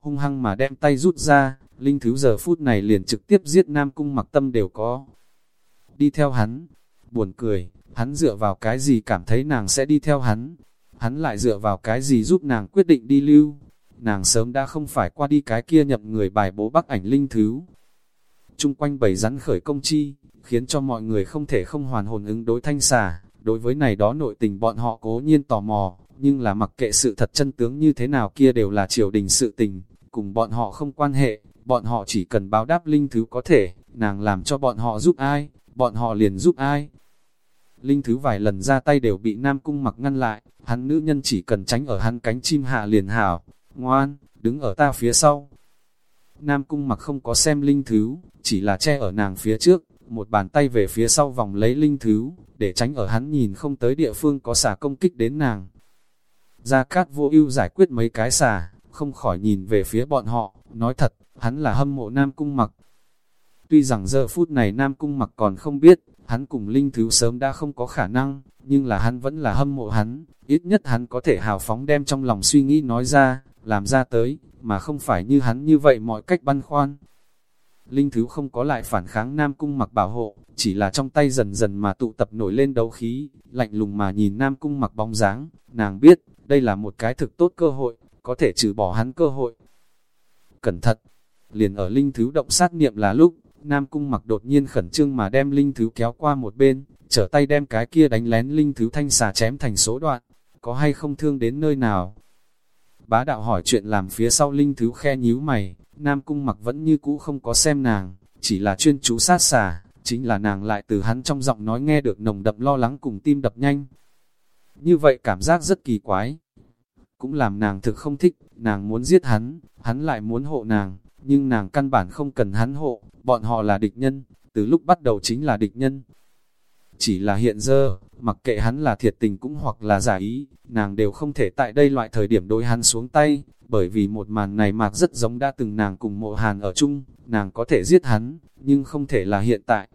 hung hăng mà đem tay rút ra, linh thứ giờ phút này liền trực tiếp giết Nam Cung mặc tâm đều có. Đi theo hắn, buồn cười, hắn dựa vào cái gì cảm thấy nàng sẽ đi theo hắn, hắn lại dựa vào cái gì giúp nàng quyết định đi lưu, nàng sớm đã không phải qua đi cái kia nhập người bài bố bắc ảnh linh thứ. Trung quanh bầy rắn khởi công chi, khiến cho mọi người không thể không hoàn hồn ứng đối thanh xà, đối với này đó nội tình bọn họ cố nhiên tò mò, nhưng là mặc kệ sự thật chân tướng như thế nào kia đều là triều đình sự tình, cùng bọn họ không quan hệ, bọn họ chỉ cần báo đáp linh thứ có thể, nàng làm cho bọn họ giúp ai, bọn họ liền giúp ai. Linh thứ vài lần ra tay đều bị Nam Cung mặc ngăn lại, hắn nữ nhân chỉ cần tránh ở hắn cánh chim hạ liền hảo, ngoan, đứng ở ta phía sau. Nam Cung mặc không có xem linh thứ, chỉ là che ở nàng phía trước, một bàn tay về phía sau vòng lấy linh thứ, để tránh ở hắn nhìn không tới địa phương có xả công kích đến nàng. Gia Cát vô ưu giải quyết mấy cái xà, không khỏi nhìn về phía bọn họ, nói thật, hắn là hâm mộ Nam Cung mặc. Tuy rằng giờ phút này Nam Cung mặc còn không biết, hắn cùng Linh Thứ sớm đã không có khả năng, nhưng là hắn vẫn là hâm mộ hắn, ít nhất hắn có thể hào phóng đem trong lòng suy nghĩ nói ra, làm ra tới, mà không phải như hắn như vậy mọi cách băn khoăn. Linh Thứ không có lại phản kháng Nam Cung mặc bảo hộ, chỉ là trong tay dần dần mà tụ tập nổi lên đấu khí, lạnh lùng mà nhìn Nam Cung mặc bóng dáng, nàng biết, đây là một cái thực tốt cơ hội, có thể trừ bỏ hắn cơ hội. Cẩn thận, liền ở Linh Thứ động sát niệm là lúc, Nam Cung mặc đột nhiên khẩn trương mà đem Linh Thứ kéo qua một bên, trở tay đem cái kia đánh lén Linh Thứ thanh xà chém thành số đoạn, có hay không thương đến nơi nào. Bá đạo hỏi chuyện làm phía sau Linh Thứ khe nhíu mày, Nam Cung mặc vẫn như cũ không có xem nàng, chỉ là chuyên chú sát xà, chính là nàng lại từ hắn trong giọng nói nghe được nồng đậm lo lắng cùng tim đập nhanh. Như vậy cảm giác rất kỳ quái. Cũng làm nàng thực không thích, nàng muốn giết hắn, hắn lại muốn hộ nàng, nhưng nàng căn bản không cần hắn hộ, bọn họ là địch nhân, từ lúc bắt đầu chính là địch nhân. Chỉ là hiện giờ, mặc kệ hắn là thiệt tình cũng hoặc là giả ý, nàng đều không thể tại đây loại thời điểm đối hắn xuống tay, bởi vì một màn này mạc rất giống đã từng nàng cùng mộ hàn ở chung, nàng có thể giết hắn, nhưng không thể là hiện tại.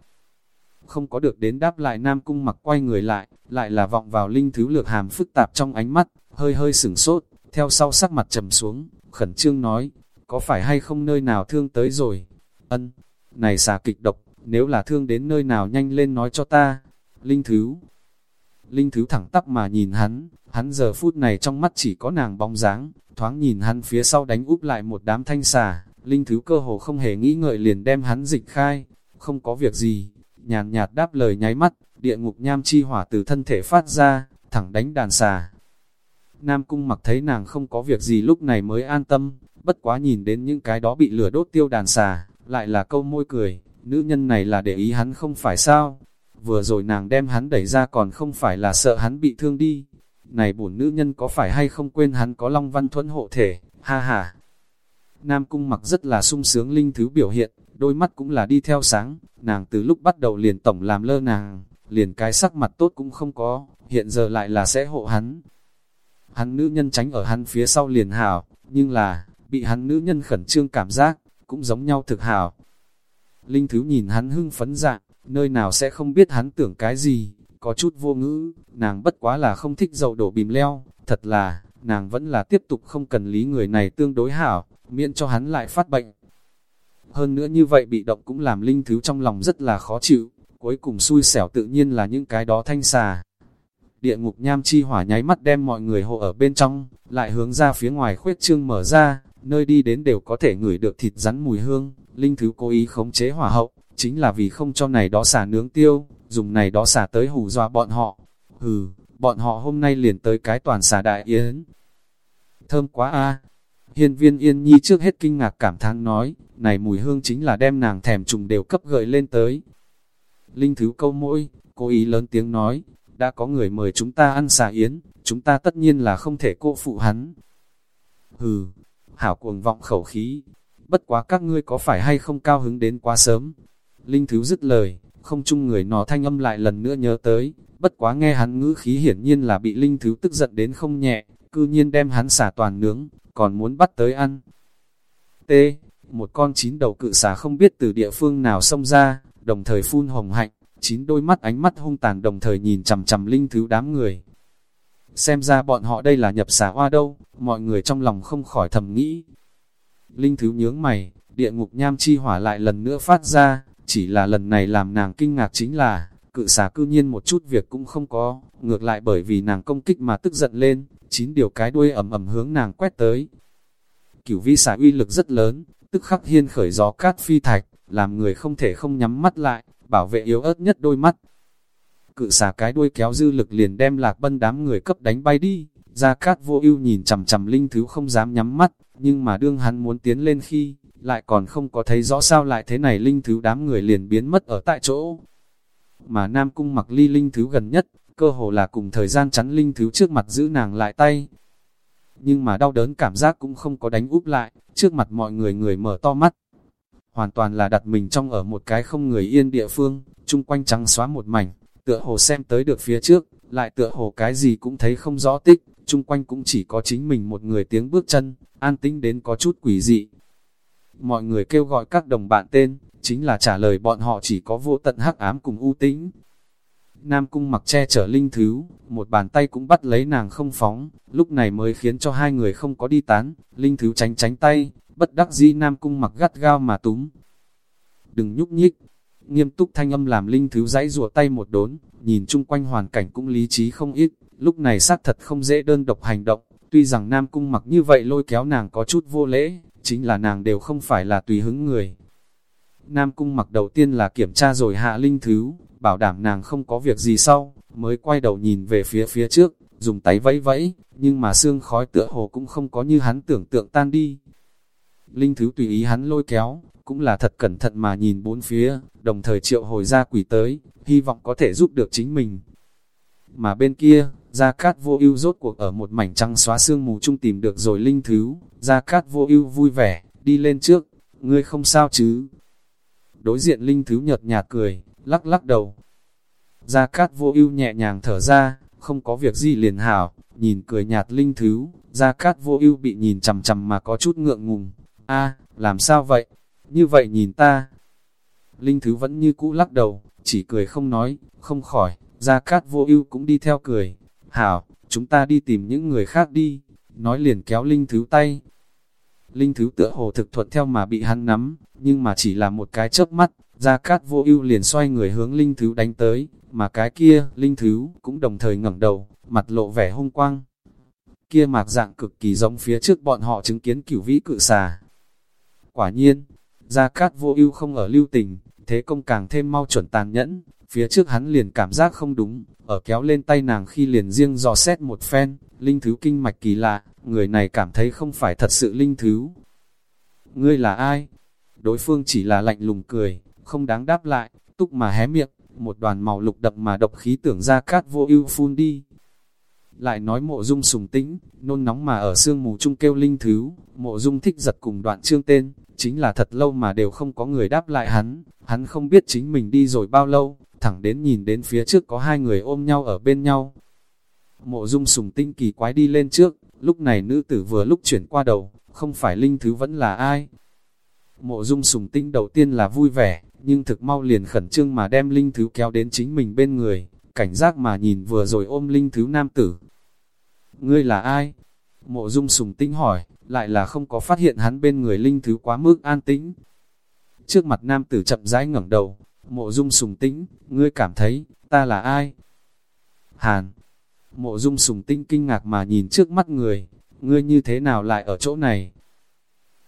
Không có được đến đáp lại Nam Cung mặc quay người lại, lại là vọng vào linh thứ lược hàm phức tạp trong ánh mắt, hơi hơi sửng sốt, theo sau sắc mặt trầm xuống, khẩn trương nói, có phải hay không nơi nào thương tới rồi? Ân, này xà kịch độc, nếu là thương đến nơi nào nhanh lên nói cho ta. Linh Thứ Linh Thứ thẳng tắp mà nhìn hắn, hắn giờ phút này trong mắt chỉ có nàng bóng dáng, thoáng nhìn hắn phía sau đánh úp lại một đám thanh xà, Linh Thứ cơ hồ không hề nghĩ ngợi liền đem hắn dịch khai, không có việc gì, nhàn nhạt đáp lời nháy mắt, địa ngục nham chi hỏa từ thân thể phát ra, thẳng đánh đàn xà. Nam Cung mặc thấy nàng không có việc gì lúc này mới an tâm, bất quá nhìn đến những cái đó bị lửa đốt tiêu đàn xà, lại là câu môi cười, nữ nhân này là để ý hắn không phải sao, vừa rồi nàng đem hắn đẩy ra còn không phải là sợ hắn bị thương đi, này bổn nữ nhân có phải hay không quên hắn có long văn thuẫn hộ thể, ha ha. Nam Cung mặc rất là sung sướng linh thứ biểu hiện, đôi mắt cũng là đi theo sáng, nàng từ lúc bắt đầu liền tổng làm lơ nàng, liền cái sắc mặt tốt cũng không có, hiện giờ lại là sẽ hộ hắn. Hắn nữ nhân tránh ở hắn phía sau liền hảo, nhưng là, bị hắn nữ nhân khẩn trương cảm giác, cũng giống nhau thực hảo. Linh Thứ nhìn hắn hưng phấn dạng, nơi nào sẽ không biết hắn tưởng cái gì, có chút vô ngữ, nàng bất quá là không thích dầu đổ bìm leo, thật là, nàng vẫn là tiếp tục không cần lý người này tương đối hảo, miễn cho hắn lại phát bệnh. Hơn nữa như vậy bị động cũng làm Linh Thứ trong lòng rất là khó chịu, cuối cùng xui xẻo tự nhiên là những cái đó thanh xà. Địa ngục nham chi hỏa nháy mắt đem mọi người hộ ở bên trong, lại hướng ra phía ngoài khuyết trương mở ra, nơi đi đến đều có thể ngửi được thịt rắn mùi hương, linh thứ cố ý khống chế hỏa hậu, chính là vì không cho này đó xả nướng tiêu, dùng này đó xả tới hù dọa bọn họ. Hừ, bọn họ hôm nay liền tới cái toàn xả đại yến. Thơm quá a Hiên viên yên nhi trước hết kinh ngạc cảm thán nói, này mùi hương chính là đem nàng thèm trùng đều cấp gợi lên tới. Linh thứ câu môi, cố ý lớn tiếng nói, đã có người mời chúng ta ăn xà yến, chúng ta tất nhiên là không thể cô phụ hắn. Hừ, hảo cuồng vọng khẩu khí, bất quá các ngươi có phải hay không cao hứng đến quá sớm. Linh Thứ dứt lời, không chung người nó thanh âm lại lần nữa nhớ tới, bất quá nghe hắn ngữ khí hiển nhiên là bị Linh Thứ tức giận đến không nhẹ, cư nhiên đem hắn xả toàn nướng, còn muốn bắt tới ăn. T. Một con chín đầu cự xà không biết từ địa phương nào xông ra, đồng thời phun hồng hạnh, chín đôi mắt ánh mắt hung tàn đồng thời nhìn chằm chằm Linh Thứ đám người, xem ra bọn họ đây là nhập xà hoa đâu, mọi người trong lòng không khỏi thầm nghĩ. Linh Thứ nhướng mày, địa ngục nham chi hỏa lại lần nữa phát ra, chỉ là lần này làm nàng kinh ngạc chính là, cự xà cư nhiên một chút việc cũng không có, ngược lại bởi vì nàng công kích mà tức giận lên, chín điều cái đuôi ầm ầm hướng nàng quét tới. Cửu vi xà uy lực rất lớn, tức khắc hiên khởi gió cát phi thạch, làm người không thể không nhắm mắt lại, bảo vệ yếu ớt nhất đôi mắt. Cự xà cái đuôi kéo dư lực liền đem lạc bân đám người cấp đánh bay đi, Gia Cát vô ưu nhìn chằm chằm linh thứ không dám nhắm mắt, nhưng mà đương hắn muốn tiến lên khi, lại còn không có thấy rõ sao lại thế này linh thứ đám người liền biến mất ở tại chỗ. Mà Nam Cung mặc ly linh thứ gần nhất, cơ hồ là cùng thời gian chắn linh thứ trước mặt giữ nàng lại tay. Nhưng mà đau đớn cảm giác cũng không có đánh úp lại, trước mặt mọi người người mở to mắt. Hoàn toàn là đặt mình trong ở một cái không người yên địa phương, chung quanh trắng xóa một mảnh, tựa hồ xem tới được phía trước, lại tựa hồ cái gì cũng thấy không rõ tích, chung quanh cũng chỉ có chính mình một người tiếng bước chân, an tĩnh đến có chút quỷ dị. Mọi người kêu gọi các đồng bạn tên, chính là trả lời bọn họ chỉ có vô tận hắc ám cùng u tĩnh. Nam cung mặc che chở linh thứ, một bàn tay cũng bắt lấy nàng không phóng, lúc này mới khiến cho hai người không có đi tán, linh thứ tránh tránh tay, bất đắc dĩ Nam cung mặc gắt gao mà túm. Đừng nhúc nhích, nghiêm túc thanh âm làm linh thứ dãy rùa tay một đốn, nhìn chung quanh hoàn cảnh cũng lý trí không ít, lúc này xác thật không dễ đơn độc hành động, tuy rằng Nam Cung mặc như vậy lôi kéo nàng có chút vô lễ, chính là nàng đều không phải là tùy hứng người. Nam Cung mặc đầu tiên là kiểm tra rồi hạ linh thứ, bảo đảm nàng không có việc gì sau, mới quay đầu nhìn về phía phía trước, dùng tay vẫy vẫy, nhưng mà xương khói tựa hồ cũng không có như hắn tưởng tượng tan đi. Linh thứ tùy ý hắn lôi kéo, cũng là thật cẩn thận mà nhìn bốn phía, đồng thời triệu hồi ra quỷ tới, hy vọng có thể giúp được chính mình. Mà bên kia, Gia Cát vô ưu rốt cuộc ở một mảnh trăng xóa sương mù chung tìm được rồi linh thứ, Gia Cát vô ưu vui vẻ, đi lên trước, ngươi không sao chứ. Đối diện linh thứ nhợt nhạt cười, lắc lắc đầu. Gia Cát vô ưu nhẹ nhàng thở ra, không có việc gì liền hảo, nhìn cười nhạt linh thứ, Gia Cát vô ưu bị nhìn chằm chằm mà có chút ngượng ngùng. A, làm sao vậy? Như vậy nhìn ta. Linh thứ vẫn như cũ lắc đầu, chỉ cười không nói, không khỏi, Gia Cát vô ưu cũng đi theo cười. Hảo, chúng ta đi tìm những người khác đi, nói liền kéo Linh thứ tay. Linh thứ tựa hồ thực thuận theo mà bị hắn nắm, nhưng mà chỉ là một cái chớp mắt, Gia Cát vô ưu liền xoay người hướng Linh thứ đánh tới, mà cái kia, Linh thứ cũng đồng thời ngẩng đầu, mặt lộ vẻ hung quang. Kia mạc dạng cực kỳ giống phía trước bọn họ chứng kiến cửu vĩ cự xà. Quả nhiên, Gia Cát vô ưu không ở lưu tình, thế công càng thêm mau chuẩn tàn nhẫn, phía trước hắn liền cảm giác không đúng, ở kéo lên tay nàng khi liền riêng dò xét một phen, linh thứ kinh mạch kỳ lạ, người này cảm thấy không phải thật sự linh thứ. Ngươi là ai? Đối phương chỉ là lạnh lùng cười, không đáng đáp lại, túc mà hé miệng, một đoàn màu lục đậm mà độc khí tưởng ra cát vô ưu phun đi. Lại nói mộ dung sùng tĩnh, nôn nóng mà ở sương mù chung kêu linh thứ, mộ dung thích giật cùng đoạn trương tên, chính là thật lâu mà đều không có người đáp lại hắn, hắn không biết chính mình đi rồi bao lâu, thẳng đến nhìn đến phía trước có hai người ôm nhau ở bên nhau. Mộ dung sùng tinh kỳ quái đi lên trước, lúc này nữ tử vừa lúc chuyển qua đầu, không phải linh thứ vẫn là ai. Mộ dung sùng tinh đầu tiên là vui vẻ, nhưng thực mau liền khẩn trương mà đem linh thứ kéo đến chính mình bên người, cảnh giác mà nhìn vừa rồi ôm linh thứ nam tử. Ngươi là ai? Mộ dung sùng tinh hỏi, lại là không có phát hiện hắn bên người linh thứ quá mức an tĩnh. Trước mặt nam tử chậm rãi ngẩng đầu, Mộ dung sùng tĩnh, ngươi cảm thấy, ta là ai? Hàn. Mộ dung sùng tĩnh kinh ngạc mà nhìn trước mắt người, ngươi như thế nào lại ở chỗ này?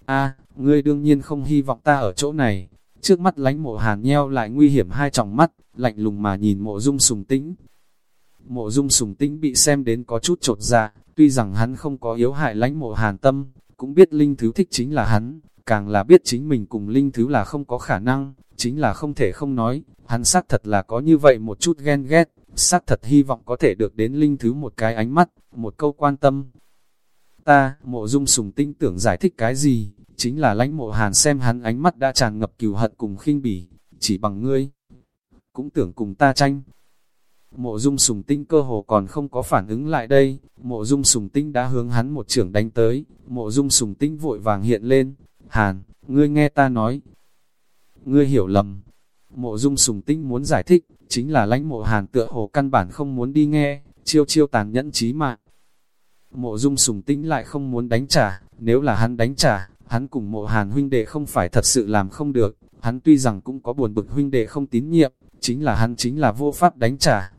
a ngươi đương nhiên không hy vọng ta ở chỗ này. Trước mắt lánh mộ hàn nheo lại nguy hiểm hai tròng mắt, lạnh lùng mà nhìn mộ dung sùng tĩnh. Mộ dung sùng tĩnh bị xem đến có chút trột dạ, tuy rằng hắn không có yếu hại lãnh mộ hàn tâm, cũng biết linh thứ thích chính là hắn, càng là biết chính mình cùng linh thứ là không có khả năng, chính là không thể không nói, hắn xác thật là có như vậy một chút ghen ghét, xác thật hy vọng có thể được đến linh thứ một cái ánh mắt, một câu quan tâm. Ta, mộ dung sùng tinh tưởng giải thích cái gì, chính là lãnh mộ hàn xem hắn ánh mắt đã tràn ngập cừu hận cùng khinh bỉ, chỉ bằng ngươi, cũng tưởng cùng ta tranh. Mộ dung sùng tinh cơ hồ còn không có phản ứng lại đây, mộ dung sùng tinh đã hướng hắn một trưởng đánh tới, mộ dung sùng tinh vội vàng hiện lên, Hàn, ngươi nghe ta nói. Ngươi hiểu lầm. Mộ dung sùng tinh muốn giải thích, chính là lãnh mộ Hàn tựa hồ căn bản không muốn đi nghe, chiêu chiêu tàn nhẫn chí mạng. Mộ dung sùng tinh lại không muốn đánh trả, nếu là hắn đánh trả, hắn cùng mộ hàn huynh đệ không phải thật sự làm không được, hắn tuy rằng cũng có buồn bực huynh đệ không tín nhiệm, chính là hắn chính là vô pháp đánh trả.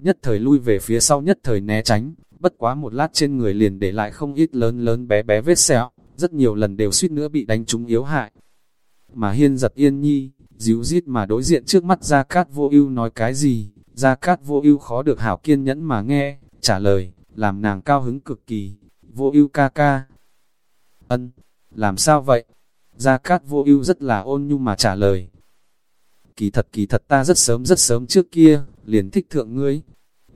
Nhất thời lui về phía sau nhất thời né tránh, bất quá một lát trên người liền để lại không ít lớn lớn bé bé vết sẹo, rất nhiều lần đều suýt nữa bị đánh trúng yếu hại. Mà hiên giật yên nhi, díu dít mà đối diện trước mắt Gia Cát vô ưu nói cái gì, Gia Cát vô ưu khó được hảo kiên nhẫn mà nghe, trả lời, làm nàng cao hứng cực kỳ, vô ưu ca ca. Ân, làm sao vậy? Gia Cát vô ưu rất là ôn nhu mà trả lời. Kỳ thật kỳ thật ta rất sớm rất sớm trước kia, liền thích thượng ngươi.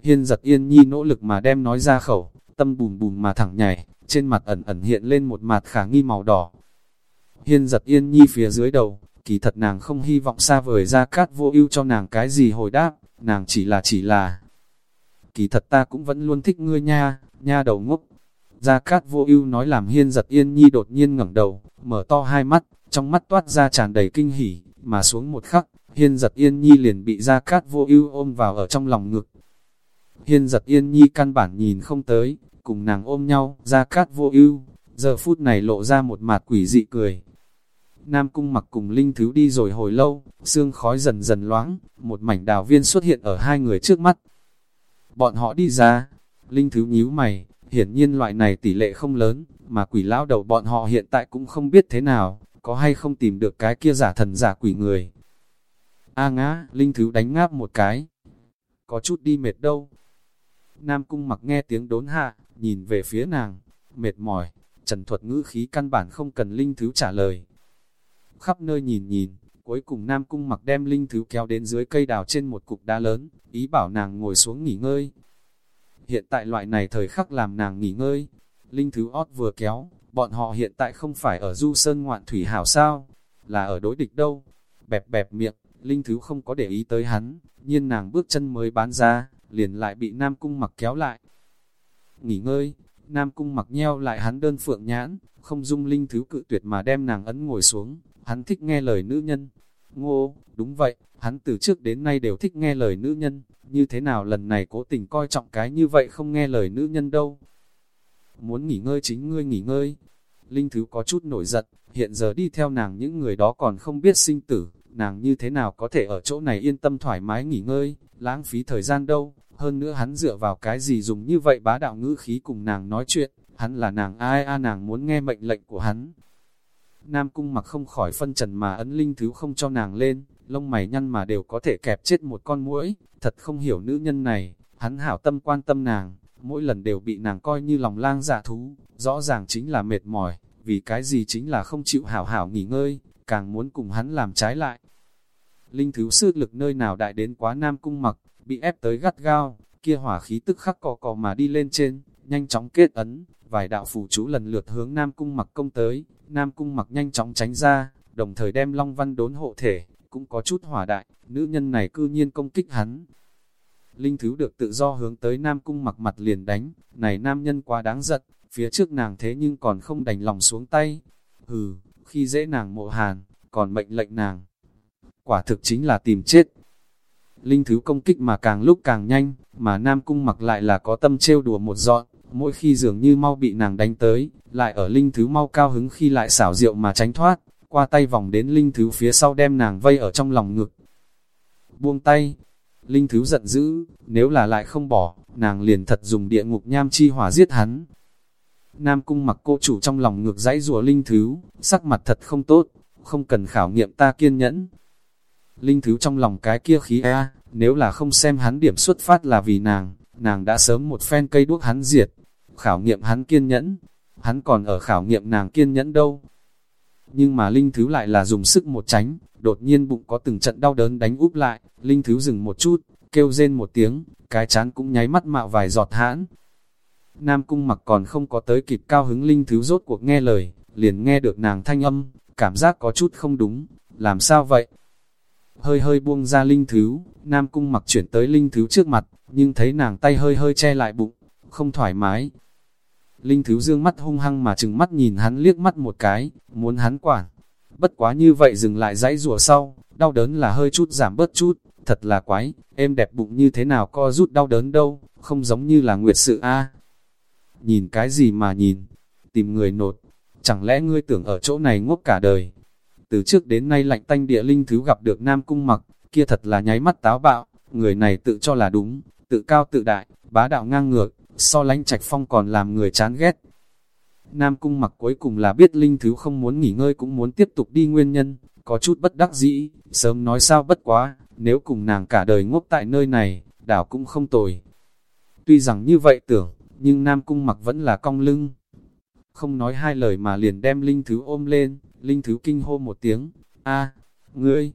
Hiên giật yên nhi nỗ lực mà đem nói ra khẩu, tâm bùm bùm mà thẳng nhảy, trên mặt ẩn ẩn hiện lên một mặt khả nghi màu đỏ. Hiên giật yên nhi phía dưới đầu, kỳ thật nàng không hy vọng xa vời ra cát vô ưu cho nàng cái gì hồi đáp, nàng chỉ là chỉ là. Kỳ thật ta cũng vẫn luôn thích ngươi nha, nha đầu ngốc. Gia Cát Vô Ưu nói làm Hiên Giật Yên Nhi đột nhiên ngẩng đầu, mở to hai mắt, trong mắt toát ra tràn đầy kinh hỉ, mà xuống một khắc, Hiên Giật Yên Nhi liền bị Ra Cát Vô Ưu ôm vào ở trong lòng ngực. Hiên Giật Yên Nhi căn bản nhìn không tới, cùng nàng ôm nhau, Ra Cát Vô Ưu, giờ phút này lộ ra một mặt quỷ dị cười, Nam Cung mặc cùng Linh Thứ đi rồi hồi lâu, xương khói dần dần loãng, một mảnh đào viên xuất hiện ở hai người trước mắt. Bọn họ đi ra, Linh Thứ nhíu mày, hiển nhiên loại này tỷ lệ không lớn, mà quỷ lão đầu bọn họ hiện tại cũng không biết thế nào, có hay không tìm được cái kia giả thần giả quỷ người. A ngã, Linh Thứ đánh ngáp một cái. Có chút đi mệt đâu. Nam Cung mặc nghe tiếng đốn hạ, nhìn về phía nàng, mệt mỏi, trần thuật ngữ khí căn bản không cần Linh Thứ trả lời, khắp nơi nhìn nhìn, cuối cùng Nam Cung mặc đem Linh Thứ kéo đến dưới cây đào trên một cục đá lớn, ý bảo nàng ngồi xuống nghỉ ngơi. Hiện tại loại này thời khắc làm nàng nghỉ ngơi, Linh Thứ ót vừa kéo, bọn họ hiện tại không phải ở du sơn ngoạn thủy hảo sao, là ở đối địch đâu. Bẹp bẹp miệng, Linh Thứ không có để ý tới hắn, nhiên nàng bước chân mới bán ra, liền lại bị Nam Cung mặc kéo lại. Nghỉ ngơi, Nam Cung mặc nheo lại hắn đơn phượng nhãn, không dung Linh Thứ cự tuyệt mà đem nàng ấn ngồi xuống, hắn thích nghe lời nữ nhân. Ngô, đúng vậy, hắn từ trước đến nay đều thích nghe lời nữ nhân, như thế nào lần này cố tình coi trọng cái như vậy không nghe lời nữ nhân đâu. Muốn nghỉ ngơi chính ngươi nghỉ ngơi. Linh Thứ có chút nổi giận, hiện giờ đi theo nàng những người đó còn không biết sinh tử, nàng như thế nào có thể ở chỗ này yên tâm thoải mái nghỉ ngơi, lãng phí thời gian đâu. Hơn nữa hắn dựa vào cái gì dùng như vậy bá đạo ngữ khí cùng nàng nói chuyện, hắn là nàng ai a nàng muốn nghe mệnh lệnh của hắn, Nam cung mặc không khỏi phân trần mà ấn linh thứ không cho nàng lên, lông mày nhăn mà đều có thể kẹp chết một con muỗi, thật không hiểu nữ nhân này, hắn hảo tâm quan tâm nàng, mỗi lần đều bị nàng coi như lòng lang dạ thú, rõ ràng chính là mệt mỏi, vì cái gì chính là không chịu hảo hảo nghỉ ngơi, càng muốn cùng hắn làm trái lại. Linh thiếu sư lực nơi nào đại đến quá Nam cung mặc, bị ép tới gắt gao, kia hỏa khí tức khắc cò cò mà đi lên trên, nhanh chóng kết ấn, vài đạo phù chú lần lượt hướng Nam Cung mặc công tới, Nam Cung mặc nhanh chóng tránh ra, đồng thời đem Long Văn đốn hộ thể, cũng có chút hỏa đại, nữ nhân này cư nhiên công kích hắn. Linh Thứ được tự do hướng tới Nam Cung mặc mặt liền đánh, này nam nhân quá đáng giận, phía trước nàng thế nhưng còn không đành lòng xuống tay. Hừ, khi dễ nàng mộ hàn, còn mệnh lệnh nàng. Quả thực chính là tìm chết. Linh Thứ công kích mà càng lúc càng nhanh, mà Nam Cung mặc lại là có tâm trêu đùa một dọn, mỗi khi dường như mau bị nàng đánh tới, lại ở linh thứ mau cao hứng khi lại xảo diệu mà tránh thoát, qua tay vòng đến linh thứ phía sau đem nàng vây ở trong lòng ngực. Buông tay, linh thứ giận dữ, nếu là lại không bỏ, nàng liền thật dùng địa ngục nham chi hỏa giết hắn. Nam cung mặc cô chủ trong lòng ngược dãy rùa linh thứ, sắc mặt thật không tốt, không cần khảo nghiệm ta kiên nhẫn. Linh thứ trong lòng cái kia khí à, nếu là không xem hắn điểm xuất phát là vì nàng, nàng đã sớm một phen cây đuốc hắn diệt, khảo nghiệm hắn kiên nhẫn, hắn còn ở khảo nghiệm nàng kiên nhẫn đâu. Nhưng mà Linh Thứ lại là dùng sức một tránh, đột nhiên bụng có từng trận đau đớn đánh úp lại, Linh Thứ dừng một chút, kêu rên một tiếng, cái chán cũng nháy mắt mạo vài giọt hãn. Nam Cung mặc còn không có tới kịp cao hứng Linh Thứ rốt cuộc nghe lời, liền nghe được nàng thanh âm, cảm giác có chút không đúng, làm sao vậy? Hơi hơi buông ra Linh Thứ, Nam Cung mặc chuyển tới Linh Thứ trước mặt, nhưng thấy nàng tay hơi hơi che lại bụng, không thoải mái, Linh Thứ Dương mắt hung hăng mà chừng mắt nhìn hắn liếc mắt một cái, muốn hắn quản. Bất quá như vậy dừng lại dãy rùa sau, đau đớn là hơi chút giảm bớt chút, thật là quái, em đẹp bụng như thế nào co rút đau đớn đâu, không giống như là nguyệt sự a Nhìn cái gì mà nhìn, tìm người nột, chẳng lẽ ngươi tưởng ở chỗ này ngốc cả đời. Từ trước đến nay lạnh tanh địa linh thứ gặp được Nam Cung mặc, kia thật là nháy mắt táo bạo, người này tự cho là đúng, tự cao tự đại, bá đạo ngang ngược, so lánh trạch phong còn làm người chán ghét. Nam Cung mặc cuối cùng là biết linh thứ không muốn nghỉ ngơi cũng muốn tiếp tục đi nguyên nhân, có chút bất đắc dĩ, sớm nói sao bất quá, nếu cùng nàng cả đời ngốc tại nơi này, đảo cũng không tồi. Tuy rằng như vậy tưởng, nhưng Nam Cung mặc vẫn là cong lưng. Không nói hai lời mà liền đem Linh Thứ ôm lên, Linh Thứ kinh hô một tiếng, a ngươi,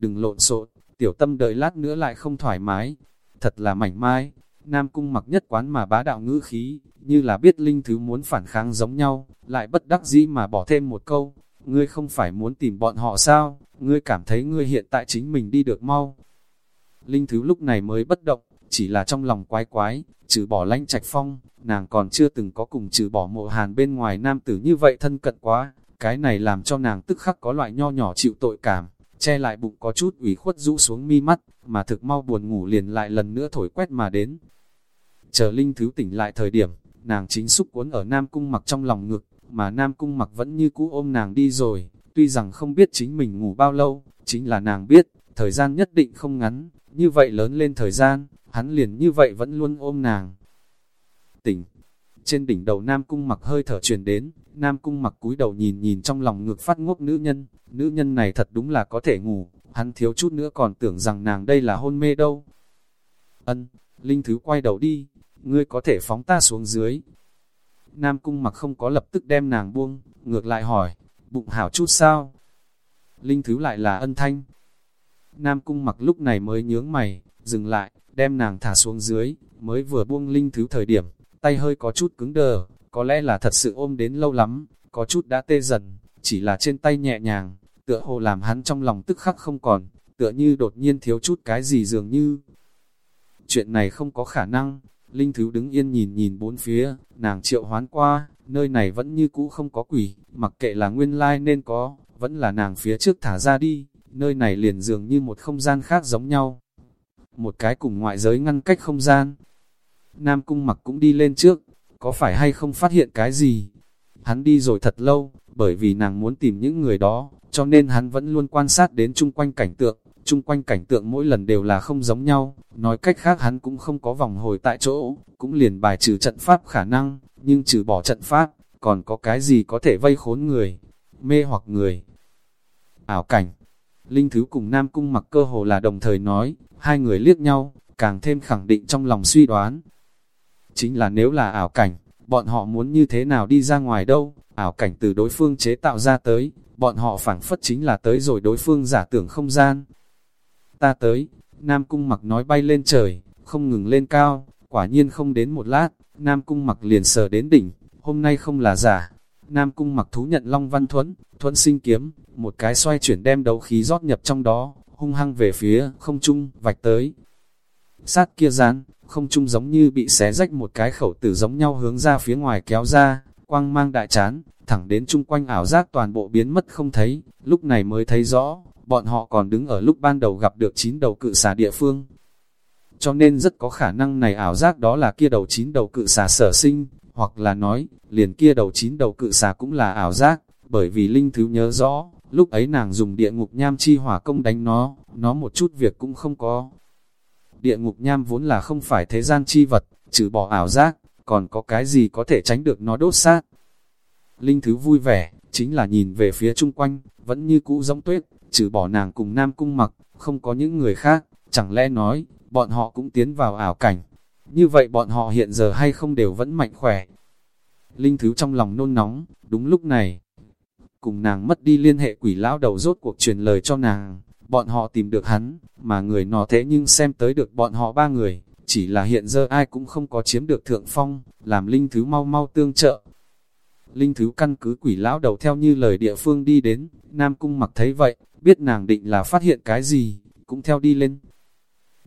đừng lộn xộn, tiểu tâm đợi lát nữa lại không thoải mái, thật là mảnh mai. Nam Cung mặc nhất quán mà bá đạo ngữ khí, như là biết Linh Thứ muốn phản kháng giống nhau, lại bất đắc dĩ mà bỏ thêm một câu, ngươi không phải muốn tìm bọn họ sao, ngươi cảm thấy ngươi hiện tại chính mình đi được mau. Linh Thứ lúc này mới bất động, chỉ là trong lòng quái quái, trừ bỏ lanh trạch phong, nàng còn chưa từng có cùng trừ bỏ mộ hàn bên ngoài nam tử như vậy thân cận quá, cái này làm cho nàng tức khắc có loại nho nhỏ chịu tội cảm, che lại bụng có chút ủy khuất rũ xuống mi mắt, mà thực mau buồn ngủ liền lại lần nữa thổi quét mà đến. Chờ Linh Thứ tỉnh lại thời điểm, nàng chính xúc cuốn ở Nam Cung mặc trong lòng ngực, mà Nam Cung mặc vẫn như cũ ôm nàng đi rồi, tuy rằng không biết chính mình ngủ bao lâu, chính là nàng biết, thời gian nhất định không ngắn, như vậy lớn lên thời gian, hắn liền như vậy vẫn luôn ôm nàng. Tỉnh, trên đỉnh đầu Nam Cung mặc hơi thở truyền đến, Nam Cung mặc cúi đầu nhìn nhìn trong lòng ngược phát ngốc nữ nhân, nữ nhân này thật đúng là có thể ngủ, hắn thiếu chút nữa còn tưởng rằng nàng đây là hôn mê đâu. Ân, Linh Thứ quay đầu đi, ngươi có thể phóng ta xuống dưới. Nam Cung mặc không có lập tức đem nàng buông, ngược lại hỏi, bụng hảo chút sao? Linh Thứ lại là ân thanh. Nam Cung mặc lúc này mới nhướng mày, dừng lại, đem nàng thả xuống dưới, mới vừa buông Linh Thứ thời điểm, tay hơi có chút cứng đờ, có lẽ là thật sự ôm đến lâu lắm, có chút đã tê dần, chỉ là trên tay nhẹ nhàng, tựa hồ làm hắn trong lòng tức khắc không còn, tựa như đột nhiên thiếu chút cái gì dường như. Chuyện này không có khả năng, Linh Thứ đứng yên nhìn nhìn bốn phía, nàng triệu hoán qua, nơi này vẫn như cũ không có quỷ, mặc kệ là nguyên lai nên có, vẫn là nàng phía trước thả ra đi, nơi này liền dường như một không gian khác giống nhau. Một cái cùng ngoại giới ngăn cách không gian. Nam Cung mặc cũng đi lên trước, có phải hay không phát hiện cái gì? Hắn đi rồi thật lâu, bởi vì nàng muốn tìm những người đó, cho nên hắn vẫn luôn quan sát đến chung quanh cảnh tượng, chung quanh cảnh tượng mỗi lần đều là không giống nhau, nói cách khác hắn cũng không có vòng hồi tại chỗ, cũng liền bài trừ trận pháp khả năng, nhưng trừ bỏ trận pháp, còn có cái gì có thể vây khốn người, mê hoặc người. Ảo cảnh, Linh Thứ cùng Nam Cung mặc cơ hồ là đồng thời nói, hai người liếc nhau, càng thêm khẳng định trong lòng suy đoán. Chính là nếu là ảo cảnh, bọn họ muốn như thế nào đi ra ngoài đâu, ảo cảnh từ đối phương chế tạo ra tới, bọn họ phảng phất chính là tới rồi đối phương giả tưởng không gian. Ta tới, Nam Cung mặc nói bay lên trời, không ngừng lên cao, quả nhiên không đến một lát, Nam Cung mặc liền sờ đến đỉnh, hôm nay không là giả. Nam Cung mặc thú nhận Long Văn Thuấn, Thuấn sinh kiếm, một cái xoay chuyển đem đấu khí rót nhập trong đó, hung hăng về phía không trung, vạch tới. Sát kia rán, không trung giống như bị xé rách một cái khẩu tử giống nhau hướng ra phía ngoài kéo ra, quang mang đại chán, thẳng đến chung quanh ảo giác toàn bộ biến mất không thấy, lúc này mới thấy rõ, bọn họ còn đứng ở lúc ban đầu gặp được chín đầu cự xà địa phương. Cho nên rất có khả năng này ảo giác đó là kia đầu chín đầu cự xà sở sinh, hoặc là nói, liền kia đầu chín đầu cự xà cũng là ảo giác, bởi vì Linh Thứ nhớ rõ, lúc ấy nàng dùng địa ngục nham chi hỏa công đánh nó, nó một chút việc cũng không có. Địa ngục nham vốn là không phải thế gian chi vật, trừ bỏ ảo giác, còn có cái gì có thể tránh được nó đốt sát. Linh Thứ vui vẻ, chính là nhìn về phía chung quanh, vẫn như cũ giống tuyết, trừ bỏ nàng cùng Nam Cung mặc, không có những người khác, chẳng lẽ nói, bọn họ cũng tiến vào ảo cảnh. Như vậy bọn họ hiện giờ hay không đều vẫn mạnh khỏe. Linh Thứ trong lòng nôn nóng, đúng lúc này, cùng nàng mất đi liên hệ quỷ lão đầu rốt cuộc truyền lời cho nàng, bọn họ tìm được hắn, mà người nó thế nhưng xem tới được bọn họ ba người, chỉ là hiện giờ ai cũng không có chiếm được thượng phong, làm linh thứ mau mau tương trợ. Linh thứ căn cứ quỷ lão đầu theo như lời địa phương đi đến, Nam Cung mặc thấy vậy, biết nàng định là phát hiện cái gì, cũng theo đi lên.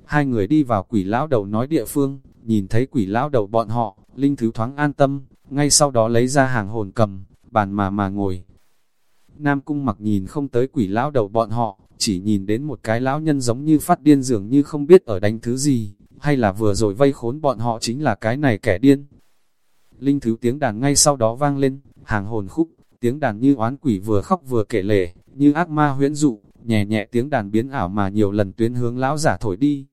Hai người đi vào quỷ lão đầu nói địa phương, nhìn thấy quỷ lão đầu bọn họ, Linh thứ thoáng an tâm, ngay sau đó lấy ra hàng hồn cầm, bàn mà mà ngồi, Nam Cung mặc nhìn không tới quỷ lão đầu bọn họ, chỉ nhìn đến một cái lão nhân giống như phát điên dường như không biết ở đánh thứ gì, hay là vừa rồi vây khốn bọn họ chính là cái này kẻ điên. Linh Thứ tiếng đàn ngay sau đó vang lên, hàng hồn khúc, tiếng đàn như oán quỷ vừa khóc vừa kể lể, như ác ma huyễn dụ, nhẹ nhẹ tiếng đàn biến ảo mà nhiều lần tuyến hướng lão giả thổi đi.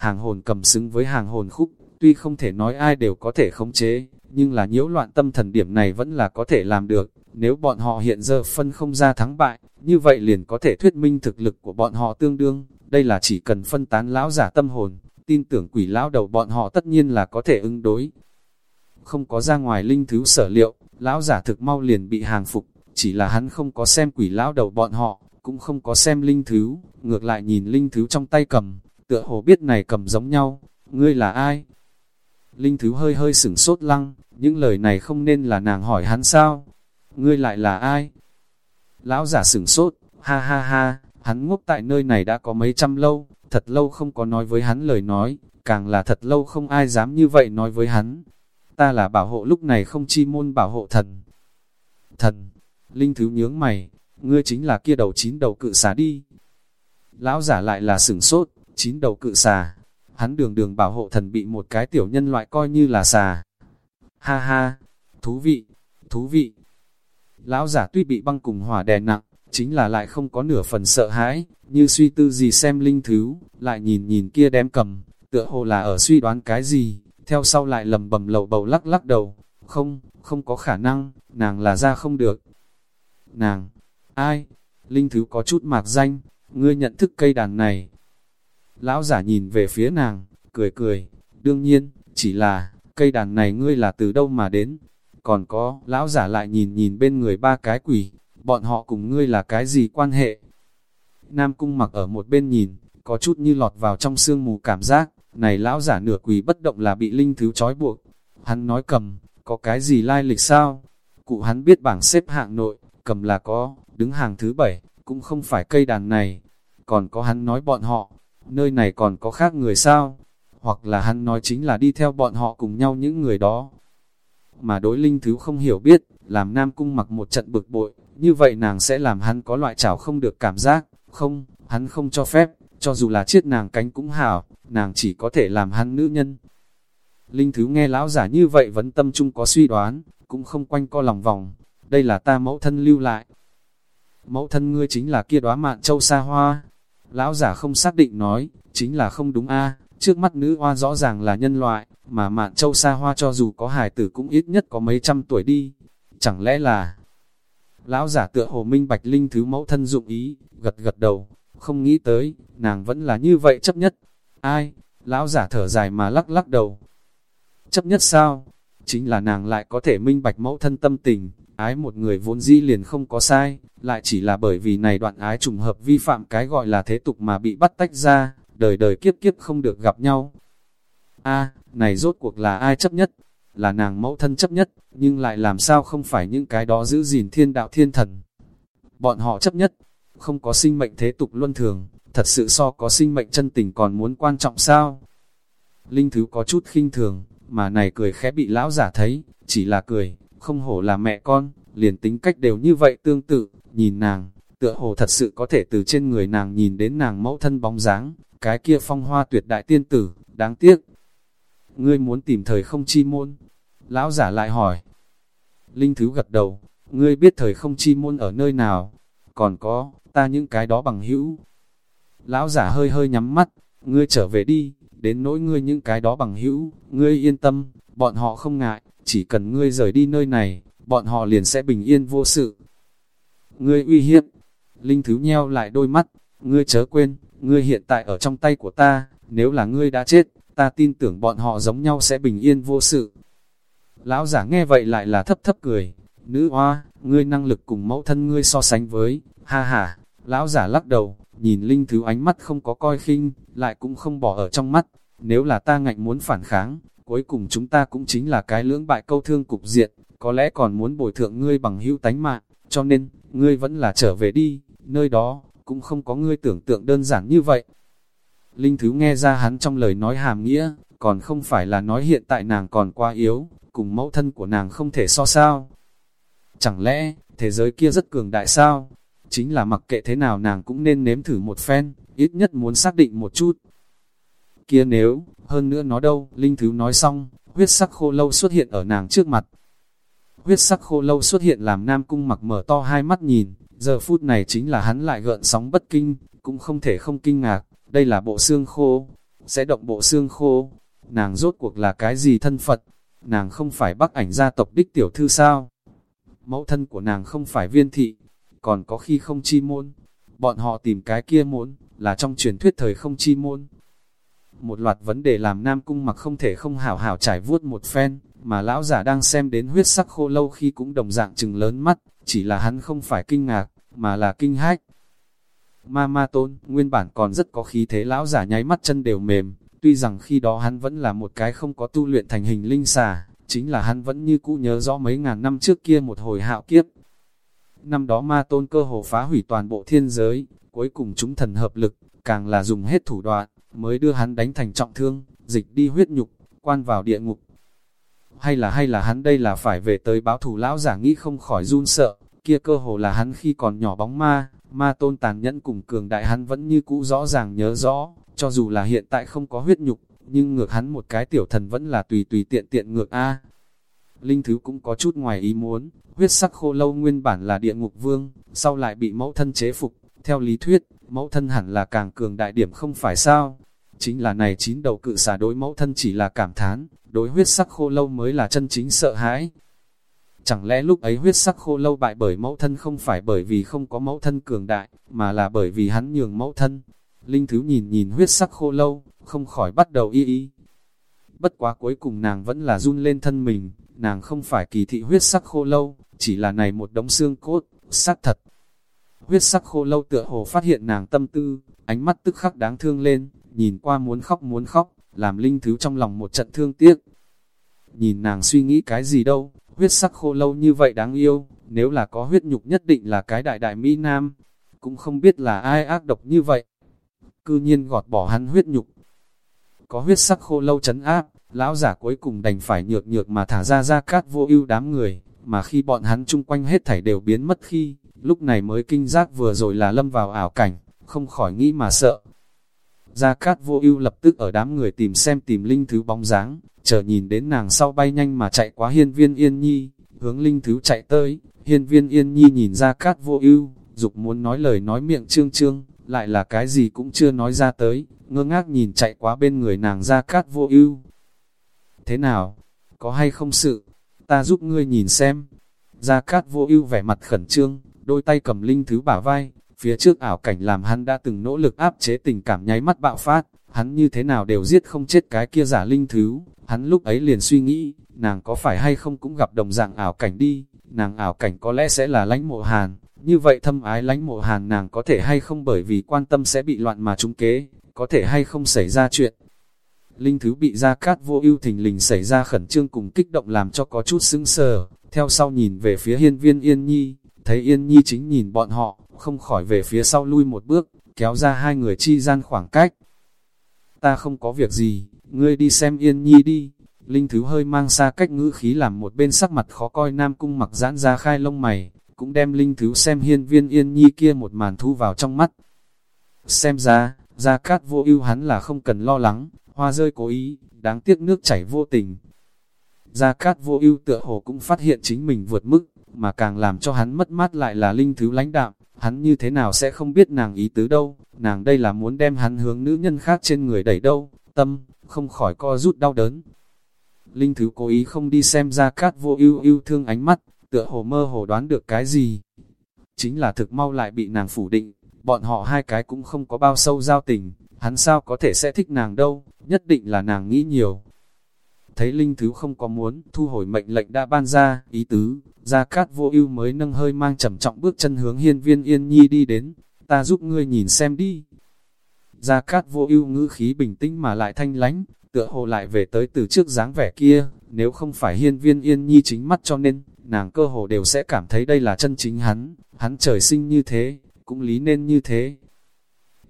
Hàng hồn cầm xứng với hàng hồn khúc, tuy không thể nói ai đều có thể khống chế, nhưng là nhiễu loạn tâm thần điểm này vẫn là có thể làm được. Nếu bọn họ hiện giờ phân không ra thắng bại, như vậy liền có thể thuyết minh thực lực của bọn họ tương đương. Đây là chỉ cần phân tán lão giả tâm hồn, tin tưởng quỷ lão đầu bọn họ tất nhiên là có thể ứng đối. Không có ra ngoài linh thứ sở liệu, lão giả thực mau liền bị hàng phục, chỉ là hắn không có xem quỷ lão đầu bọn họ, cũng không có xem linh thứ, ngược lại nhìn linh thứ trong tay cầm, tựa hồ biết này cầm giống nhau, ngươi là ai? Linh thứ hơi hơi sửng sốt lăng, những lời này không nên là nàng hỏi hắn sao? Ngươi lại là ai? Lão giả sửng sốt, ha ha ha, hắn ngốc tại nơi này đã có mấy trăm lâu, thật lâu không có nói với hắn lời nói, càng là thật lâu không ai dám như vậy nói với hắn. Ta là bảo hộ lúc này không chi môn bảo hộ thần. Thần, Linh Thứ nhướng mày, ngươi chính là kia đầu chín đầu cự xá đi. Lão giả lại là sửng sốt, chín đầu cự xà. Hắn đường đường bảo hộ thần bị một cái tiểu nhân loại coi như là xà. Ha ha, thú vị, thú vị. Lão giả tuy bị băng cùng hỏa đè nặng, chính là lại không có nửa phần sợ hãi, như suy tư gì xem linh thứ, lại nhìn nhìn kia đem cầm, tựa hồ là ở suy đoán cái gì, theo sau lại lầm bầm lầu bầu lắc lắc đầu, không, không có khả năng, nàng là ra không được. Nàng, ai? Linh thứ có chút mạc danh, ngươi nhận thức cây đàn này. Lão giả nhìn về phía nàng, cười cười, đương nhiên, chỉ là, cây đàn này ngươi là từ đâu mà đến. Còn có, lão giả lại nhìn nhìn bên người ba cái quỷ, bọn họ cùng ngươi là cái gì quan hệ? Nam cung mặc ở một bên nhìn, có chút như lọt vào trong sương mù cảm giác, này lão giả nửa quỷ bất động là bị linh thứ trói buộc. Hắn nói cầm, có cái gì lai lịch sao? Cụ hắn biết bảng xếp hạng nội, cầm là có, đứng hàng thứ bảy, cũng không phải cây đàn này. Còn có hắn nói bọn họ, nơi này còn có khác người sao? Hoặc là hắn nói chính là đi theo bọn họ cùng nhau những người đó. Mà đối linh thứ không hiểu biết, làm Nam Cung mặc một trận bực bội, như vậy nàng sẽ làm hắn có loại chảo không được cảm giác, không, hắn không cho phép, cho dù là chiếc nàng cánh cũng hảo, nàng chỉ có thể làm hắn nữ nhân. Linh Thứ nghe lão giả như vậy vẫn tâm trung có suy đoán, cũng không quanh co lòng vòng, đây là ta mẫu thân lưu lại. Mẫu thân ngươi chính là kia đóa mạn châu xa hoa. Lão giả không xác định nói, chính là không đúng a à, trước mắt nữ hoa rõ ràng là nhân loại, mà mạn châu xa hoa cho dù có hài tử cũng ít nhất có mấy trăm tuổi đi. Chẳng lẽ là... Lão giả tựa hồ minh bạch linh thứ mẫu thân dụng ý, gật gật đầu, không nghĩ tới, nàng vẫn là như vậy chấp nhất. Ai? Lão giả thở dài mà lắc lắc đầu. Chấp nhất sao? Chính là nàng lại có thể minh bạch mẫu thân tâm tình, ái một người vốn dĩ liền không có sai, lại chỉ là bởi vì này đoạn ái trùng hợp vi phạm cái gọi là thế tục mà bị bắt tách ra, đời đời kiếp kiếp không được gặp nhau. A, này rốt cuộc là ai chấp nhất? Là nàng mẫu thân chấp nhất, nhưng lại làm sao không phải những cái đó giữ gìn thiên đạo thiên thần. Bọn họ chấp nhất, không có sinh mệnh thế tục luân thường, thật sự so có sinh mệnh chân tình còn muốn quan trọng sao? Linh Thứ có chút khinh thường, mà này cười khẽ bị lão giả thấy, chỉ là cười, không hổ là mẹ con, liền tính cách đều như vậy tương tự, nhìn nàng, tựa hồ thật sự có thể từ trên người nàng nhìn đến nàng mẫu thân bóng dáng, cái kia phong hoa tuyệt đại tiên tử, đáng tiếc. Ngươi muốn tìm thời không chi môn? Lão giả lại hỏi. Linh Thứ gật đầu, ngươi biết thời không chi môn ở nơi nào? Còn có, ta những cái đó bằng hữu. Lão giả hơi hơi nhắm mắt, ngươi trở về đi, đến nỗi ngươi những cái đó bằng hữu, ngươi yên tâm, bọn họ không ngại, chỉ cần ngươi rời đi nơi này, bọn họ liền sẽ bình yên vô sự. Ngươi uy hiếp, Linh Thứ nheo lại đôi mắt, ngươi chớ quên, ngươi hiện tại ở trong tay của ta, nếu là ngươi đã chết, ta tin tưởng bọn họ giống nhau sẽ bình yên vô sự. Lão giả nghe vậy lại là thấp thấp cười, nữ hoa, ngươi năng lực cùng mẫu thân ngươi so sánh với, ha ha, lão giả lắc đầu, nhìn Linh Thứ ánh mắt không có coi khinh, lại cũng không bỏ ở trong mắt, nếu là ta ngạnh muốn phản kháng, cuối cùng chúng ta cũng chính là cái lưỡng bại câu thương cục diện, có lẽ còn muốn bồi thượng ngươi bằng hữu tánh mạng, cho nên, ngươi vẫn là trở về đi, nơi đó, cũng không có ngươi tưởng tượng đơn giản như vậy. Linh Thứ nghe ra hắn trong lời nói hàm nghĩa, còn không phải là nói hiện tại nàng còn quá yếu, cùng mẫu thân của nàng không thể so sao. Chẳng lẽ, thế giới kia rất cường đại sao? Chính là mặc kệ thế nào nàng cũng nên nếm thử một phen, ít nhất muốn xác định một chút. Kia nếu, hơn nữa nó đâu, Linh Thứ nói xong, huyết sắc khô lâu xuất hiện ở nàng trước mặt. Huyết sắc khô lâu xuất hiện làm Nam Cung mặc mở to hai mắt nhìn, giờ phút này chính là hắn lại gợn sóng bất kinh, cũng không thể không kinh ngạc, đây là bộ xương khô, sẽ động bộ xương khô, nàng rốt cuộc là cái gì thân Phật, nàng không phải bắc ảnh gia tộc đích tiểu thư sao? Mẫu thân của nàng không phải viên thị, còn có khi không chi môn, bọn họ tìm cái kia môn, là trong truyền thuyết thời không chi môn. Một loạt vấn đề làm Nam Cung mặc không thể không hảo hảo trải vuốt một phen, mà lão giả đang xem đến huyết sắc khô lâu khi cũng đồng dạng chừng lớn mắt, chỉ là hắn không phải kinh ngạc, mà là kinh hách. Ma ma tôn, nguyên bản còn rất có khí thế lão giả nháy mắt chân đều mềm, tuy rằng khi đó hắn vẫn là một cái không có tu luyện thành hình linh xà, chính là hắn vẫn như cũ nhớ rõ mấy ngàn năm trước kia một hồi hạo kiếp. Năm đó ma tôn cơ hồ phá hủy toàn bộ thiên giới, cuối cùng chúng thần hợp lực, càng là dùng hết thủ đoạn, mới đưa hắn đánh thành trọng thương, dịch đi huyết nhục, quan vào địa ngục. Hay là hay là hắn đây là phải về tới báo thù lão giả nghĩ không khỏi run sợ, kia cơ hồ là hắn khi còn nhỏ bóng ma, ma tôn tàn nhẫn cùng cường đại hắn vẫn như cũ rõ ràng nhớ rõ, cho dù là hiện tại không có huyết nhục, nhưng ngược hắn một cái tiểu thần vẫn là tùy tùy tiện tiện ngược A. Linh Thứ cũng có chút ngoài ý muốn, huyết sắc khô lâu nguyên bản là địa ngục vương, sau lại bị mẫu thân chế phục, theo lý thuyết, mẫu thân hẳn là càng cường đại điểm không phải sao. Chính là này chín đầu cự xà đối mẫu thân chỉ là cảm thán, đối huyết sắc khô lâu mới là chân chính sợ hãi. Chẳng lẽ lúc ấy huyết sắc khô lâu bại bởi mẫu thân không phải bởi vì không có mẫu thân cường đại, mà là bởi vì hắn nhường mẫu thân. Linh Thứ nhìn nhìn huyết sắc khô lâu, không khỏi bắt đầu y y. Bất quá cuối cùng nàng vẫn là run lên thân mình, nàng không phải kỳ thị huyết sắc khô lâu, chỉ là này một đống xương cốt, xác thật. Huyết sắc khô lâu tựa hồ phát hiện nàng tâm tư, ánh mắt tức khắc đáng thương lên, nhìn qua muốn khóc muốn khóc, làm linh thứ trong lòng một trận thương tiếc. Nhìn nàng suy nghĩ cái gì đâu, huyết sắc khô lâu như vậy đáng yêu, nếu là có huyết nhục nhất định là cái đại đại Mỹ Nam, cũng không biết là ai ác độc như vậy. Cư nhiên gọt bỏ hắn huyết nhục. Có huyết sắc khô lâu chấn áp, lão giả cuối cùng đành phải nhược nhược mà thả ra ra cát vô ưu đám người, mà khi bọn hắn chung quanh hết thảy đều biến mất khi, lúc này mới kinh giác vừa rồi là lâm vào ảo cảnh, không khỏi nghĩ mà sợ. Gia Cát vô ưu lập tức ở đám người tìm xem tìm linh thứ bóng dáng, chờ nhìn đến nàng sau bay nhanh mà chạy qua hiên viên yên nhi, hướng linh thứ chạy tới, hiên viên yên nhi nhìn Gia Cát vô ưu, dục muốn nói lời nói miệng trương trương, lại là cái gì cũng chưa nói ra tới, ngơ ngác nhìn chạy qua bên người nàng Gia Cát vô ưu. Thế nào? Có hay không sự? Ta giúp ngươi nhìn xem. Gia Cát vô ưu vẻ mặt khẩn trương, đôi tay cầm linh thứ bả vai, phía trước ảo cảnh làm hắn đã từng nỗ lực áp chế tình cảm nháy mắt bạo phát, hắn như thế nào đều giết không chết cái kia giả linh thứ, hắn lúc ấy liền suy nghĩ, nàng có phải hay không cũng gặp đồng dạng ảo cảnh đi, nàng ảo cảnh có lẽ sẽ là lãnh mộ hàn, như vậy thâm ái lãnh mộ hàn nàng có thể hay không bởi vì quan tâm sẽ bị loạn mà trúng kế, có thể hay không xảy ra chuyện. Linh thứ bị ra cát vô ưu thình lình xảy ra khẩn trương cùng kích động làm cho có chút sững sờ, theo sau nhìn về phía hiên viên yên nhi, thấy yên nhi chính nhìn bọn họ, không khỏi về phía sau lui một bước, kéo ra hai người chi gian khoảng cách. Ta không có việc gì, ngươi đi xem yên nhi đi. Linh Thứ hơi mang xa cách ngữ khí làm một bên sắc mặt khó coi Nam Cung mặc giãn ra khai lông mày, cũng đem Linh Thứ xem hiên viên yên nhi kia một màn thu vào trong mắt. Xem ra, Gia Cát vô ưu hắn là không cần lo lắng, hoa rơi cố ý, đáng tiếc nước chảy vô tình. Gia Cát vô ưu tựa hồ cũng phát hiện chính mình vượt mức, mà càng làm cho hắn mất mát lại là Linh Thứ lãnh đạm, hắn như thế nào sẽ không biết nàng ý tứ đâu, nàng đây là muốn đem hắn hướng nữ nhân khác trên người đẩy đâu, tâm, không khỏi co rút đau đớn. Linh Thứ cố ý không đi xem ra cát vô ưu yêu thương ánh mắt, tựa hồ mơ hồ đoán được cái gì. Chính là thực mau lại bị nàng phủ định, bọn họ hai cái cũng không có bao sâu giao tình, hắn sao có thể sẽ thích nàng đâu, nhất định là nàng nghĩ nhiều. Thấy Linh Thứ không có muốn, thu hồi mệnh lệnh đã ban ra, ý tứ, Gia Cát vô ưu mới nâng hơi mang trầm trọng bước chân hướng hiên viên yên nhi đi đến, ta giúp ngươi nhìn xem đi. Gia Cát vô ưu ngữ khí bình tĩnh mà lại thanh lánh, tựa hồ lại về tới từ trước dáng vẻ kia, nếu không phải hiên viên yên nhi chính mắt cho nên, nàng cơ hồ đều sẽ cảm thấy đây là chân chính hắn, hắn trời sinh như thế, cũng lý nên như thế.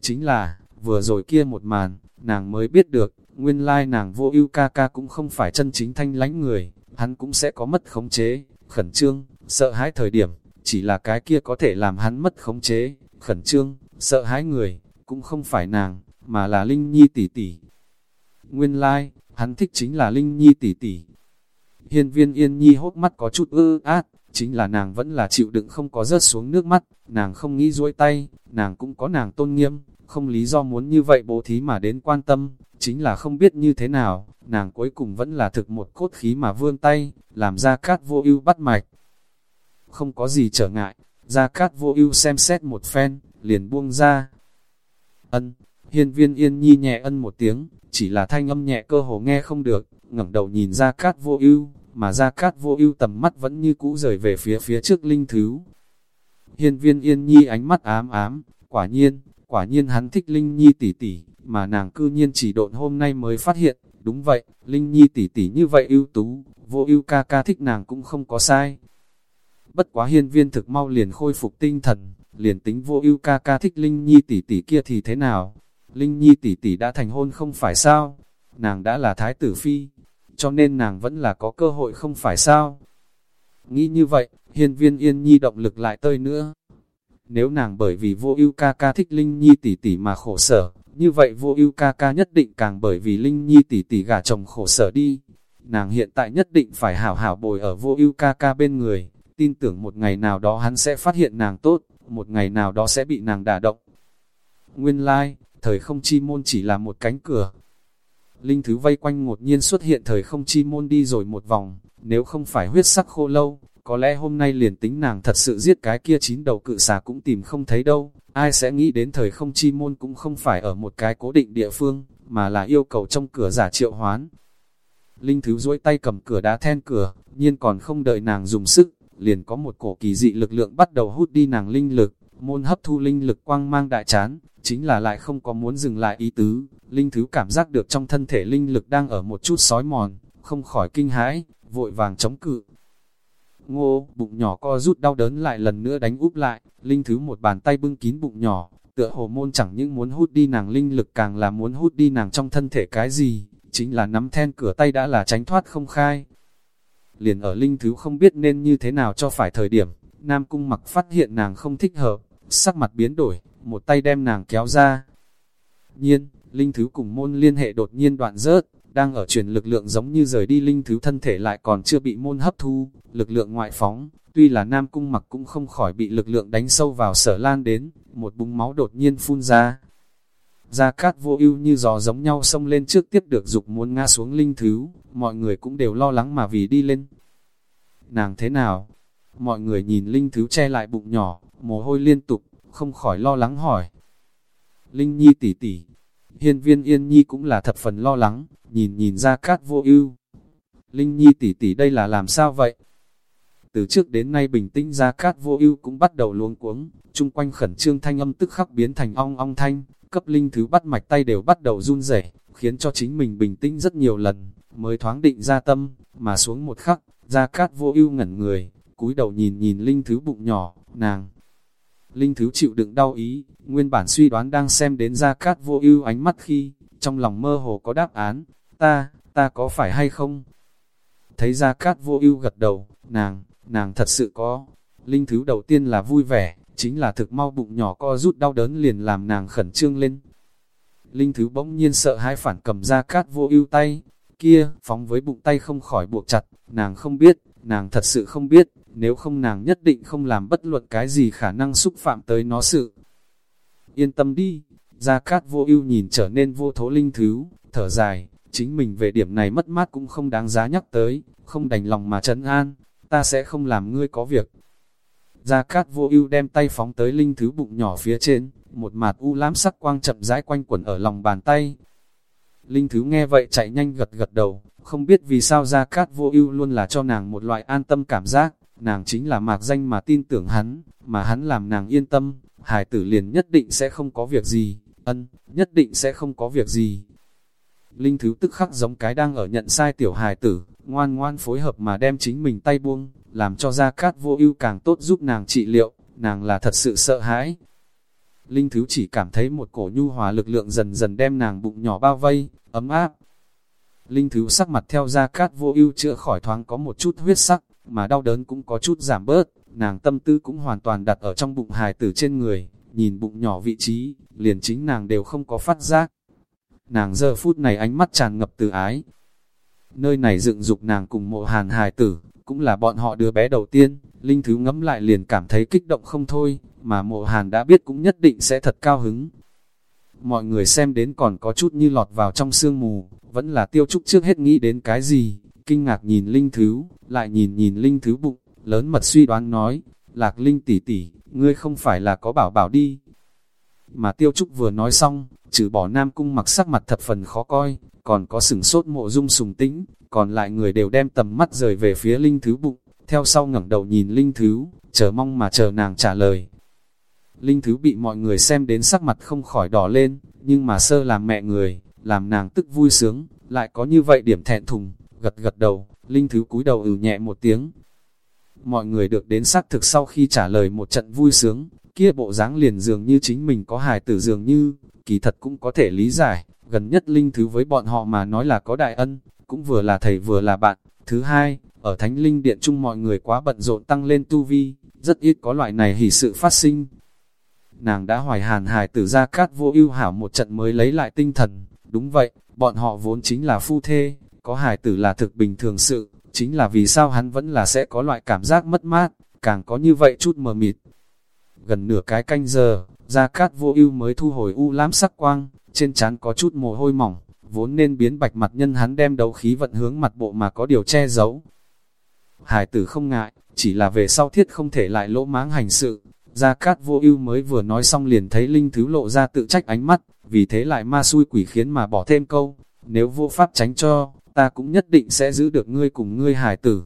Chính là, vừa rồi kia một màn, nàng mới biết được, nguyên lai nàng vô ưu ca ca cũng không phải chân chính thanh lánh người, hắn cũng sẽ có mất khống chế, khẩn trương, sợ hãi thời điểm, chỉ là cái kia có thể làm hắn mất khống chế, khẩn trương, sợ hãi người, cũng không phải nàng, mà là Linh Nhi tỷ tỷ. Nguyên lai, like, hắn thích chính là Linh Nhi tỷ tỷ. Hiên viên yên nhi hốt mắt có chút ư át, chính là nàng vẫn là chịu đựng không có rớt xuống nước mắt, nàng không nghĩ duỗi tay, nàng cũng có nàng tôn nghiêm, không lý do muốn như vậy bố thí mà đến quan tâm, chính là không biết như thế nào, nàng cuối cùng vẫn là thực một cốt khí mà vươn tay, làm ra cát vô ưu bắt mạch. Không có gì trở ngại, ra cát vô ưu xem xét một phen, liền buông ra. Ân, hiên viên yên nhi nhẹ ân một tiếng, chỉ là thanh âm nhẹ cơ hồ nghe không được, ngẩng đầu nhìn ra cát vô ưu, mà ra cát vô ưu tầm mắt vẫn như cũ rời về phía phía trước linh thứ. Hiên viên yên nhi ánh mắt ám ám, quả nhiên, quả nhiên hắn thích linh nhi tỷ tỷ, mà nàng cư nhiên chỉ độn hôm nay mới phát hiện, đúng vậy, linh nhi tỷ tỷ như vậy ưu tú, vô ưu ca ca thích nàng cũng không có sai. Bất quá hiên viên thực mau liền khôi phục tinh thần, liền tính vô ưu ca ca thích linh nhi tỷ tỷ kia thì thế nào? Linh nhi tỷ tỷ đã thành hôn không phải sao? Nàng đã là thái tử phi, cho nên nàng vẫn là có cơ hội không phải sao. Nghĩ như vậy, hiên viên yên nhi động lực lại tơi nữa. Nếu nàng bởi vì vô ưu ca ca thích Linh Nhi tỷ tỷ mà khổ sở, như vậy vô ưu ca ca nhất định càng bởi vì Linh Nhi tỷ tỷ gả chồng khổ sở đi. Nàng hiện tại nhất định phải hảo hảo bồi ở vô ưu ca ca bên người, tin tưởng một ngày nào đó hắn sẽ phát hiện nàng tốt, một ngày nào đó sẽ bị nàng đả động. Nguyên lai, like, thời không chi môn chỉ là một cánh cửa, Linh thứ vây quanh ngột nhiên xuất hiện thời không chi môn đi rồi một vòng, nếu không phải huyết sắc khô lâu, có lẽ hôm nay liền tính nàng thật sự giết cái kia chín đầu cự xà cũng tìm không thấy đâu, ai sẽ nghĩ đến thời không chi môn cũng không phải ở một cái cố định địa phương, mà là yêu cầu trong cửa giả triệu hoán. Linh thứ duỗi tay cầm cửa đá then cửa, nhiên còn không đợi nàng dùng sức, liền có một cổ kỳ dị lực lượng bắt đầu hút đi nàng linh lực, môn hấp thu linh lực quang mang đại chán, chính là lại không có muốn dừng lại ý tứ, linh thứ cảm giác được trong thân thể linh lực đang ở một chút sói mòn, không khỏi kinh hãi, vội vàng chống cự. Ngô, bụng nhỏ co rút đau đớn lại lần nữa đánh úp lại, linh thứ một bàn tay bưng kín bụng nhỏ, tựa hồ môn chẳng những muốn hút đi nàng linh lực càng là muốn hút đi nàng trong thân thể cái gì, chính là nắm then cửa tay đã là tránh thoát không khai. Liền ở linh thứ không biết nên như thế nào cho phải thời điểm, Nam Cung mặc phát hiện nàng không thích hợp, sắc mặt biến đổi, một tay đem nàng kéo ra. Nhiên, linh thứ cùng môn liên hệ đột nhiên đoạn rớt, đang ở truyền lực lượng giống như rời đi linh thứ thân thể lại còn chưa bị môn hấp thu, lực lượng ngoại phóng, tuy là nam cung mặc cũng không khỏi bị lực lượng đánh sâu vào sở lan đến, một búng máu đột nhiên phun ra. Gia Cát vô ưu như giò giống nhau xông lên trước tiếp được dục muốn ngã xuống linh thứ, mọi người cũng đều lo lắng mà vì đi lên. Nàng thế nào? Mọi người nhìn linh thứ che lại bụng nhỏ, mồ hôi liên tục, không khỏi lo lắng hỏi. Linh Nhi tỷ tỷ, hiên viên yên nhi cũng là thập phần lo lắng, nhìn nhìn ra cát vô ưu. Linh Nhi tỷ tỷ đây là làm sao vậy? Từ trước đến nay bình tĩnh ra cát vô ưu cũng bắt đầu luống cuống, chung quanh khẩn trương thanh âm tức khắc biến thành ong ong thanh, cấp linh thứ bắt mạch tay đều bắt đầu run rẩy, khiến cho chính mình bình tĩnh rất nhiều lần, mới thoáng định ra tâm, mà xuống một khắc, ra cát vô ưu ngẩn người, cúi đầu nhìn nhìn linh thứ bụng nhỏ, nàng, Linh Thứ chịu đựng đau ý, nguyên bản suy đoán đang xem đến ra cát vô ưu ánh mắt khi, trong lòng mơ hồ có đáp án, ta, ta có phải hay không? Thấy ra cát vô ưu gật đầu, nàng, nàng thật sự có. Linh Thứ đầu tiên là vui vẻ, chính là thực mau bụng nhỏ co rút đau đớn liền làm nàng khẩn trương lên. Linh Thứ bỗng nhiên sợ hai phản cầm ra cát vô ưu tay, kia, phóng với bụng tay không khỏi buộc chặt, nàng không biết, nàng thật sự không biết, nếu không nàng nhất định không làm bất luận cái gì khả năng xúc phạm tới nó sự. Yên tâm đi, Gia Cát vô ưu nhìn trở nên vô thố linh thứ, thở dài, chính mình về điểm này mất mát cũng không đáng giá nhắc tới, không đành lòng mà trấn an, ta sẽ không làm ngươi có việc. Gia Cát vô ưu đem tay phóng tới linh thứ bụng nhỏ phía trên, một mạt u lam sắc quang chậm rãi quanh quẩn ở lòng bàn tay. Linh thứ nghe vậy chạy nhanh gật gật đầu, không biết vì sao Gia Cát vô ưu luôn là cho nàng một loại an tâm cảm giác nàng chính là mạc danh mà tin tưởng hắn, mà hắn làm nàng yên tâm, hải tử liền nhất định sẽ không có việc gì, ân, nhất định sẽ không có việc gì. Linh thứ tức khắc giống cái đang ở nhận sai tiểu hài tử, ngoan ngoan phối hợp mà đem chính mình tay buông, làm cho Gia Cát vô ưu càng tốt giúp nàng trị liệu, nàng là thật sự sợ hãi. Linh thứ chỉ cảm thấy một cổ nhu hòa lực lượng dần dần đem nàng bụng nhỏ bao vây, ấm áp. Linh thứ sắc mặt theo Gia Cát vô ưu chữa khỏi thoáng có một chút huyết sắc, mà đau đớn cũng có chút giảm bớt, nàng tâm tư cũng hoàn toàn đặt ở trong bụng hài tử trên người, nhìn bụng nhỏ vị trí, liền chính nàng đều không có phát giác. Nàng giờ phút này ánh mắt tràn ngập từ ái, nơi này dựng dục nàng cùng mộ hàn hài tử, cũng là bọn họ đứa bé đầu tiên, Linh Thứ ngẫm lại liền cảm thấy kích động không thôi, mà mộ hàn đã biết cũng nhất định sẽ thật cao hứng. Mọi người xem đến còn có chút như lọt vào trong sương mù, vẫn là tiêu trúc trước hết nghĩ đến cái gì, kinh ngạc nhìn Linh Thứ, lại nhìn nhìn Linh Thứ bụng, lớn mật suy đoán nói, Lạc Linh tỷ tỷ, ngươi không phải là có bảo bảo đi. Mà Tiêu Trúc vừa nói xong, trừ bỏ Nam Cung mặc sắc mặt thập phần khó coi, còn có sừng sốt mộ dung sùng tĩnh, còn lại người đều đem tầm mắt rời về phía Linh Thứ bụng, theo sau ngẩng đầu nhìn Linh Thứ, chờ mong mà chờ nàng trả lời. Linh Thứ bị mọi người xem đến sắc mặt không khỏi đỏ lên, nhưng mà sơ làm mẹ người, làm nàng tức vui sướng, lại có như vậy điểm thẹn thùng, gật gật đầu, Linh Thứ cúi đầu ừ nhẹ một tiếng, Mọi người được đến xác thực sau khi trả lời một trận vui sướng, kia bộ dáng liền dường như chính mình có hài tử dường như, kỳ thật cũng có thể lý giải, gần nhất linh thứ với bọn họ mà nói là có đại ân, cũng vừa là thầy vừa là bạn. Thứ hai, ở thánh linh điện chung mọi người quá bận rộn tăng lên tu vi, rất ít có loại này hỷ sự phát sinh. Nàng đã hoài hàn hài tử ra cát vô ưu hảo một trận mới lấy lại tinh thần, đúng vậy, bọn họ vốn chính là phu thê, có hài tử là thực bình thường sự, Chính là vì sao hắn vẫn là sẽ có loại cảm giác mất mát, càng có như vậy chút mờ mịt. Gần nửa cái canh giờ, Gia Cát vô ưu mới thu hồi u lam sắc quang, trên trán có chút mồ hôi mỏng, vốn nên biến bạch mặt nhân hắn đem đấu khí vận hướng mặt bộ mà có điều che giấu. Hải tử không ngại, chỉ là về sau thiết không thể lại lỗ máng hành sự. Gia Cát vô ưu mới vừa nói xong liền thấy Linh Thứ lộ ra tự trách ánh mắt, vì thế lại ma xui quỷ khiến mà bỏ thêm câu, nếu vô pháp tránh cho, ta cũng nhất định sẽ giữ được ngươi cùng ngươi hải tử.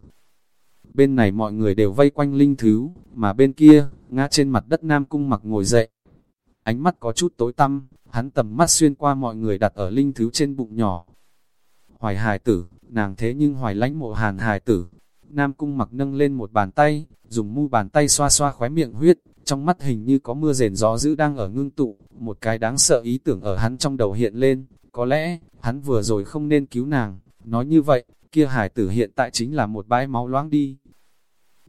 Bên này mọi người đều vây quanh linh thứ, mà bên kia, ngã trên mặt đất Nam Cung mặc ngồi dậy. Ánh mắt có chút tối tăm, hắn tầm mắt xuyên qua mọi người đặt ở linh thứ trên bụng nhỏ. Hoài hải tử, nàng thế nhưng hoài lánh mộ hàn hải tử. Nam Cung mặc nâng lên một bàn tay, dùng mu bàn tay xoa xoa khóe miệng huyết, trong mắt hình như có mưa rền gió dữ đang ở ngưng tụ, một cái đáng sợ ý tưởng ở hắn trong đầu hiện lên, có lẽ, hắn vừa rồi không nên cứu nàng, Nói như vậy, kia hải tử hiện tại chính là một bãi máu loãng đi.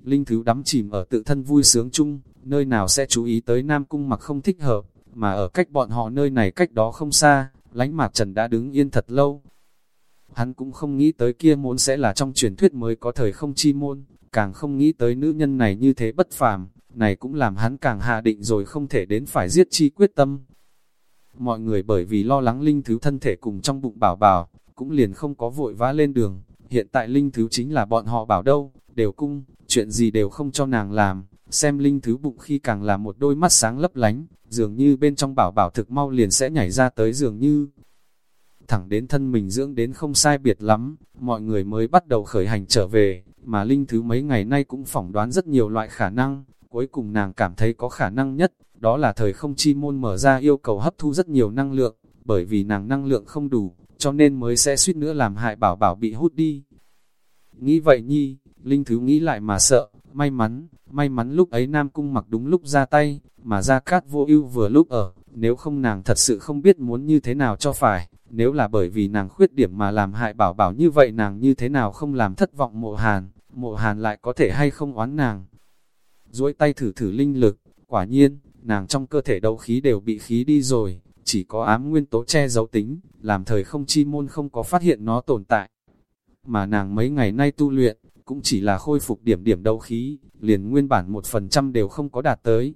Linh Thứ đắm chìm ở tự thân vui sướng chung, nơi nào sẽ chú ý tới Nam Cung mặc không thích hợp, mà ở cách bọn họ nơi này cách đó không xa, lánh mạc trần đã đứng yên thật lâu. Hắn cũng không nghĩ tới kia môn sẽ là trong truyền thuyết mới có thời không chi môn, càng không nghĩ tới nữ nhân này như thế bất phàm, này cũng làm hắn càng hạ định rồi không thể đến phải giết chi quyết tâm. Mọi người bởi vì lo lắng linh thứ thân thể cùng trong bụng bảo bảo, cũng liền không có vội vã lên đường. Hiện tại linh thứ chính là bọn họ bảo đâu, đều cung, chuyện gì đều không cho nàng làm, xem linh thứ bụng khi càng là một đôi mắt sáng lấp lánh, dường như bên trong bảo bảo thực mau liền sẽ nhảy ra tới dường như. Thẳng đến thân mình dưỡng đến không sai biệt lắm, mọi người mới bắt đầu khởi hành trở về, mà linh thứ mấy ngày nay cũng phỏng đoán rất nhiều loại khả năng, cuối cùng nàng cảm thấy có khả năng nhất, đó là thời không chi môn mở ra yêu cầu hấp thu rất nhiều năng lượng, bởi vì nàng năng lượng không đủ, cho nên mới sẽ suýt nữa làm hại bảo bảo bị hút đi. Nghĩ vậy nhi, Linh Thứ nghĩ lại mà sợ, may mắn, may mắn lúc ấy Nam Cung mặc đúng lúc ra tay, mà ra cát vô ưu vừa lúc ở, nếu không nàng thật sự không biết muốn như thế nào cho phải, nếu là bởi vì nàng khuyết điểm mà làm hại bảo bảo như vậy nàng như thế nào không làm thất vọng mộ hàn, mộ hàn lại có thể hay không oán nàng. duỗi tay thử thử linh lực, quả nhiên, nàng trong cơ thể đấu khí đều bị khí đi rồi, chỉ có ám nguyên tố che giấu tính, làm thời không chi môn không có phát hiện nó tồn tại. Mà nàng mấy ngày nay tu luyện, cũng chỉ là khôi phục điểm điểm đấu khí, liền nguyên bản một phần trăm đều không có đạt tới.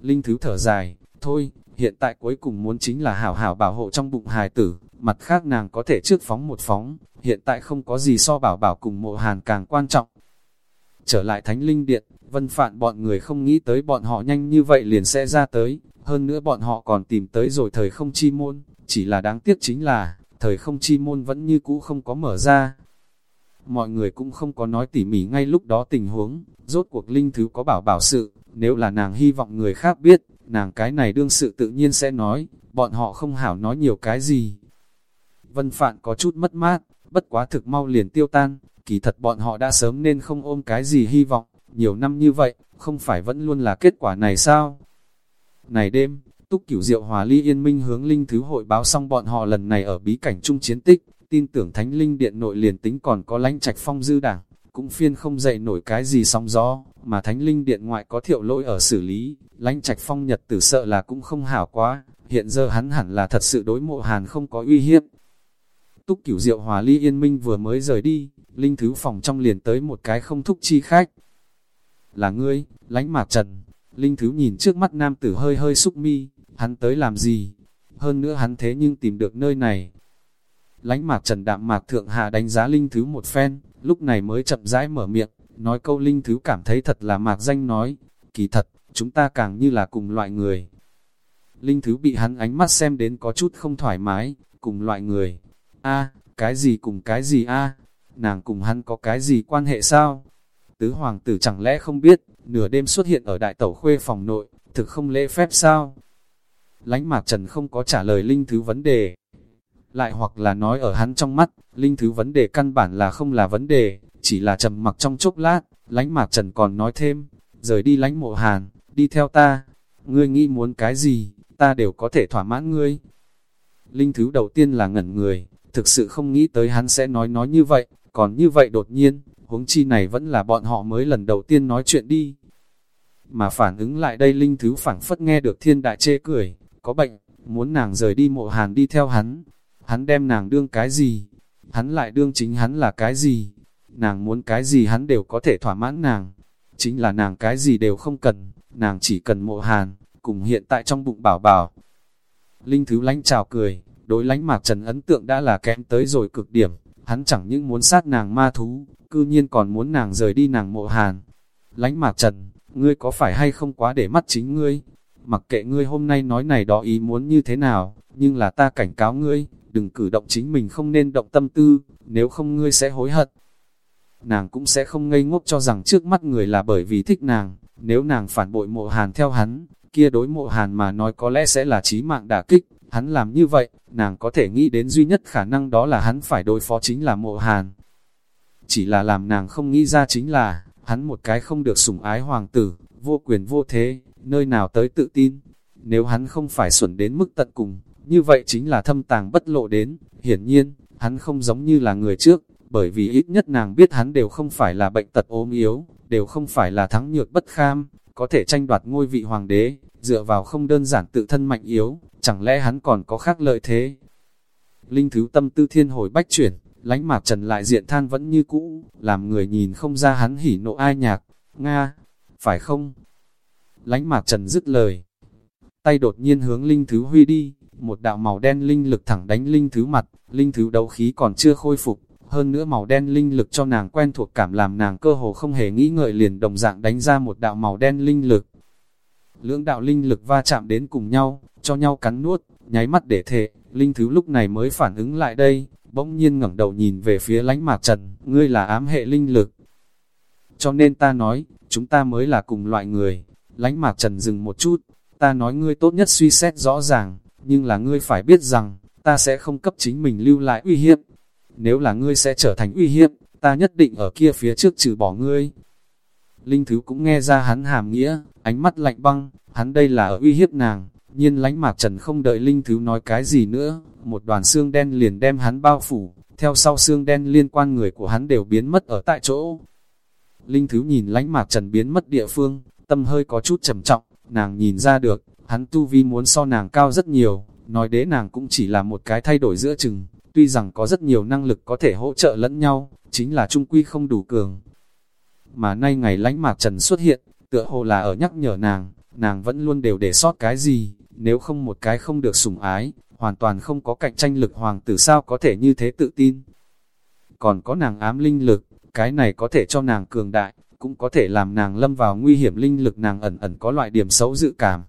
Linh thứ thở dài, thôi, hiện tại cuối cùng muốn chính là hảo hảo bảo hộ trong bụng hài tử, mặt khác nàng có thể trước phóng một phóng, hiện tại không có gì so bảo bảo cùng mộ hàn càng quan trọng. Trở lại thánh linh điện, vân phạn bọn người không nghĩ tới bọn họ nhanh như vậy liền sẽ ra tới, hơn nữa bọn họ còn tìm tới rồi thời không chi môn, chỉ là đáng tiếc chính là, thời không chi môn vẫn như cũ không có mở ra. Mọi người cũng không có nói tỉ mỉ ngay lúc đó tình huống, rốt cuộc linh thứ có bảo bảo sự, nếu là nàng hy vọng người khác biết, nàng cái này đương sự tự nhiên sẽ nói, bọn họ không hảo nói nhiều cái gì. Vân Phạn có chút mất mát, bất quá thực mau liền tiêu tan, kỳ thật bọn họ đã sớm nên không ôm cái gì hy vọng, nhiều năm như vậy, không phải vẫn luôn là kết quả này sao? Này đêm, Túc Cửu Diệu Hòa Ly Yên Minh hướng Linh Thứ hội báo xong bọn họ lần này ở bí cảnh trung chiến tích, tin tưởng Thánh Linh Điện nội liền tính còn có lãnh trạch phong dư đảng, cũng phiên không dậy nổi cái gì sóng gió, mà Thánh Linh Điện ngoại có thiệu lỗi ở xử lý, lãnh trạch phong nhật tử sợ là cũng không hảo quá, hiện giờ hắn hẳn là thật sự đối mộ hàn không có uy hiếp. Túc Cửu Diệu Hòa Ly Yên Minh vừa mới rời đi, Linh Thứ phòng trong liền tới một cái không thúc chi khách. Là ngươi, lãnh mạc trần. Linh Thứ nhìn trước mắt nam tử hơi hơi xúc mi, hắn tới làm gì? Hơn nữa hắn thế nhưng tìm được nơi này. Lánh mạc trần đạm mạc thượng hạ đánh giá Linh Thứ một phen, lúc này mới chậm rãi mở miệng, nói câu Linh Thứ cảm thấy thật là mạc danh nói. Kỳ thật, chúng ta càng như là cùng loại người. Linh Thứ bị hắn ánh mắt xem đến có chút không thoải mái, cùng loại người. a cái gì cùng cái gì a nàng cùng hắn có cái gì quan hệ sao? Tứ hoàng tử chẳng lẽ không biết, nửa đêm xuất hiện ở đại tẩu khuê phòng nội, thực không lễ phép sao? Lánh mạc trần không có trả lời linh thứ vấn đề. Lại hoặc là nói ở hắn trong mắt, linh thứ vấn đề căn bản là không là vấn đề, chỉ là trầm mặc trong chốc lát, lánh mạc trần còn nói thêm, rời đi lánh mộ hàn, đi theo ta, ngươi nghĩ muốn cái gì, ta đều có thể thỏa mãn ngươi. Linh thứ đầu tiên là ngẩn người, thực sự không nghĩ tới hắn sẽ nói nói như vậy, còn như vậy đột nhiên, huống chi này vẫn là bọn họ mới lần đầu tiên nói chuyện đi. Mà phản ứng lại đây Linh Thứ phảng phất nghe được thiên đại chê cười, có bệnh, muốn nàng rời đi mộ hàn đi theo hắn. Hắn đem nàng đương cái gì? Hắn lại đương chính hắn là cái gì? Nàng muốn cái gì hắn đều có thể thỏa mãn nàng. Chính là nàng cái gì đều không cần, nàng chỉ cần mộ hàn, cùng hiện tại trong bụng bảo bảo. Linh Thứ lánh chào cười, đối lánh mạc trần ấn tượng đã là kém tới rồi cực điểm, hắn chẳng những muốn sát nàng ma thú, cư nhiên còn muốn nàng rời đi nàng mộ hàn. Lánh mạc trần, ngươi có phải hay không quá để mắt chính ngươi? Mặc kệ ngươi hôm nay nói này đó ý muốn như thế nào, nhưng là ta cảnh cáo ngươi, đừng cử động chính mình không nên động tâm tư, nếu không ngươi sẽ hối hận. Nàng cũng sẽ không ngây ngốc cho rằng trước mắt người là bởi vì thích nàng, nếu nàng phản bội mộ hàn theo hắn, kia đối mộ hàn mà nói có lẽ sẽ là chí mạng đả kích, hắn làm như vậy, nàng có thể nghĩ đến duy nhất khả năng đó là hắn phải đối phó chính là mộ hàn. Chỉ là làm nàng không nghĩ ra chính là, hắn một cái không được sủng ái hoàng tử, vô quyền vô thế, nơi nào tới tự tin. Nếu hắn không phải xuẩn đến mức tận cùng, như vậy chính là thâm tàng bất lộ đến, hiển nhiên, hắn không giống như là người trước, bởi vì ít nhất nàng biết hắn đều không phải là bệnh tật ốm yếu, đều không phải là thắng nhược bất kham, có thể tranh đoạt ngôi vị hoàng đế, dựa vào không đơn giản tự thân mạnh yếu, chẳng lẽ hắn còn có khác lợi thế. Linh thứ tâm tư thiên hồi bách chuyển, lánh mạc trần lại diện than vẫn như cũ, làm người nhìn không ra hắn hỉ nộ ai nhạc, Nga, phải không? Lánh mạc trần dứt lời, tay đột nhiên hướng linh thứ huy đi, một đạo màu đen linh lực thẳng đánh linh thứ mặt, linh thứ đấu khí còn chưa khôi phục, hơn nữa màu đen linh lực cho nàng quen thuộc cảm làm nàng cơ hồ không hề nghĩ ngợi liền đồng dạng đánh ra một đạo màu đen linh lực. Lưỡng đạo linh lực va chạm đến cùng nhau, cho nhau cắn nuốt, nháy mắt để thể, linh thứ lúc này mới phản ứng lại đây, bỗng nhiên ngẩng đầu nhìn về phía lánh mạc trần, ngươi là ám hệ linh lực. Cho nên ta nói, chúng ta mới là cùng loại người, lánh mạc trần dừng một chút, ta nói ngươi tốt nhất suy xét rõ ràng, nhưng là ngươi phải biết rằng, ta sẽ không cấp chính mình lưu lại uy hiếp. Nếu là ngươi sẽ trở thành uy hiếp, ta nhất định ở kia phía trước trừ bỏ ngươi. Linh Thứ cũng nghe ra hắn hàm nghĩa, ánh mắt lạnh băng, hắn đây là ở uy hiếp nàng, nhiên lánh mạc trần không đợi Linh Thứ nói cái gì nữa, một đoàn xương đen liền đem hắn bao phủ, theo sau xương đen liên quan người của hắn đều biến mất ở tại chỗ. Linh Thứ nhìn lánh mạc trần biến mất địa phương, tâm hơi có chút trầm trọng, nàng nhìn ra được, hắn tu vi muốn so nàng cao rất nhiều, nói đế nàng cũng chỉ là một cái thay đổi giữa chừng, tuy rằng có rất nhiều năng lực có thể hỗ trợ lẫn nhau, chính là trung quy không đủ cường. Mà nay ngày lánh mạc trần xuất hiện, tựa hồ là ở nhắc nhở nàng, nàng vẫn luôn đều để sót cái gì, nếu không một cái không được sủng ái, hoàn toàn không có cạnh tranh lực hoàng tử sao có thể như thế tự tin. Còn có nàng ám linh lực, cái này có thể cho nàng cường đại, cũng có thể làm nàng lâm vào nguy hiểm linh lực nàng ẩn ẩn có loại điểm xấu dự cảm.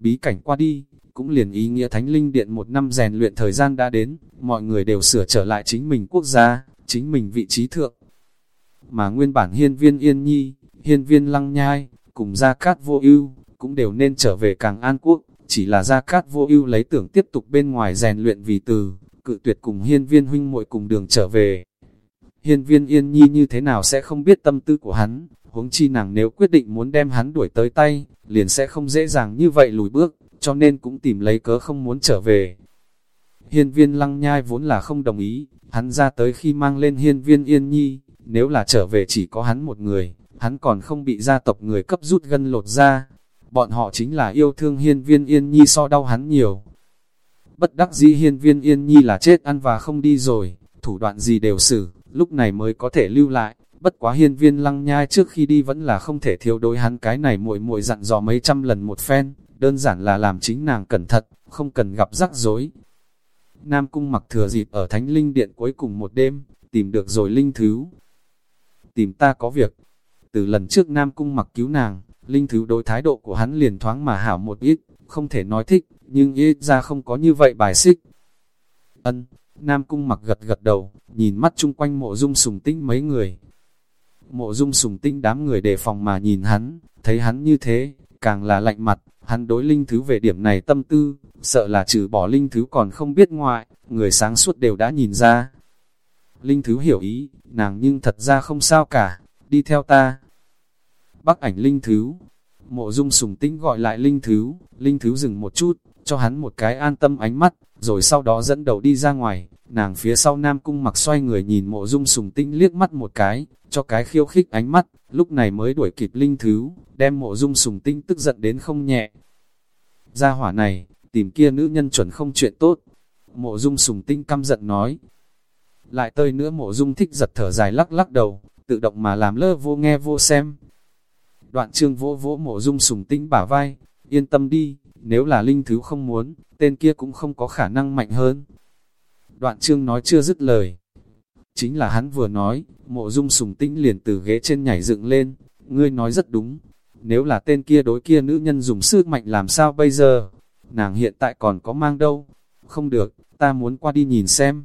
Bí cảnh qua đi, cũng liền ý nghĩa thánh linh điện một năm rèn luyện thời gian đã đến, mọi người đều sửa trở lại chính mình quốc gia, chính mình vị trí thượng. Mà nguyên bản hiên viên yên nhi, hiên viên lăng nhai, cùng Gia Cát Vô Ưu cũng đều nên trở về càng an quốc, chỉ là Gia Cát Vô Ưu lấy tưởng tiếp tục bên ngoài rèn luyện vì từ, cự tuyệt cùng hiên viên huynh muội cùng đường trở về. Hiên viên yên nhi như thế nào sẽ không biết tâm tư của hắn, huống chi nàng nếu quyết định muốn đem hắn đuổi tới tay, liền sẽ không dễ dàng như vậy lùi bước, cho nên cũng tìm lấy cớ không muốn trở về. Hiên viên lăng nhai vốn là không đồng ý, hắn ra tới khi mang lên hiên viên yên nhi, nếu là trở về chỉ có hắn một người, hắn còn không bị gia tộc người cấp rút gân lột ra. Bọn họ chính là yêu thương hiên viên yên nhi so đau hắn nhiều. bất đắc dĩ hiên viên yên nhi là chết ăn và không đi rồi, thủ đoạn gì đều xử, lúc này mới có thể lưu lại, bất quá hiên viên lăng nhai trước khi đi vẫn là không thể thiếu đối hắn cái này muội muội dặn dò mấy trăm lần một phen, đơn giản là làm chính nàng cẩn thận, không cần gặp rắc rối. Nam Cung mặc thừa dịp ở Thánh Linh Điện cuối cùng một đêm, tìm được rồi Linh Thứ. Tìm ta có việc. Từ lần trước Nam Cung mặc cứu nàng, Linh Thứ đối thái độ của hắn liền thoáng mà hảo một ít, không thể nói thích, nhưng ít ra không có như vậy bài xích. Ân, Nam Cung mặc gật gật đầu, nhìn mắt chung quanh mộ dung sùng tinh mấy người. Mộ dung sùng tinh đám người đề phòng mà nhìn hắn, thấy hắn như thế, càng là lạnh mặt, hắn đối linh thứ về điểm này tâm tư, sợ là trừ bỏ linh thứ còn không biết ngoại, người sáng suốt đều đã nhìn ra. Linh thứ hiểu ý, nàng nhưng thật ra không sao cả, đi theo ta. Bắc ảnh linh thứ, mộ dung sùng tinh gọi lại linh thứ, linh thứ dừng một chút, cho hắn một cái an tâm ánh mắt, rồi sau đó dẫn đầu đi ra ngoài, nàng phía sau Nam Cung mặc xoay người nhìn mộ dung sùng tinh liếc mắt một cái, cho cái khiêu khích ánh mắt, lúc này mới đuổi kịp linh thứ, đem mộ dung sùng tinh tức giận đến không nhẹ. Gia hỏa này, tìm kia nữ nhân chuẩn không chuyện tốt, mộ dung sùng tinh căm giận nói. Lại tơi nữa mộ dung thích giật thở dài lắc lắc đầu, tự động mà làm lơ vô nghe vô xem. Đoạn trương vỗ vỗ mộ dung sùng tinh bả vai, yên tâm đi, nếu là linh thứ không muốn, tên kia cũng không có khả năng mạnh hơn. Đoạn trương nói chưa dứt lời. Chính là hắn vừa nói, mộ dung sùng tĩnh liền từ ghế trên nhảy dựng lên, ngươi nói rất đúng. Nếu là tên kia đối kia nữ nhân dùng sức mạnh làm sao bây giờ? Nàng hiện tại còn có mang đâu? Không được, ta muốn qua đi nhìn xem.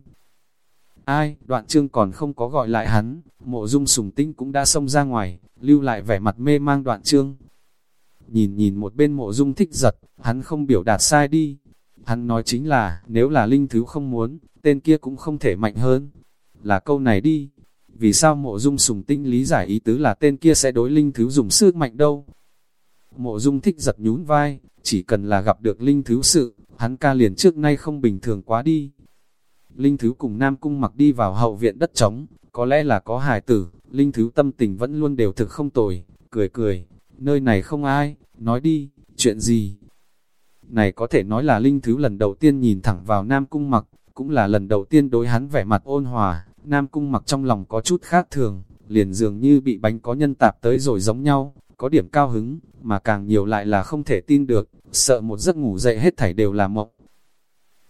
Ai, đoạn trương còn không có gọi lại hắn, mộ dung sùng tinh cũng đã xông ra ngoài, lưu lại vẻ mặt mê mang đoạn trương. Nhìn nhìn một bên mộ dung thích giật, hắn không biểu đạt sai đi, Hắn nói chính là, nếu là linh thứ không muốn, tên kia cũng không thể mạnh hơn. Là câu này đi. Vì sao mộ dung sùng tinh lý giải ý tứ là tên kia sẽ đối linh thứ dùng sức mạnh đâu? Mộ dung thích giật nhún vai, chỉ cần là gặp được linh thứ sự, hắn ca liền trước nay không bình thường quá đi. Linh thứ cùng Nam Cung mặc đi vào hậu viện đất trống, có lẽ là có hài tử, linh thứ tâm tình vẫn luôn đều thực không tồi, cười cười, nơi này không ai, nói đi, chuyện gì? Này có thể nói là Linh Thứ lần đầu tiên nhìn thẳng vào Nam Cung mặc, cũng là lần đầu tiên đối hắn vẻ mặt ôn hòa, Nam Cung mặc trong lòng có chút khác thường, liền dường như bị bánh có nhân tạp tới rồi giống nhau, có điểm cao hứng, mà càng nhiều lại là không thể tin được, sợ một giấc ngủ dậy hết thảy đều là mộng.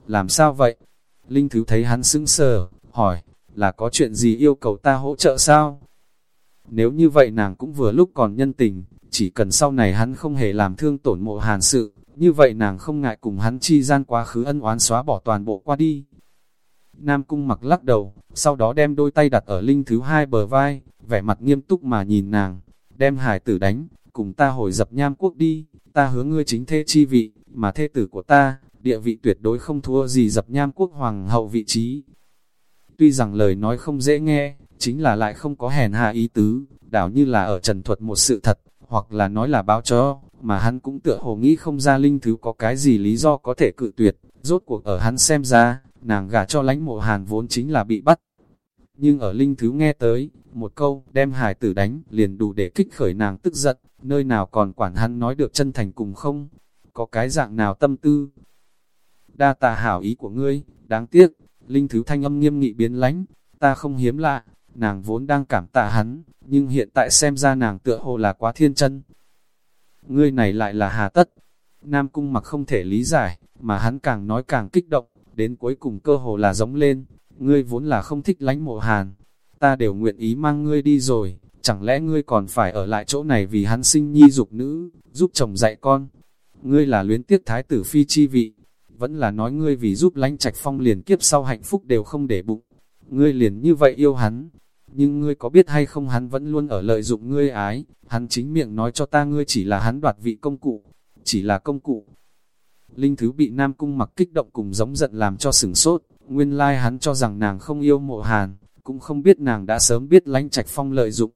Làm sao vậy? Linh Thứ thấy hắn sững sờ, hỏi, là có chuyện gì yêu cầu ta hỗ trợ sao? Nếu như vậy nàng cũng vừa lúc còn nhân tình, chỉ cần sau này hắn không hề làm thương tổn mộ hàn sự, như vậy nàng không ngại cùng hắn chi gian quá khứ ân oán xóa bỏ toàn bộ qua đi. Nam cung mặc lắc đầu, sau đó đem đôi tay đặt ở linh thứ hai bờ vai, vẻ mặt nghiêm túc mà nhìn nàng, đem hải tử đánh, cùng ta hồi dập nham quốc đi, ta hứa ngươi chính thê chi vị, mà thê tử của ta, địa vị tuyệt đối không thua gì dập nham quốc hoàng hậu vị trí. Tuy rằng lời nói không dễ nghe, chính là lại không có hèn hạ ý tứ, đảo như là ở trần thuật một sự thật, hoặc là nói là báo cho, mà hắn cũng tựa hồ nghĩ không ra linh thứ có cái gì lý do có thể cự tuyệt, rốt cuộc ở hắn xem ra, nàng gả cho lãnh mộ hàn vốn chính là bị bắt. Nhưng ở linh thứ nghe tới, một câu đem hải tử đánh liền đủ để kích khởi nàng tức giận, nơi nào còn quản hắn nói được chân thành cùng không, có cái dạng nào tâm tư. Đa tà hảo ý của ngươi, đáng tiếc, linh thứ thanh âm nghiêm nghị biến lánh, ta không hiếm lạ, nàng vốn đang cảm tạ hắn, nhưng hiện tại xem ra nàng tựa hồ là quá thiên chân, ngươi này lại là hà tất. Nam cung mặc không thể lý giải, mà hắn càng nói càng kích động, đến cuối cùng cơ hồ là giống lên, ngươi vốn là không thích lánh mộ hàn, ta đều nguyện ý mang ngươi đi rồi, chẳng lẽ ngươi còn phải ở lại chỗ này vì hắn sinh nhi dục nữ, giúp chồng dạy con. Ngươi là luyến tiếc thái tử phi chi vị, vẫn là nói ngươi vì giúp lánh trạch phong liền kiếp sau hạnh phúc đều không để bụng. Ngươi liền như vậy yêu hắn, nhưng ngươi có biết hay không hắn vẫn luôn ở lợi dụng ngươi ái, hắn chính miệng nói cho ta ngươi chỉ là hắn đoạt vị công cụ, chỉ là công cụ. Linh Thứ bị Nam Cung mặc kích động cùng giống giận làm cho sửng sốt, nguyên lai like hắn cho rằng nàng không yêu mộ hàn, cũng không biết nàng đã sớm biết lánh trạch phong lợi dụng.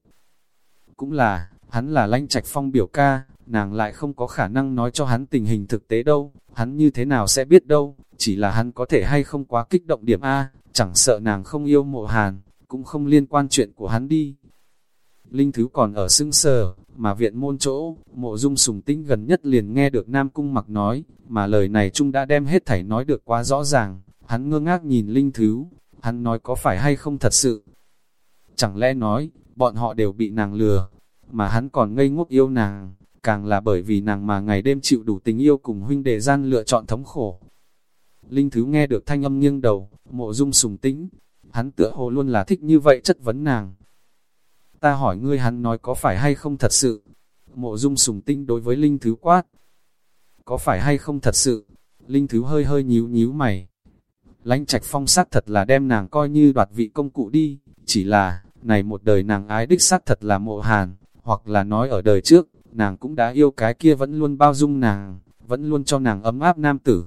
Cũng là, hắn là lánh trạch phong biểu ca, nàng lại không có khả năng nói cho hắn tình hình thực tế đâu, hắn như thế nào sẽ biết đâu, chỉ là hắn có thể hay không quá kích động điểm A, chẳng sợ nàng không yêu mộ hàn, cũng không liên quan chuyện của hắn đi. Linh Thứ còn ở xưng sờ, mà viện môn chỗ, mộ dung sùng tinh gần nhất liền nghe được Nam Cung mặc nói, mà lời này Trung đã đem hết thảy nói được quá rõ ràng, hắn ngơ ngác nhìn Linh Thứ, hắn nói có phải hay không thật sự. Chẳng lẽ nói, bọn họ đều bị nàng lừa, mà hắn còn ngây ngốc yêu nàng, càng là bởi vì nàng mà ngày đêm chịu đủ tình yêu cùng huynh đệ gian lựa chọn thống khổ. Linh Thứ nghe được thanh âm nghiêng đầu, mộ dung sùng tĩnh, hắn tựa hồ luôn là thích như vậy chất vấn nàng. Ta hỏi ngươi hắn nói có phải hay không thật sự? Mộ dung sùng tĩnh đối với Linh Thứ quát. Có phải hay không thật sự? Linh Thứ hơi hơi nhíu nhíu mày. Lánh trạch phong sát thật là đem nàng coi như đoạt vị công cụ đi, chỉ là, này một đời nàng ái đích sát thật là mộ hàn, hoặc là nói ở đời trước, nàng cũng đã yêu cái kia vẫn luôn bao dung nàng, vẫn luôn cho nàng ấm áp nam tử.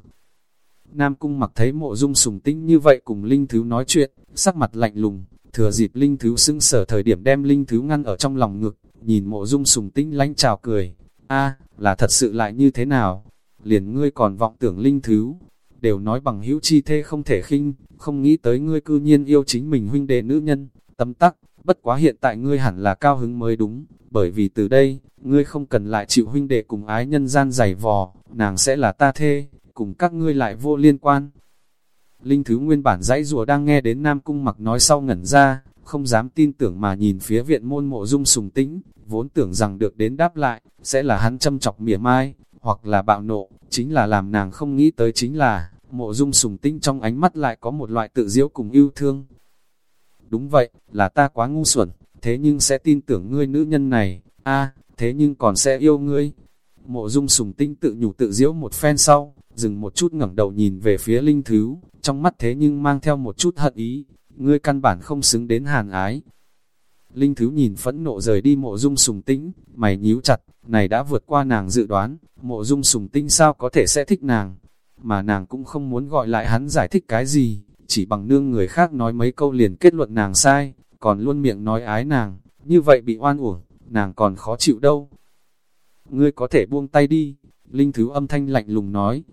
Nam cung mặc thấy mộ dung sùng tinh như vậy cùng Linh Thứ nói chuyện, sắc mặt lạnh lùng, thừa dịp Linh Thứ xưng sở thời điểm đem Linh Thứ ngăn ở trong lòng ngực, nhìn mộ dung sùng tinh lánh chào cười. a là thật sự lại như thế nào? Liền ngươi còn vọng tưởng Linh Thứ, đều nói bằng hữu chi thê không thể khinh, không nghĩ tới ngươi cư nhiên yêu chính mình huynh đệ nữ nhân, tâm tắc, bất quá hiện tại ngươi hẳn là cao hứng mới đúng, bởi vì từ đây, ngươi không cần lại chịu huynh đệ cùng ái nhân gian giày vò, nàng sẽ là ta thê, cùng các ngươi lại vô liên quan. Linh Thứ nguyên bản dãy rùa đang nghe đến Nam Cung mặc nói sau ngẩn ra, không dám tin tưởng mà nhìn phía viện môn mộ dung sùng tĩnh, vốn tưởng rằng được đến đáp lại, sẽ là hắn châm chọc mỉa mai, hoặc là bạo nộ, chính là làm nàng không nghĩ tới chính là, mộ dung sùng tĩnh trong ánh mắt lại có một loại tự diễu cùng yêu thương. Đúng vậy, là ta quá ngu xuẩn, thế nhưng sẽ tin tưởng ngươi nữ nhân này, a thế nhưng còn sẽ yêu ngươi. Mộ dung sùng tinh tự nhủ tự diễu một phen sau, dừng một chút ngẩng đầu nhìn về phía linh thứ, trong mắt thế nhưng mang theo một chút hận ý, ngươi căn bản không xứng đến hàn ái. Linh thứ nhìn phẫn nộ rời đi mộ dung sùng tĩnh, mày nhíu chặt, này đã vượt qua nàng dự đoán, mộ dung sùng tinh sao có thể sẽ thích nàng, mà nàng cũng không muốn gọi lại hắn giải thích cái gì, chỉ bằng nương người khác nói mấy câu liền kết luận nàng sai, còn luôn miệng nói ái nàng, như vậy bị oan uổng, nàng còn khó chịu đâu. Ngươi có thể buông tay đi, Linh Thứ âm thanh lạnh lùng nói.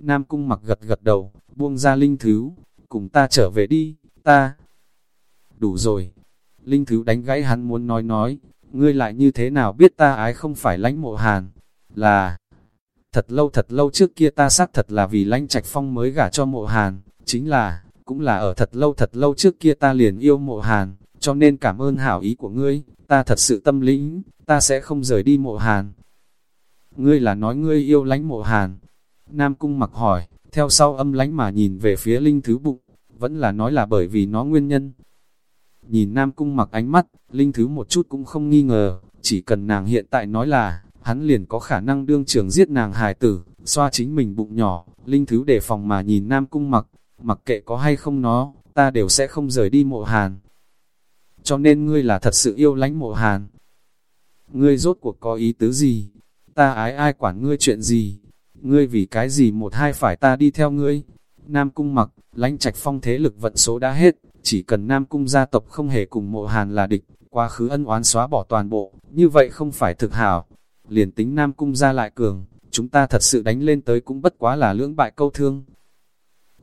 Nam Cung mặc gật gật đầu, buông ra Linh Thứ, cùng ta trở về đi, ta. Đủ rồi. Linh Thứ đánh gãy hắn muốn nói nói, ngươi lại như thế nào biết ta ái không phải lãnh mộ hàn, là... Thật lâu thật lâu trước kia ta xác thật là vì lãnh trạch phong mới gả cho mộ hàn, chính là, cũng là ở thật lâu thật lâu trước kia ta liền yêu mộ hàn, cho nên cảm ơn hảo ý của ngươi, ta thật sự tâm lĩnh, ta sẽ không rời đi mộ hàn. Ngươi là nói ngươi yêu lánh mộ hàn. Nam cung mặc hỏi, theo sau âm lánh mà nhìn về phía linh thứ bụng, vẫn là nói là bởi vì nó nguyên nhân. Nhìn Nam cung mặc ánh mắt, linh thứ một chút cũng không nghi ngờ, chỉ cần nàng hiện tại nói là, hắn liền có khả năng đương trường giết nàng hài tử, xoa chính mình bụng nhỏ, linh thứ đề phòng mà nhìn Nam cung mặc, mặc kệ có hay không nó, ta đều sẽ không rời đi mộ hàn. Cho nên ngươi là thật sự yêu lánh mộ hàn. Ngươi rốt cuộc có ý tứ gì? Ta ái ai quản ngươi chuyện gì? Ngươi vì cái gì một hai phải ta đi theo ngươi? Nam cung mặc, lánh trạch phong thế lực vận số đã hết, chỉ cần Nam cung gia tộc không hề cùng mộ hàn là địch, quá khứ ân oán xóa bỏ toàn bộ, như vậy không phải thực hảo. Liền tính Nam cung gia lại cường, chúng ta thật sự đánh lên tới cũng bất quá là lưỡng bại câu thương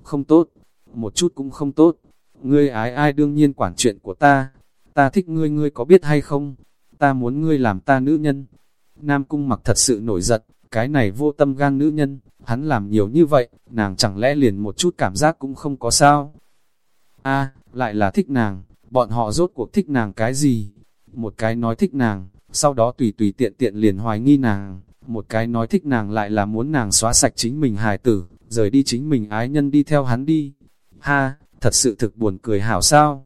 không tốt, một chút cũng không tốt. Ngươi ái ai đương nhiên quản chuyện của ta, ta thích ngươi ngươi có biết hay không? Ta muốn ngươi làm ta nữ nhân. Nam cung mặc thật sự nổi giận, cái này vô tâm gan nữ nhân, hắn làm nhiều như vậy, nàng chẳng lẽ liền một chút cảm giác cũng không có sao? a lại là thích nàng, bọn họ rốt cuộc thích nàng cái gì? Một cái nói thích nàng, sau đó tùy tùy tiện tiện liền hoài nghi nàng, một cái nói thích nàng lại là muốn nàng xóa sạch chính mình hài tử, rời đi chính mình ái nhân đi theo hắn đi. Ha, thật sự thực buồn cười hảo sao.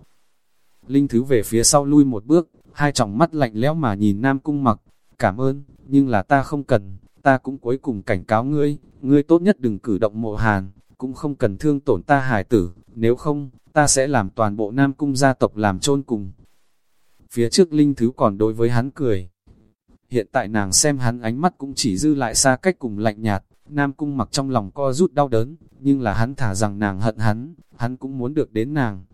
Linh Thứ về phía sau lui một bước, hai tròng mắt lạnh lẽo mà nhìn Nam Cung mặc, cảm ơn, nhưng là ta không cần, ta cũng cuối cùng cảnh cáo ngươi, ngươi tốt nhất đừng cử động mộ hàn, cũng không cần thương tổn ta hải tử, nếu không, ta sẽ làm toàn bộ Nam Cung gia tộc làm chôn cùng. Phía trước Linh Thứ còn đối với hắn cười. Hiện tại nàng xem hắn ánh mắt cũng chỉ dư lại xa cách cùng lạnh nhạt, Nam Cung mặc trong lòng co rút đau đớn, nhưng là hắn thả rằng nàng hận hắn, hắn cũng muốn được đến nàng.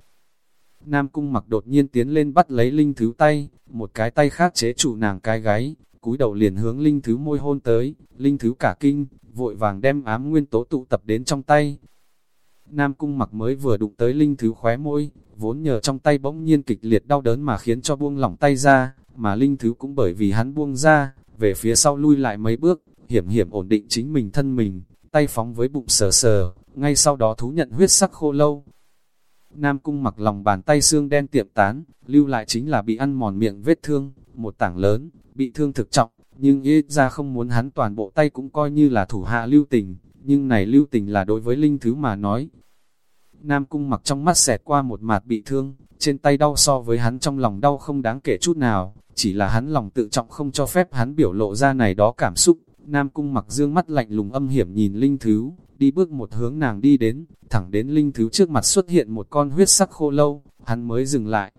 Nam Cung mặc đột nhiên tiến lên bắt lấy Linh Thứ tay, một cái tay khác chế trụ nàng cái gáy, cúi đầu liền hướng Linh Thứ môi hôn tới, Linh Thứ cả kinh, vội vàng đem ám nguyên tố tụ tập đến trong tay. Nam Cung mặc mới vừa đụng tới Linh Thứ khóe môi, vốn nhờ trong tay bỗng nhiên kịch liệt đau đớn mà khiến cho buông lỏng tay ra, mà linh thứ cũng bởi vì hắn buông ra, về phía sau lui lại mấy bước, hiểm hiểm ổn định chính mình thân mình, tay phóng với bụng sờ sờ, ngay sau đó thú nhận huyết sắc khô lâu. Nam cung mặc lòng bàn tay xương đen tiệm tán, lưu lại chính là bị ăn mòn miệng vết thương, một tảng lớn, bị thương thực trọng, nhưng ít ra không muốn hắn toàn bộ tay cũng coi như là thủ hạ lưu tình, nhưng này lưu tình là đối với linh thứ mà nói. Nam cung mặc trong mắt xẹt qua một mạt bị thương, trên tay đau so với hắn trong lòng đau không đáng kể chút nào, chỉ là hắn lòng tự trọng không cho phép hắn biểu lộ ra này đó cảm xúc. Nam cung mặc dương mắt lạnh lùng âm hiểm nhìn linh thứ, đi bước một hướng nàng đi đến, thẳng đến linh thứ trước mặt xuất hiện một con huyết sắc khô lâu, hắn mới dừng lại.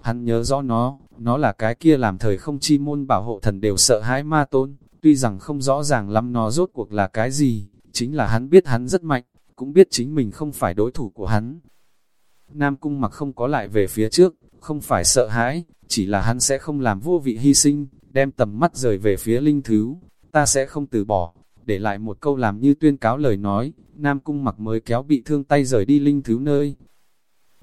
Hắn nhớ rõ nó, nó là cái kia làm thời không chi môn bảo hộ thần đều sợ hãi ma tôn, tuy rằng không rõ ràng lắm nó rốt cuộc là cái gì, chính là hắn biết hắn rất mạnh, cũng biết chính mình không phải đối thủ của hắn. Nam cung mặc không có lại về phía trước, không phải sợ hãi, chỉ là hắn sẽ không làm vô vị hy sinh, đem tầm mắt rời về phía linh thứ, ta sẽ không từ bỏ, để lại một câu làm như tuyên cáo lời nói, Nam cung mặc mới kéo bị thương tay rời đi linh thứ nơi.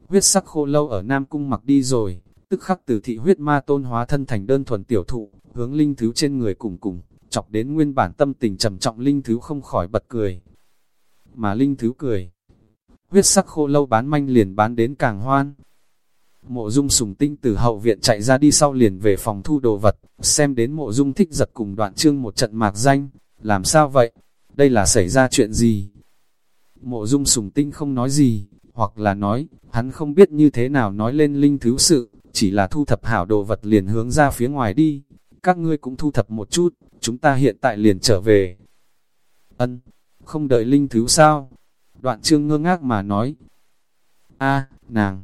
Huyết sắc khô lâu ở Nam cung mặc đi rồi, tức khắc từ thị huyết ma tôn hóa thân thành đơn thuần tiểu thụ, hướng linh thứ trên người cùng cùng, chọc đến nguyên bản tâm tình trầm trọng linh thứ không khỏi bật cười. Mà linh thứ cười, huyết sắc khô lâu bán manh liền bán đến càng hoan. Mộ dung sùng tinh từ hậu viện chạy ra đi sau liền về phòng thu đồ vật, xem đến mộ dung thích giật cùng đoạn chương một trận mạc danh, làm sao vậy? Đây là xảy ra chuyện gì? Mộ dung sùng tinh không nói gì, hoặc là nói, hắn không biết như thế nào nói lên linh thứ sự, chỉ là thu thập hảo đồ vật liền hướng ra phía ngoài đi. Các ngươi cũng thu thập một chút, chúng ta hiện tại liền trở về. Ân, không đợi linh thứ sao? Đoạn trương ngơ ngác mà nói. a nàng,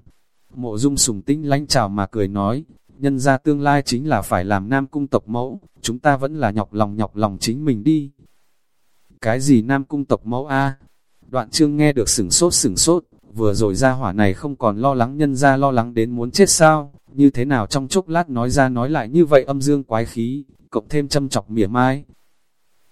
mộ dung sùng tinh lánh chào mà cười nói, nhân ra tương lai chính là phải làm nam cung tộc mẫu, chúng ta vẫn là nhọc lòng nhọc lòng chính mình đi. Cái gì nam cung tộc mẫu a Đoạn trương nghe được sửng sốt sửng sốt, vừa rồi ra hỏa này không còn lo lắng nhân ra lo lắng đến muốn chết sao, như thế nào trong chốc lát nói ra nói lại như vậy âm dương quái khí, cộng thêm châm chọc mỉa mai.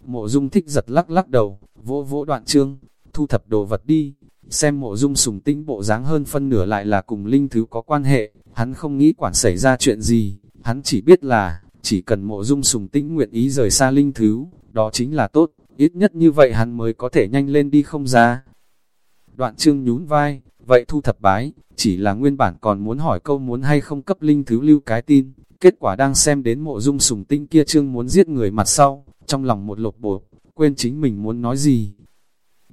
Mộ dung thích giật lắc lắc đầu, vỗ vỗ đoạn trương, thu thập đồ vật đi, xem mộ dung sùng tinh bộ dáng hơn phân nửa lại là cùng linh thứ có quan hệ, hắn không nghĩ quản xảy ra chuyện gì, hắn chỉ biết là, chỉ cần mộ dung sùng tinh nguyện ý rời xa linh thứ, đó chính là tốt, ít nhất như vậy hắn mới có thể nhanh lên đi không ra. Đoạn trương nhún vai, vậy thu thập bái, chỉ là nguyên bản còn muốn hỏi câu muốn hay không cấp linh thứ lưu cái tin, kết quả đang xem đến mộ dung sùng tinh kia trương muốn giết người mặt sau, trong lòng một lột bột, quên chính mình muốn nói gì.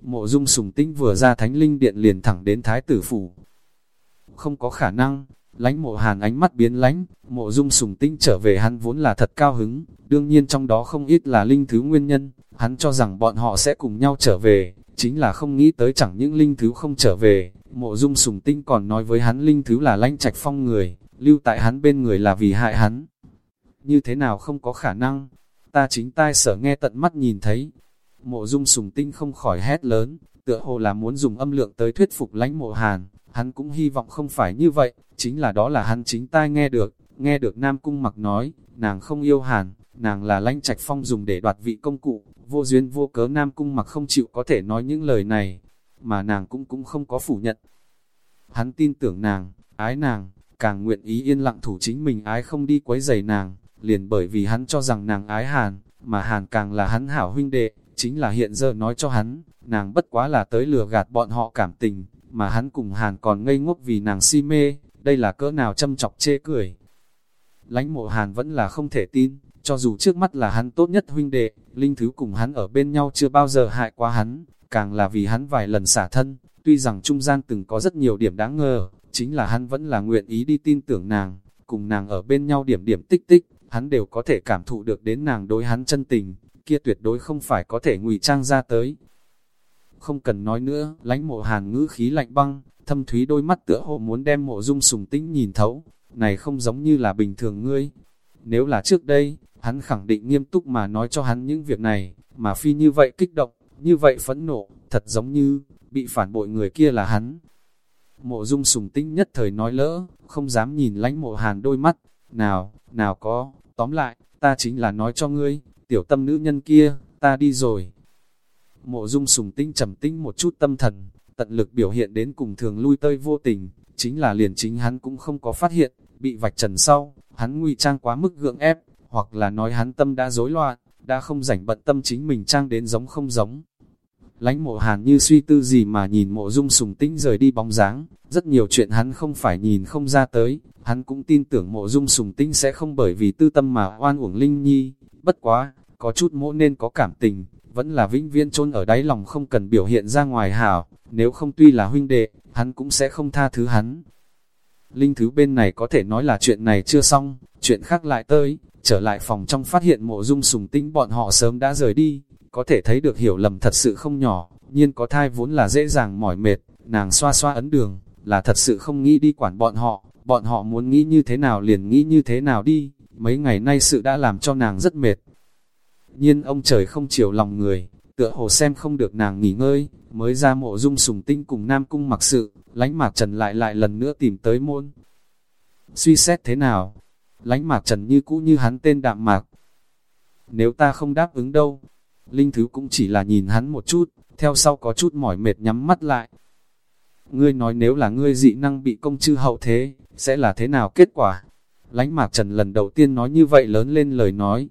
Mộ dung sùng tinh vừa ra thánh linh điện liền thẳng đến thái tử phủ. Không có khả năng, lánh mộ hàn ánh mắt biến lánh, mộ dung sùng tinh trở về hắn vốn là thật cao hứng, đương nhiên trong đó không ít là linh thứ nguyên nhân, hắn cho rằng bọn họ sẽ cùng nhau trở về, chính là không nghĩ tới chẳng những linh thứ không trở về, mộ dung sùng tinh còn nói với hắn linh thứ là lanh trạch phong người, lưu tại hắn bên người là vì hại hắn. Như thế nào không có khả năng, ta chính tai sở nghe tận mắt nhìn thấy. Mộ dung sùng tinh không khỏi hét lớn, tựa hồ là muốn dùng âm lượng tới thuyết phục lãnh mộ hàn, hắn cũng hy vọng không phải như vậy, chính là đó là hắn chính tai nghe được, nghe được Nam Cung mặc nói, nàng không yêu hàn, nàng là lãnh trạch phong dùng để đoạt vị công cụ, vô duyên vô cớ Nam Cung mặc không chịu có thể nói những lời này, mà nàng cũng cũng không có phủ nhận. Hắn tin tưởng nàng, ái nàng, càng nguyện ý yên lặng thủ chính mình ái không đi quấy giày nàng, liền bởi vì hắn cho rằng nàng ái Hàn, mà Hàn càng là hắn hảo huynh đệ, chính là hiện giờ nói cho hắn, nàng bất quá là tới lừa gạt bọn họ cảm tình, mà hắn cùng Hàn còn ngây ngốc vì nàng si mê, đây là cỡ nào châm chọc chê cười. Lánh mộ Hàn vẫn là không thể tin, cho dù trước mắt là hắn tốt nhất huynh đệ, linh thứ cùng hắn ở bên nhau chưa bao giờ hại quá hắn, càng là vì hắn vài lần xả thân, tuy rằng trung gian từng có rất nhiều điểm đáng ngờ, chính là hắn vẫn là nguyện ý đi tin tưởng nàng, cùng nàng ở bên nhau điểm điểm tích tích, hắn đều có thể cảm thụ được đến nàng đối hắn chân tình, kia tuyệt đối không phải có thể ngụy trang ra tới. Không cần nói nữa, lánh mộ hàn ngữ khí lạnh băng, thâm thúy đôi mắt tựa hồ muốn đem mộ dung sùng tĩnh nhìn thấu, này không giống như là bình thường ngươi. Nếu là trước đây, hắn khẳng định nghiêm túc mà nói cho hắn những việc này, mà phi như vậy kích động, như vậy phẫn nộ, thật giống như, bị phản bội người kia là hắn. Mộ dung sùng tinh nhất thời nói lỡ, không dám nhìn lánh mộ hàn đôi mắt, nào, nào có, tóm lại, ta chính là nói cho ngươi, tiểu tâm nữ nhân kia, ta đi rồi. Mộ dung sùng tinh trầm tinh một chút tâm thần, tận lực biểu hiện đến cùng thường lui tơi vô tình, chính là liền chính hắn cũng không có phát hiện, bị vạch trần sau, hắn ngụy trang quá mức gượng ép, hoặc là nói hắn tâm đã rối loạn, đã không rảnh bận tâm chính mình trang đến giống không giống. Lánh mộ hàn như suy tư gì mà nhìn mộ dung sùng tĩnh rời đi bóng dáng, rất nhiều chuyện hắn không phải nhìn không ra tới, hắn cũng tin tưởng mộ dung sùng tĩnh sẽ không bởi vì tư tâm mà oan uổng linh nhi, bất quá, có chút mỗ nên có cảm tình, vẫn là vĩnh viễn chôn ở đáy lòng không cần biểu hiện ra ngoài hảo, nếu không tuy là huynh đệ, hắn cũng sẽ không tha thứ hắn. Linh thứ bên này có thể nói là chuyện này chưa xong, chuyện khác lại tới, trở lại phòng trong phát hiện mộ dung sùng tinh bọn họ sớm đã rời đi, có thể thấy được hiểu lầm thật sự không nhỏ, nhiên có thai vốn là dễ dàng mỏi mệt, nàng xoa xoa ấn đường, là thật sự không nghĩ đi quản bọn họ, bọn họ muốn nghĩ như thế nào liền nghĩ như thế nào đi, mấy ngày nay sự đã làm cho nàng rất mệt. Nhiên ông trời không chiều lòng người, tựa hồ xem không được nàng nghỉ ngơi, mới ra mộ dung sùng tinh cùng Nam Cung mặc sự, lánh mạc trần lại lại lần nữa tìm tới môn. Suy xét thế nào? Lánh mạc trần như cũ như hắn tên đạm mạc. Nếu ta không đáp ứng đâu, Linh Thứ cũng chỉ là nhìn hắn một chút, theo sau có chút mỏi mệt nhắm mắt lại. Ngươi nói nếu là ngươi dị năng bị công chư hậu thế, sẽ là thế nào kết quả? Lánh mạc trần lần đầu tiên nói như vậy lớn lên lời nói.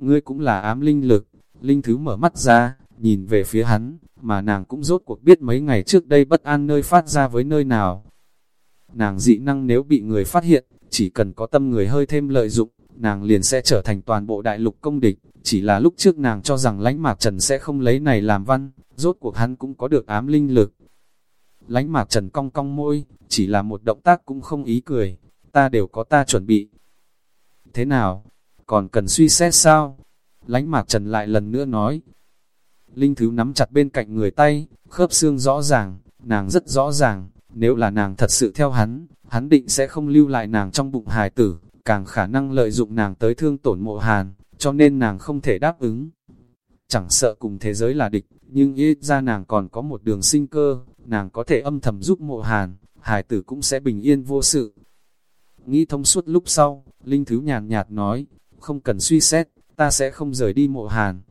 Ngươi cũng là ám linh lực, Linh Thứ mở mắt ra, nhìn về phía hắn, mà nàng cũng rốt cuộc biết mấy ngày trước đây bất an nơi phát ra với nơi nào. Nàng dị năng nếu bị người phát hiện, chỉ cần có tâm người hơi thêm lợi dụng, nàng liền sẽ trở thành toàn bộ đại lục công địch. Chỉ là lúc trước nàng cho rằng lãnh mạc trần sẽ không lấy này làm văn, rốt cuộc hắn cũng có được ám linh lực. Lánh mạc trần cong cong môi, chỉ là một động tác cũng không ý cười, ta đều có ta chuẩn bị. Thế nào? Còn cần suy xét sao? Lánh mạc trần lại lần nữa nói. Linh thứ nắm chặt bên cạnh người tay, khớp xương rõ ràng, nàng rất rõ ràng, nếu là nàng thật sự theo hắn, hắn định sẽ không lưu lại nàng trong bụng hài tử, càng khả năng lợi dụng nàng tới thương tổn mộ hàn cho nên nàng không thể đáp ứng. Chẳng sợ cùng thế giới là địch, nhưng ít ra nàng còn có một đường sinh cơ, nàng có thể âm thầm giúp mộ hàn, hải tử cũng sẽ bình yên vô sự. Nghĩ thông suốt lúc sau, Linh Thứ nhàn nhạt nói, không cần suy xét, ta sẽ không rời đi mộ hàn.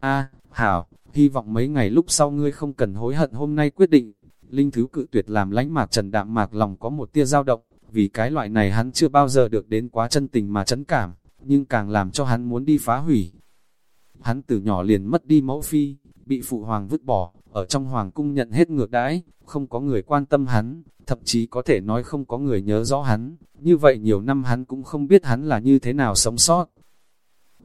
A, Hảo, hy vọng mấy ngày lúc sau ngươi không cần hối hận hôm nay quyết định. Linh Thứ cự tuyệt làm lánh mạc trần đạm mạc lòng có một tia dao động, vì cái loại này hắn chưa bao giờ được đến quá chân tình mà chấn cảm nhưng càng làm cho hắn muốn đi phá hủy. Hắn từ nhỏ liền mất đi mẫu phi, bị phụ hoàng vứt bỏ, ở trong hoàng cung nhận hết ngược đãi, không có người quan tâm hắn, thậm chí có thể nói không có người nhớ rõ hắn, như vậy nhiều năm hắn cũng không biết hắn là như thế nào sống sót.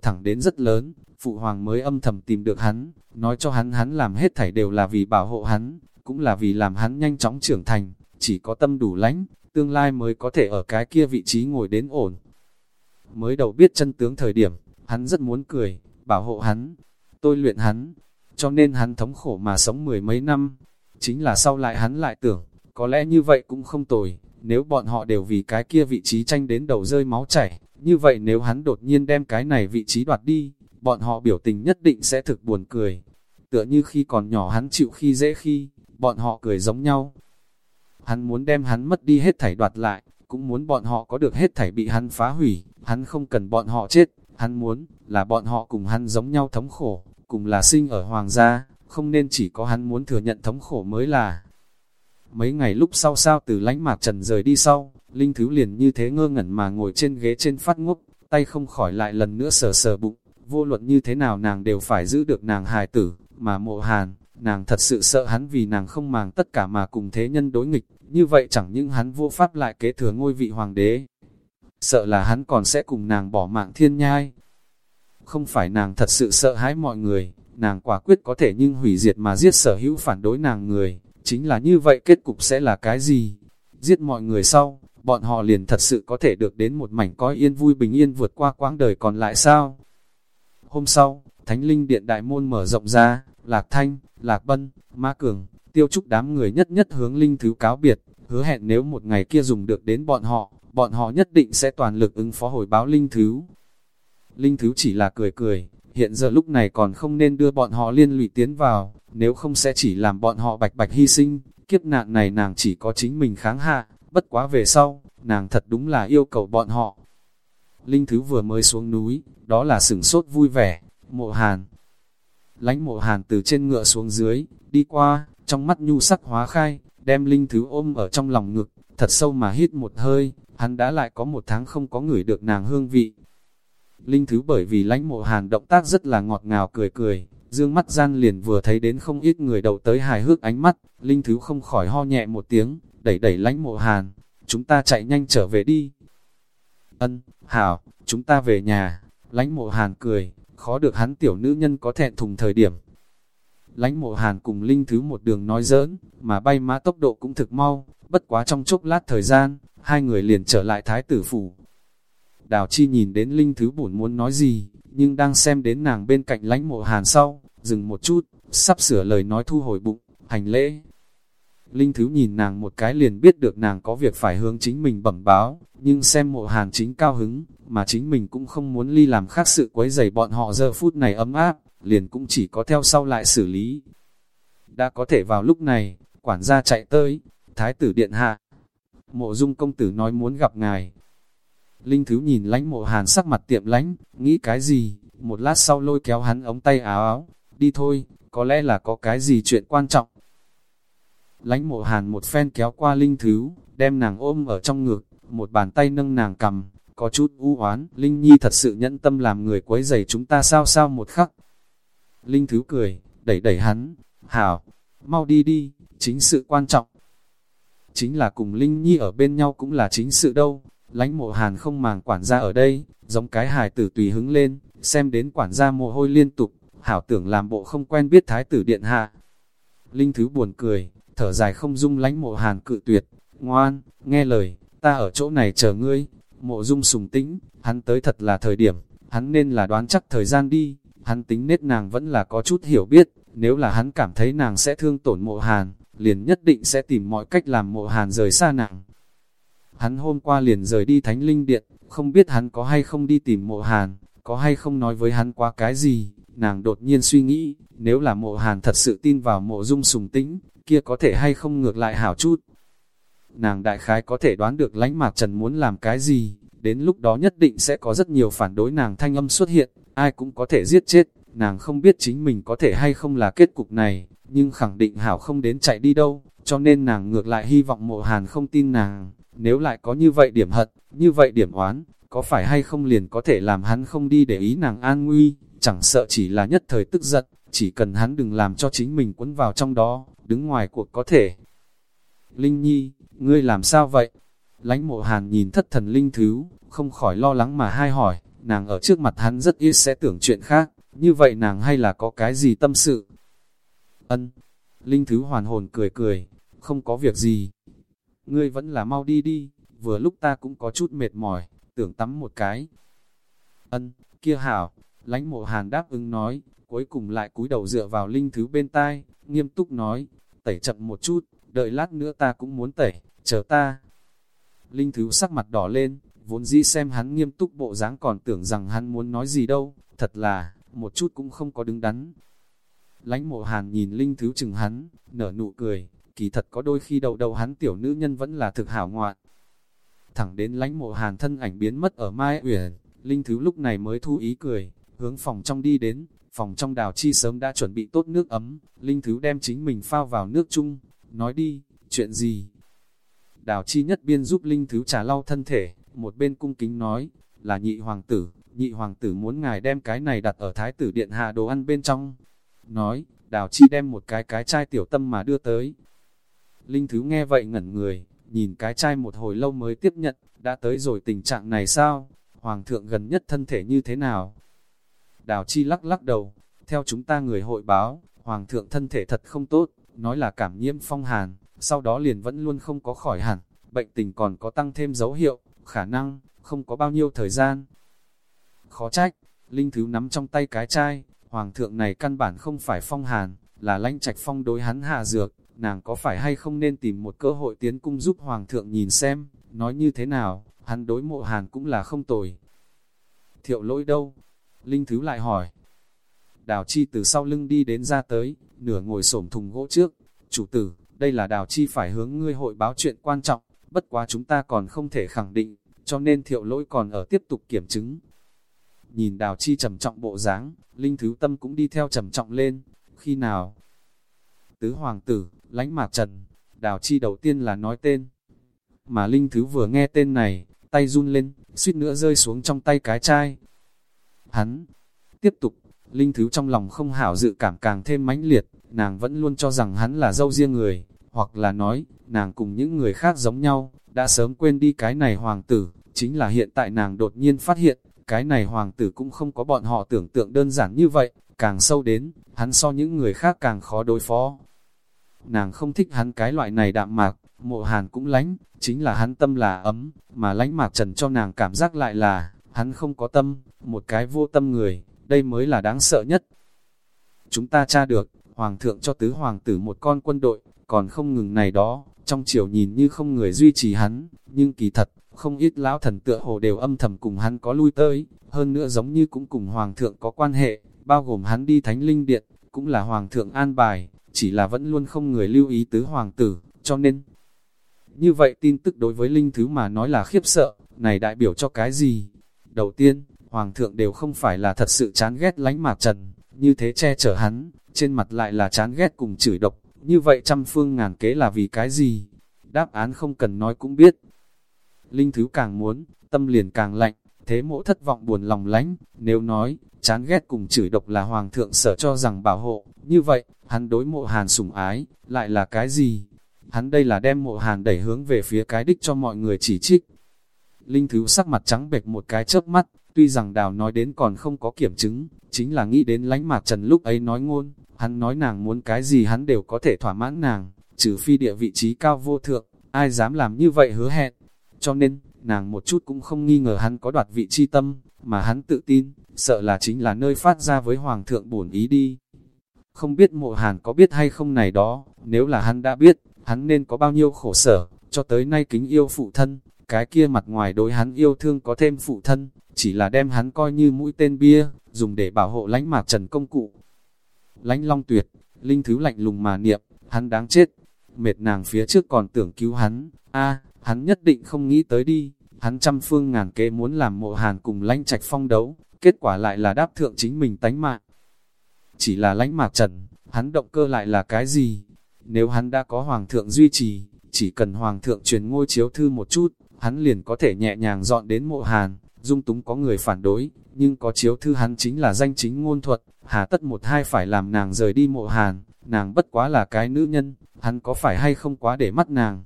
Thẳng đến rất lớn, phụ hoàng mới âm thầm tìm được hắn, nói cho hắn hắn làm hết thảy đều là vì bảo hộ hắn, cũng là vì làm hắn nhanh chóng trưởng thành, chỉ có tâm đủ lãnh, tương lai mới có thể ở cái kia vị trí ngồi đến ổn. Mới đầu biết chân tướng thời điểm, hắn rất muốn cười, bảo hộ hắn, tôi luyện hắn, cho nên hắn thống khổ mà sống mười mấy năm. Chính là sau lại hắn lại tưởng, có lẽ như vậy cũng không tồi, nếu bọn họ đều vì cái kia vị trí tranh đến đầu rơi máu chảy, như vậy nếu hắn đột nhiên đem cái này vị trí đoạt đi, bọn họ biểu tình nhất định sẽ thực buồn cười. Tựa như khi còn nhỏ hắn chịu khi dễ khi, bọn họ cười giống nhau. Hắn muốn đem hắn mất đi hết thảy đoạt lại, cũng muốn bọn họ có được hết thảy bị hắn phá hủy, hắn không cần bọn họ chết, hắn muốn là bọn họ cùng hắn giống nhau thống khổ, cùng là sinh ở hoàng gia, không nên chỉ có hắn muốn thừa nhận thống khổ mới là. Mấy ngày lúc sau sao từ lánh mạc trần rời đi sau, Linh Thứ liền như thế ngơ ngẩn mà ngồi trên ghế trên phát ngốc, tay không khỏi lại lần nữa sờ sờ bụng, vô luận như thế nào nàng đều phải giữ được nàng hài tử, mà mộ hàn, nàng thật sự sợ hắn vì nàng không màng tất cả mà cùng thế nhân đối nghịch, như vậy chẳng những hắn vô pháp lại kế thừa ngôi vị hoàng đế, sợ là hắn còn sẽ cùng nàng bỏ mạng thiên nhai. Không phải nàng thật sự sợ hãi mọi người, nàng quả quyết có thể nhưng hủy diệt mà giết sở hữu phản đối nàng người, chính là như vậy kết cục sẽ là cái gì? Giết mọi người sau, bọn họ liền thật sự có thể được đến một mảnh coi yên vui bình yên vượt qua quãng đời còn lại sao? Hôm sau, Thánh Linh Điện Đại Môn mở rộng ra, Lạc Thanh, Lạc Bân, Ma Cường, tiêu trúc đám người nhất nhất hướng Linh Thứ cáo biệt, hứa hẹn nếu một ngày kia dùng được đến bọn họ, bọn họ nhất định sẽ toàn lực ứng phó hồi báo Linh Thứ. Linh Thứ chỉ là cười cười, hiện giờ lúc này còn không nên đưa bọn họ liên lụy tiến vào, nếu không sẽ chỉ làm bọn họ bạch bạch hy sinh, kiếp nạn này nàng chỉ có chính mình kháng hạ, bất quá về sau, nàng thật đúng là yêu cầu bọn họ. Linh Thứ vừa mới xuống núi, đó là sửng sốt vui vẻ, mộ hàn. Lánh mộ hàn từ trên ngựa xuống dưới, đi qua, trong mắt nhu sắc hóa khai, đem Linh Thứ ôm ở trong lòng ngực, thật sâu mà hít một hơi, hắn đã lại có một tháng không có ngửi được nàng hương vị. Linh Thứ bởi vì lãnh mộ hàn động tác rất là ngọt ngào cười cười, dương mắt gian liền vừa thấy đến không ít người đầu tới hài hước ánh mắt, Linh Thứ không khỏi ho nhẹ một tiếng, đẩy đẩy lãnh mộ hàn, chúng ta chạy nhanh trở về đi. Ân, hảo, chúng ta về nhà, lãnh mộ hàn cười, khó được hắn tiểu nữ nhân có thẹn thùng thời điểm. Lãnh mộ hàn cùng Linh Thứ một đường nói giỡn, mà bay mã tốc độ cũng thực mau, bất quá trong chốc lát thời gian, hai người liền trở lại thái tử phủ. Đào Chi nhìn đến Linh Thứ buồn muốn nói gì, nhưng đang xem đến nàng bên cạnh lãnh mộ hàn sau, dừng một chút, sắp sửa lời nói thu hồi bụng, hành lễ. Linh Thứ nhìn nàng một cái liền biết được nàng có việc phải hướng chính mình bẩm báo, nhưng xem mộ hàn chính cao hứng, mà chính mình cũng không muốn ly làm khác sự quấy dày bọn họ giờ phút này ấm áp, liền cũng chỉ có theo sau lại xử lý. Đã có thể vào lúc này, quản gia chạy tới, thái tử điện hạ. Mộ dung công tử nói muốn gặp ngài. Linh Thứ nhìn lánh mộ hàn sắc mặt tiệm lánh, nghĩ cái gì, một lát sau lôi kéo hắn ống tay áo áo, đi thôi, có lẽ là có cái gì chuyện quan trọng. Lánh mộ hàn một phen kéo qua Linh Thứ, đem nàng ôm ở trong ngực, một bàn tay nâng nàng cầm, có chút u oán Linh Nhi thật sự nhẫn tâm làm người quấy rầy chúng ta sao sao một khắc. Linh Thứ cười, đẩy đẩy hắn, hảo, mau đi đi, chính sự quan trọng. Chính là cùng Linh Nhi ở bên nhau cũng là chính sự đâu, lánh mộ hàn không màng quản gia ở đây, giống cái hài tử tùy hứng lên, xem đến quản gia mồ hôi liên tục, hảo tưởng làm bộ không quen biết thái tử điện hạ. Linh Thứ buồn cười, thở dài không dung lánh mộ hàn cự tuyệt, ngoan, nghe lời, ta ở chỗ này chờ ngươi, mộ dung sùng tĩnh, hắn tới thật là thời điểm, hắn nên là đoán chắc thời gian đi, hắn tính nết nàng vẫn là có chút hiểu biết, nếu là hắn cảm thấy nàng sẽ thương tổn mộ hàn, liền nhất định sẽ tìm mọi cách làm mộ hàn rời xa nàng. Hắn hôm qua liền rời đi thánh linh điện, không biết hắn có hay không đi tìm mộ hàn, có hay không nói với hắn qua cái gì, nàng đột nhiên suy nghĩ, nếu là mộ hàn thật sự tin vào mộ dung sùng tĩnh, kia có thể hay không ngược lại hảo chút. Nàng đại khái có thể đoán được lánh mạc trần muốn làm cái gì, đến lúc đó nhất định sẽ có rất nhiều phản đối nàng thanh âm xuất hiện, ai cũng có thể giết chết, nàng không biết chính mình có thể hay không là kết cục này, nhưng khẳng định hảo không đến chạy đi đâu, cho nên nàng ngược lại hy vọng mộ hàn không tin nàng, nếu lại có như vậy điểm hận, như vậy điểm oán, có phải hay không liền có thể làm hắn không đi để ý nàng an nguy, chẳng sợ chỉ là nhất thời tức giận, chỉ cần hắn đừng làm cho chính mình quấn vào trong đó, đứng ngoài cuộc có thể. Linh Nhi, ngươi làm sao vậy? Lánh mộ hàn nhìn thất thần Linh Thứ, không khỏi lo lắng mà hai hỏi, nàng ở trước mặt hắn rất ít sẽ tưởng chuyện khác, như vậy nàng hay là có cái gì tâm sự? Ân, Linh Thứ hoàn hồn cười cười, không có việc gì. Ngươi vẫn là mau đi đi, vừa lúc ta cũng có chút mệt mỏi, tưởng tắm một cái. Ân, kia hảo, lãnh mộ hàn đáp ứng nói, cuối cùng lại cúi đầu dựa vào Linh Thứ bên tai, nghiêm túc nói, tẩy chậm một chút, đợi lát nữa ta cũng muốn tẩy, chờ ta. Linh Thứ sắc mặt đỏ lên, vốn dĩ xem hắn nghiêm túc bộ dáng còn tưởng rằng hắn muốn nói gì đâu, thật là, một chút cũng không có đứng đắn. Lánh mộ hàn nhìn Linh Thứ chừng hắn, nở nụ cười, kỳ thật có đôi khi đầu đầu hắn tiểu nữ nhân vẫn là thực hảo ngoạn. Thẳng đến lánh mộ hàn thân ảnh biến mất ở Mai Uyển, Linh Thứ lúc này mới thu ý cười, hướng phòng trong đi đến, phòng trong đào chi sớm đã chuẩn bị tốt nước ấm, Linh Thứ đem chính mình phao vào nước chung, nói đi, chuyện gì? Đào chi nhất biên giúp Linh Thứ trà lau thân thể, một bên cung kính nói, là nhị hoàng tử, nhị hoàng tử muốn ngài đem cái này đặt ở thái tử điện hạ đồ ăn bên trong. Nói, đào chi đem một cái cái chai tiểu tâm mà đưa tới. Linh Thứ nghe vậy ngẩn người, nhìn cái chai một hồi lâu mới tiếp nhận, đã tới rồi tình trạng này sao? Hoàng thượng gần nhất thân thể như thế nào? Đào chi lắc lắc đầu, theo chúng ta người hội báo, Hoàng thượng thân thể thật không tốt, nói là cảm nhiễm phong hàn, sau đó liền vẫn luôn không có khỏi hẳn, bệnh tình còn có tăng thêm dấu hiệu, khả năng, không có bao nhiêu thời gian. Khó trách, Linh Thứ nắm trong tay cái chai, Hoàng thượng này căn bản không phải phong hàn, là lãnh trạch phong đối hắn hạ dược, nàng có phải hay không nên tìm một cơ hội tiến cung giúp Hoàng thượng nhìn xem, nói như thế nào, hắn đối mộ hàn cũng là không tồi. Thiệu lỗi đâu? Linh Thứ lại hỏi. Đào Chi từ sau lưng đi đến ra tới, nửa ngồi xổm thùng gỗ trước. Chủ tử, đây là Đào Chi phải hướng ngươi hội báo chuyện quan trọng, bất quá chúng ta còn không thể khẳng định, cho nên thiệu lỗi còn ở tiếp tục kiểm chứng. Nhìn Đào Chi trầm trọng bộ dáng, Linh Thứ Tâm cũng đi theo trầm trọng lên. Khi nào? Tứ Hoàng tử, lánh mạc trần, Đào Chi đầu tiên là nói tên. Mà Linh Thứ vừa nghe tên này, tay run lên, suýt nữa rơi xuống trong tay cái chai. Hắn, tiếp tục, linh thứ trong lòng không hảo dự cảm càng thêm mãnh liệt, nàng vẫn luôn cho rằng hắn là dâu riêng người, hoặc là nói, nàng cùng những người khác giống nhau, đã sớm quên đi cái này hoàng tử, chính là hiện tại nàng đột nhiên phát hiện, cái này hoàng tử cũng không có bọn họ tưởng tượng đơn giản như vậy, càng sâu đến, hắn so những người khác càng khó đối phó. Nàng không thích hắn cái loại này đạm mạc, mộ hàn cũng lánh, chính là hắn tâm là ấm, mà lánh mạc trần cho nàng cảm giác lại là, hắn không có tâm, một cái vô tâm người, đây mới là đáng sợ nhất. Chúng ta tra được, hoàng thượng cho tứ hoàng tử một con quân đội, còn không ngừng này đó, trong chiều nhìn như không người duy trì hắn, nhưng kỳ thật, không ít lão thần tựa hồ đều âm thầm cùng hắn có lui tới, hơn nữa giống như cũng cùng hoàng thượng có quan hệ, bao gồm hắn đi thánh linh điện, cũng là hoàng thượng an bài, chỉ là vẫn luôn không người lưu ý tứ hoàng tử, cho nên, như vậy tin tức đối với linh thứ mà nói là khiếp sợ, này đại biểu cho cái gì? Đầu tiên, hoàng thượng đều không phải là thật sự chán ghét lánh mạc trần, như thế che chở hắn, trên mặt lại là chán ghét cùng chửi độc, như vậy trăm phương ngàn kế là vì cái gì? Đáp án không cần nói cũng biết. Linh thứ càng muốn, tâm liền càng lạnh, thế mỗ thất vọng buồn lòng lánh, nếu nói, chán ghét cùng chửi độc là hoàng thượng sở cho rằng bảo hộ, như vậy, hắn đối mộ hàn sủng ái, lại là cái gì? Hắn đây là đem mộ hàn đẩy hướng về phía cái đích cho mọi người chỉ trích. Linh Thứ sắc mặt trắng bệch một cái chớp mắt, tuy rằng đào nói đến còn không có kiểm chứng, chính là nghĩ đến lánh mạc trần lúc ấy nói ngôn, hắn nói nàng muốn cái gì hắn đều có thể thỏa mãn nàng, trừ phi địa vị trí cao vô thượng, ai dám làm như vậy hứa hẹn. Cho nên, nàng một chút cũng không nghi ngờ hắn có đoạt vị chi tâm, mà hắn tự tin, sợ là chính là nơi phát ra với hoàng thượng bổn ý đi. Không biết mộ hàn có biết hay không này đó, nếu là hắn đã biết, hắn nên có bao nhiêu khổ sở, cho tới nay kính yêu phụ thân, cái kia mặt ngoài đối hắn yêu thương có thêm phụ thân, chỉ là đem hắn coi như mũi tên bia, dùng để bảo hộ lánh mạc trần công cụ. Lánh long tuyệt, linh thứ lạnh lùng mà niệm, hắn đáng chết, mệt nàng phía trước còn tưởng cứu hắn, a hắn nhất định không nghĩ tới đi, hắn trăm phương ngàn kế muốn làm mộ hàn cùng lãnh trạch phong đấu, kết quả lại là đáp thượng chính mình tánh mạng. Chỉ là lãnh mạc trần, hắn động cơ lại là cái gì? Nếu hắn đã có hoàng thượng duy trì, chỉ cần hoàng thượng truyền ngôi chiếu thư một chút, hắn liền có thể nhẹ nhàng dọn đến mộ hàn, dung túng có người phản đối, nhưng có chiếu thư hắn chính là danh chính ngôn thuật, hà tất một hai phải làm nàng rời đi mộ hàn, nàng bất quá là cái nữ nhân, hắn có phải hay không quá để mắt nàng.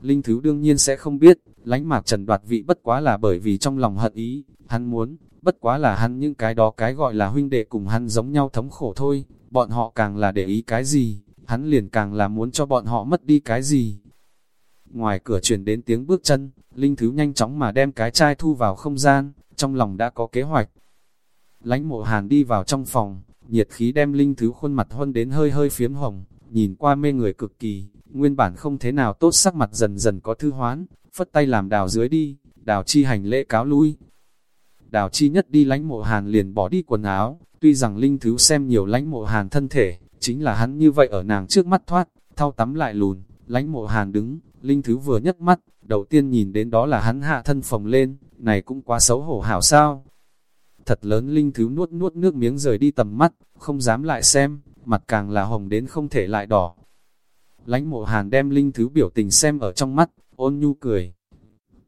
Linh Thứ đương nhiên sẽ không biết, lánh mạc trần đoạt vị bất quá là bởi vì trong lòng hận ý, hắn muốn, bất quá là hắn những cái đó cái gọi là huynh đệ cùng hắn giống nhau thống khổ thôi, bọn họ càng là để ý cái gì, hắn liền càng là muốn cho bọn họ mất đi cái gì. Ngoài cửa truyền đến tiếng bước chân, Linh Thứ nhanh chóng mà đem cái chai thu vào không gian, trong lòng đã có kế hoạch. Lánh mộ hàn đi vào trong phòng, nhiệt khí đem Linh Thứ khuôn mặt huân đến hơi hơi phiếm hồng, nhìn qua mê người cực kỳ, nguyên bản không thế nào tốt sắc mặt dần dần có thư hoán, phất tay làm đào dưới đi, đào chi hành lễ cáo lui. Đào chi nhất đi lánh mộ hàn liền bỏ đi quần áo, tuy rằng Linh Thứ xem nhiều lánh mộ hàn thân thể, chính là hắn như vậy ở nàng trước mắt thoát, thao tắm lại lùn, lánh mộ hàn đứng, Linh Thứ vừa nhấc mắt, đầu tiên nhìn đến đó là hắn hạ thân phồng lên, này cũng quá xấu hổ hảo sao. Thật lớn Linh Thứ nuốt nuốt nước miếng rời đi tầm mắt, không dám lại xem, mặt càng là hồng đến không thể lại đỏ lãnh mộ hàn đem Linh Thứ biểu tình xem ở trong mắt, ôn nhu cười.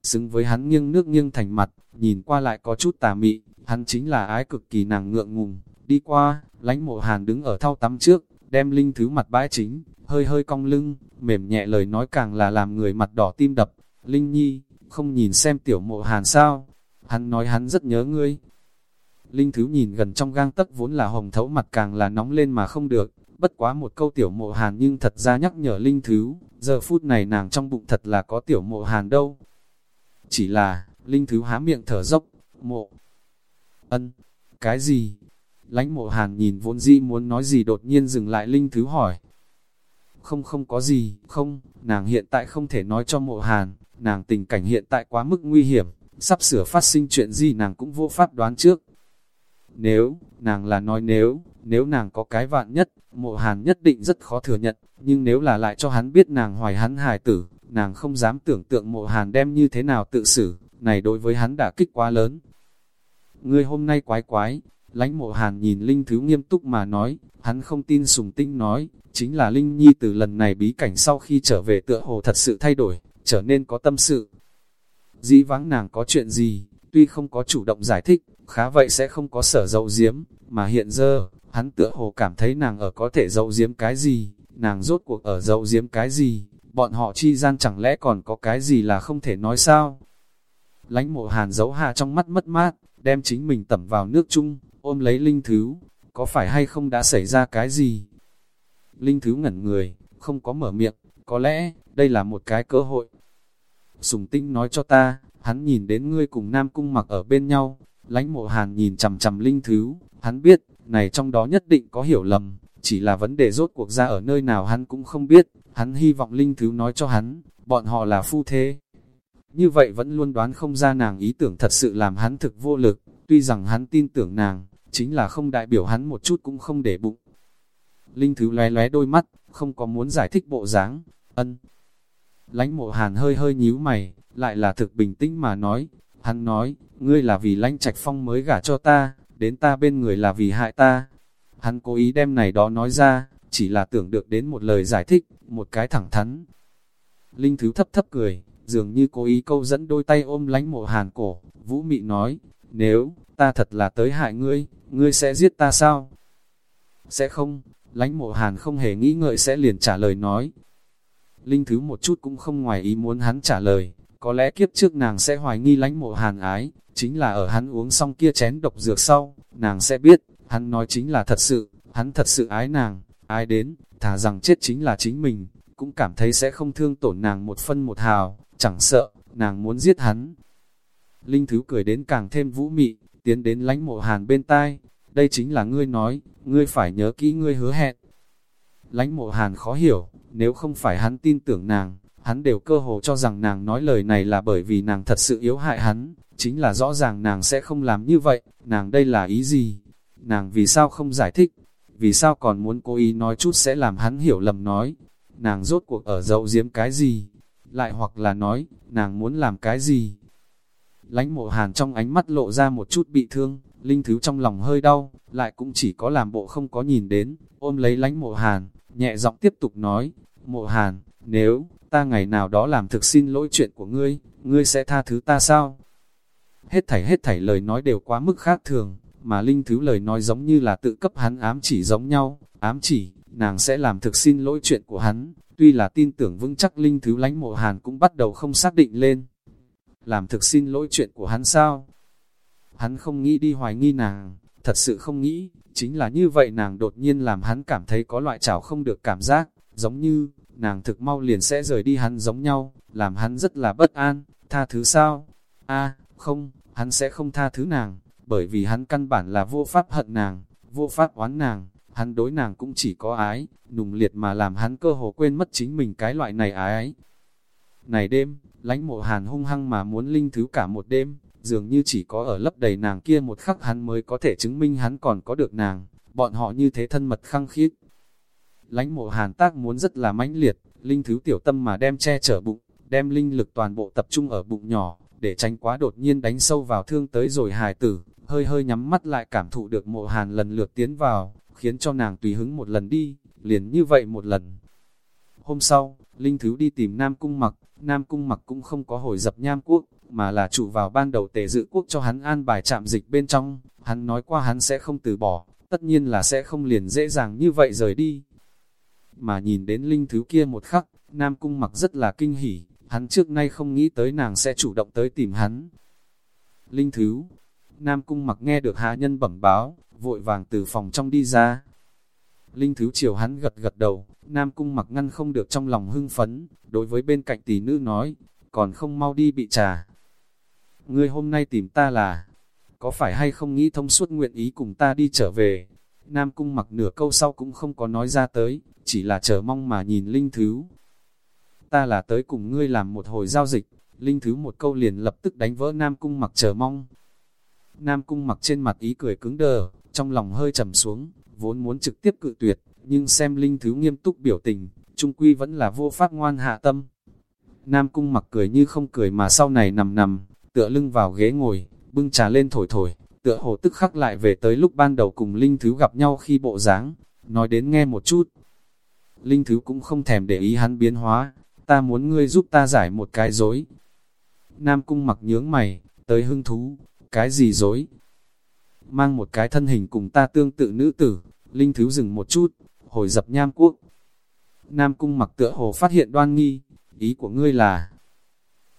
Xứng với hắn nghiêng nước nghiêng thành mặt, nhìn qua lại có chút tà mị, hắn chính là ái cực kỳ nàng ngượng ngùng. Đi qua, lãnh mộ hàn đứng ở thao tắm trước, đem Linh Thứ mặt bãi chính, hơi hơi cong lưng, mềm nhẹ lời nói càng là làm người mặt đỏ tim đập. Linh Nhi, không nhìn xem tiểu mộ hàn sao? Hắn nói hắn rất nhớ ngươi. Linh Thứ nhìn gần trong gang tấc vốn là hồng thấu mặt càng là nóng lên mà không được. Bất quá một câu tiểu mộ hàn nhưng thật ra nhắc nhở Linh Thứ, giờ phút này nàng trong bụng thật là có tiểu mộ hàn đâu. Chỉ là, Linh Thứ há miệng thở dốc, mộ. Ân, cái gì? Lánh mộ hàn nhìn vốn dĩ muốn nói gì đột nhiên dừng lại Linh Thứ hỏi, không không có gì, không, nàng hiện tại không thể nói cho mộ hàn, nàng tình cảnh hiện tại quá mức nguy hiểm, sắp sửa phát sinh chuyện gì nàng cũng vô pháp đoán trước. Nếu, nàng là nói nếu, nếu nàng có cái vạn nhất, mộ hàn nhất định rất khó thừa nhận, nhưng nếu là lại cho hắn biết nàng hoài hắn hài tử, nàng không dám tưởng tượng mộ hàn đem như thế nào tự xử, này đối với hắn đã kích quá lớn. Ngươi hôm nay quái quái, lánh mộ hàn nhìn Linh Thứ nghiêm túc mà nói, hắn không tin sùng tinh nói, chính là Linh Nhi từ lần này bí cảnh sau khi trở về tựa hồ thật sự thay đổi, trở nên có tâm sự. dĩ vãng nàng có chuyện gì, tuy không có chủ động giải thích, khá vậy sẽ không có sở dậu diếm, mà hiện giờ, hắn tựa hồ cảm thấy nàng ở có thể dậu diếm cái gì, nàng rốt cuộc ở dậu diếm cái gì, bọn họ chi gian chẳng lẽ còn có cái gì là không thể nói sao? Lánh mộ hàn giấu hạ trong mắt mất mát, đem chính mình tẩm vào nước chung, ôm lấy linh thứ, có phải hay không đã xảy ra cái gì? Linh thứ ngẩn người, không có mở miệng, có lẽ, đây là một cái cơ hội. Sùng tinh nói cho ta, hắn nhìn đến ngươi cùng Nam Cung mặc ở bên nhau, lánh mộ hàn nhìn chầm chầm linh thứ, hắn biết, này trong đó nhất định có hiểu lầm, chỉ là vấn đề rốt cuộc ra ở nơi nào hắn cũng không biết, hắn hy vọng linh thứ nói cho hắn, bọn họ là phu thế. Như vậy vẫn luôn đoán không ra nàng ý tưởng thật sự làm hắn thực vô lực, tuy rằng hắn tin tưởng nàng, chính là không đại biểu hắn một chút cũng không để bụng. Linh thứ lóe lóe đôi mắt, không có muốn giải thích bộ dáng, ân. Lánh mộ hàn hơi hơi nhíu mày, lại là thực bình tĩnh mà nói, hắn nói, ngươi là vì lánh trạch phong mới gả cho ta, đến ta bên người là vì hại ta. Hắn cố ý đem này đó nói ra, chỉ là tưởng được đến một lời giải thích, một cái thẳng thắn. Linh Thứ thấp thấp cười, dường như cố ý câu dẫn đôi tay ôm lánh mộ hàn cổ, Vũ Mị nói, nếu, ta thật là tới hại ngươi, ngươi sẽ giết ta sao? Sẽ không, lánh mộ hàn không hề nghĩ ngợi sẽ liền trả lời nói. Linh Thứ một chút cũng không ngoài ý muốn hắn trả lời, có lẽ kiếp trước nàng sẽ hoài nghi lánh mộ hàn ái, chính là ở hắn uống xong kia chén độc dược sau, nàng sẽ biết, hắn nói chính là thật sự, hắn thật sự ái nàng, ái đến, thà rằng chết chính là chính mình, cũng cảm thấy sẽ không thương tổn nàng một phân một hào, chẳng sợ, nàng muốn giết hắn. Linh Thứ cười đến càng thêm vũ mị, tiến đến lánh mộ hàn bên tai, đây chính là ngươi nói, ngươi phải nhớ kỹ ngươi hứa hẹn. Lánh mộ hàn khó hiểu, nếu không phải hắn tin tưởng nàng, hắn đều cơ hồ cho rằng nàng nói lời này là bởi vì nàng thật sự yếu hại hắn, chính là rõ ràng nàng sẽ không làm như vậy, nàng đây là ý gì? Nàng vì sao không giải thích? Vì sao còn muốn cố ý nói chút sẽ làm hắn hiểu lầm nói? Nàng rốt cuộc ở dậu diếm cái gì? Lại hoặc là nói, nàng muốn làm cái gì? Lánh mộ hàn trong ánh mắt lộ ra một chút bị thương, linh thứ trong lòng hơi đau, lại cũng chỉ có làm bộ không có nhìn đến, ôm lấy lánh mộ hàn, nhẹ giọng tiếp tục nói, mộ hàn, nếu, ta ngày nào đó làm thực xin lỗi chuyện của ngươi, ngươi sẽ tha thứ ta sao? Hết thảy hết thảy lời nói đều quá mức khác thường, mà linh thứ lời nói giống như là tự cấp hắn ám chỉ giống nhau, ám chỉ, nàng sẽ làm thực xin lỗi chuyện của hắn, tuy là tin tưởng vững chắc linh thứ lánh mộ hàn cũng bắt đầu không xác định lên. Làm thực xin lỗi chuyện của hắn sao? Hắn không nghĩ đi hoài nghi nàng, thật sự không nghĩ, chính là như vậy nàng đột nhiên làm hắn cảm thấy có loại chảo không được cảm giác, giống như, nàng thực mau liền sẽ rời đi hắn giống nhau, làm hắn rất là bất an, tha thứ sao? a không, hắn sẽ không tha thứ nàng, bởi vì hắn căn bản là vô pháp hận nàng, vô pháp oán nàng, hắn đối nàng cũng chỉ có ái, nùng liệt mà làm hắn cơ hồ quên mất chính mình cái loại này ái. Này đêm, lánh mộ hàn hung hăng mà muốn linh thứ cả một đêm, dường như chỉ có ở lấp đầy nàng kia một khắc hắn mới có thể chứng minh hắn còn có được nàng, bọn họ như thế thân mật khăng khít lãnh mộ hàn tác muốn rất là mãnh liệt, linh thứ tiểu tâm mà đem che chở bụng, đem linh lực toàn bộ tập trung ở bụng nhỏ, để tránh quá đột nhiên đánh sâu vào thương tới rồi hài tử, hơi hơi nhắm mắt lại cảm thụ được mộ hàn lần lượt tiến vào, khiến cho nàng tùy hứng một lần đi, liền như vậy một lần. Hôm sau, Linh Thứ đi tìm Nam Cung Mặc, Nam Cung Mặc cũng không có hồi dập nham quốc, mà là trụ vào ban đầu tề dự quốc cho hắn an bài chạm dịch bên trong, hắn nói qua hắn sẽ không từ bỏ, tất nhiên là sẽ không liền dễ dàng như vậy rời đi. Mà nhìn đến Linh Thứ kia một khắc, Nam Cung Mặc rất là kinh hỉ, hắn trước nay không nghĩ tới nàng sẽ chủ động tới tìm hắn. Linh Thứ, Nam Cung Mặc nghe được hạ nhân bẩm báo, vội vàng từ phòng trong đi ra. Linh Thứ chiều hắn gật gật đầu, Nam Cung mặc ngăn không được trong lòng hưng phấn, đối với bên cạnh tỷ nữ nói, còn không mau đi bị trà. Ngươi hôm nay tìm ta là, có phải hay không nghĩ thông suốt nguyện ý cùng ta đi trở về? Nam Cung mặc nửa câu sau cũng không có nói ra tới, chỉ là chờ mong mà nhìn Linh Thứ. Ta là tới cùng ngươi làm một hồi giao dịch, Linh Thứ một câu liền lập tức đánh vỡ Nam Cung mặc chờ mong. Nam Cung mặc trên mặt ý cười cứng đờ, trong lòng hơi trầm xuống, vốn muốn trực tiếp cự tuyệt, nhưng xem linh thứ nghiêm túc biểu tình, trung quy vẫn là vô pháp ngoan hạ tâm. Nam cung mặc cười như không cười mà sau này nằm nằm, tựa lưng vào ghế ngồi, bưng trà lên thổi thổi, tựa hồ tức khắc lại về tới lúc ban đầu cùng Linh Thứ gặp nhau khi bộ dáng nói đến nghe một chút. Linh Thứ cũng không thèm để ý hắn biến hóa, ta muốn ngươi giúp ta giải một cái dối. Nam Cung mặc nhướng mày, tới hưng thú, cái gì dối? Mang một cái thân hình cùng ta tương tự nữ tử, Linh Thứ dừng một chút, hồi dập nham quốc. Nam Cung mặc tựa hồ phát hiện đoan nghi, ý của ngươi là,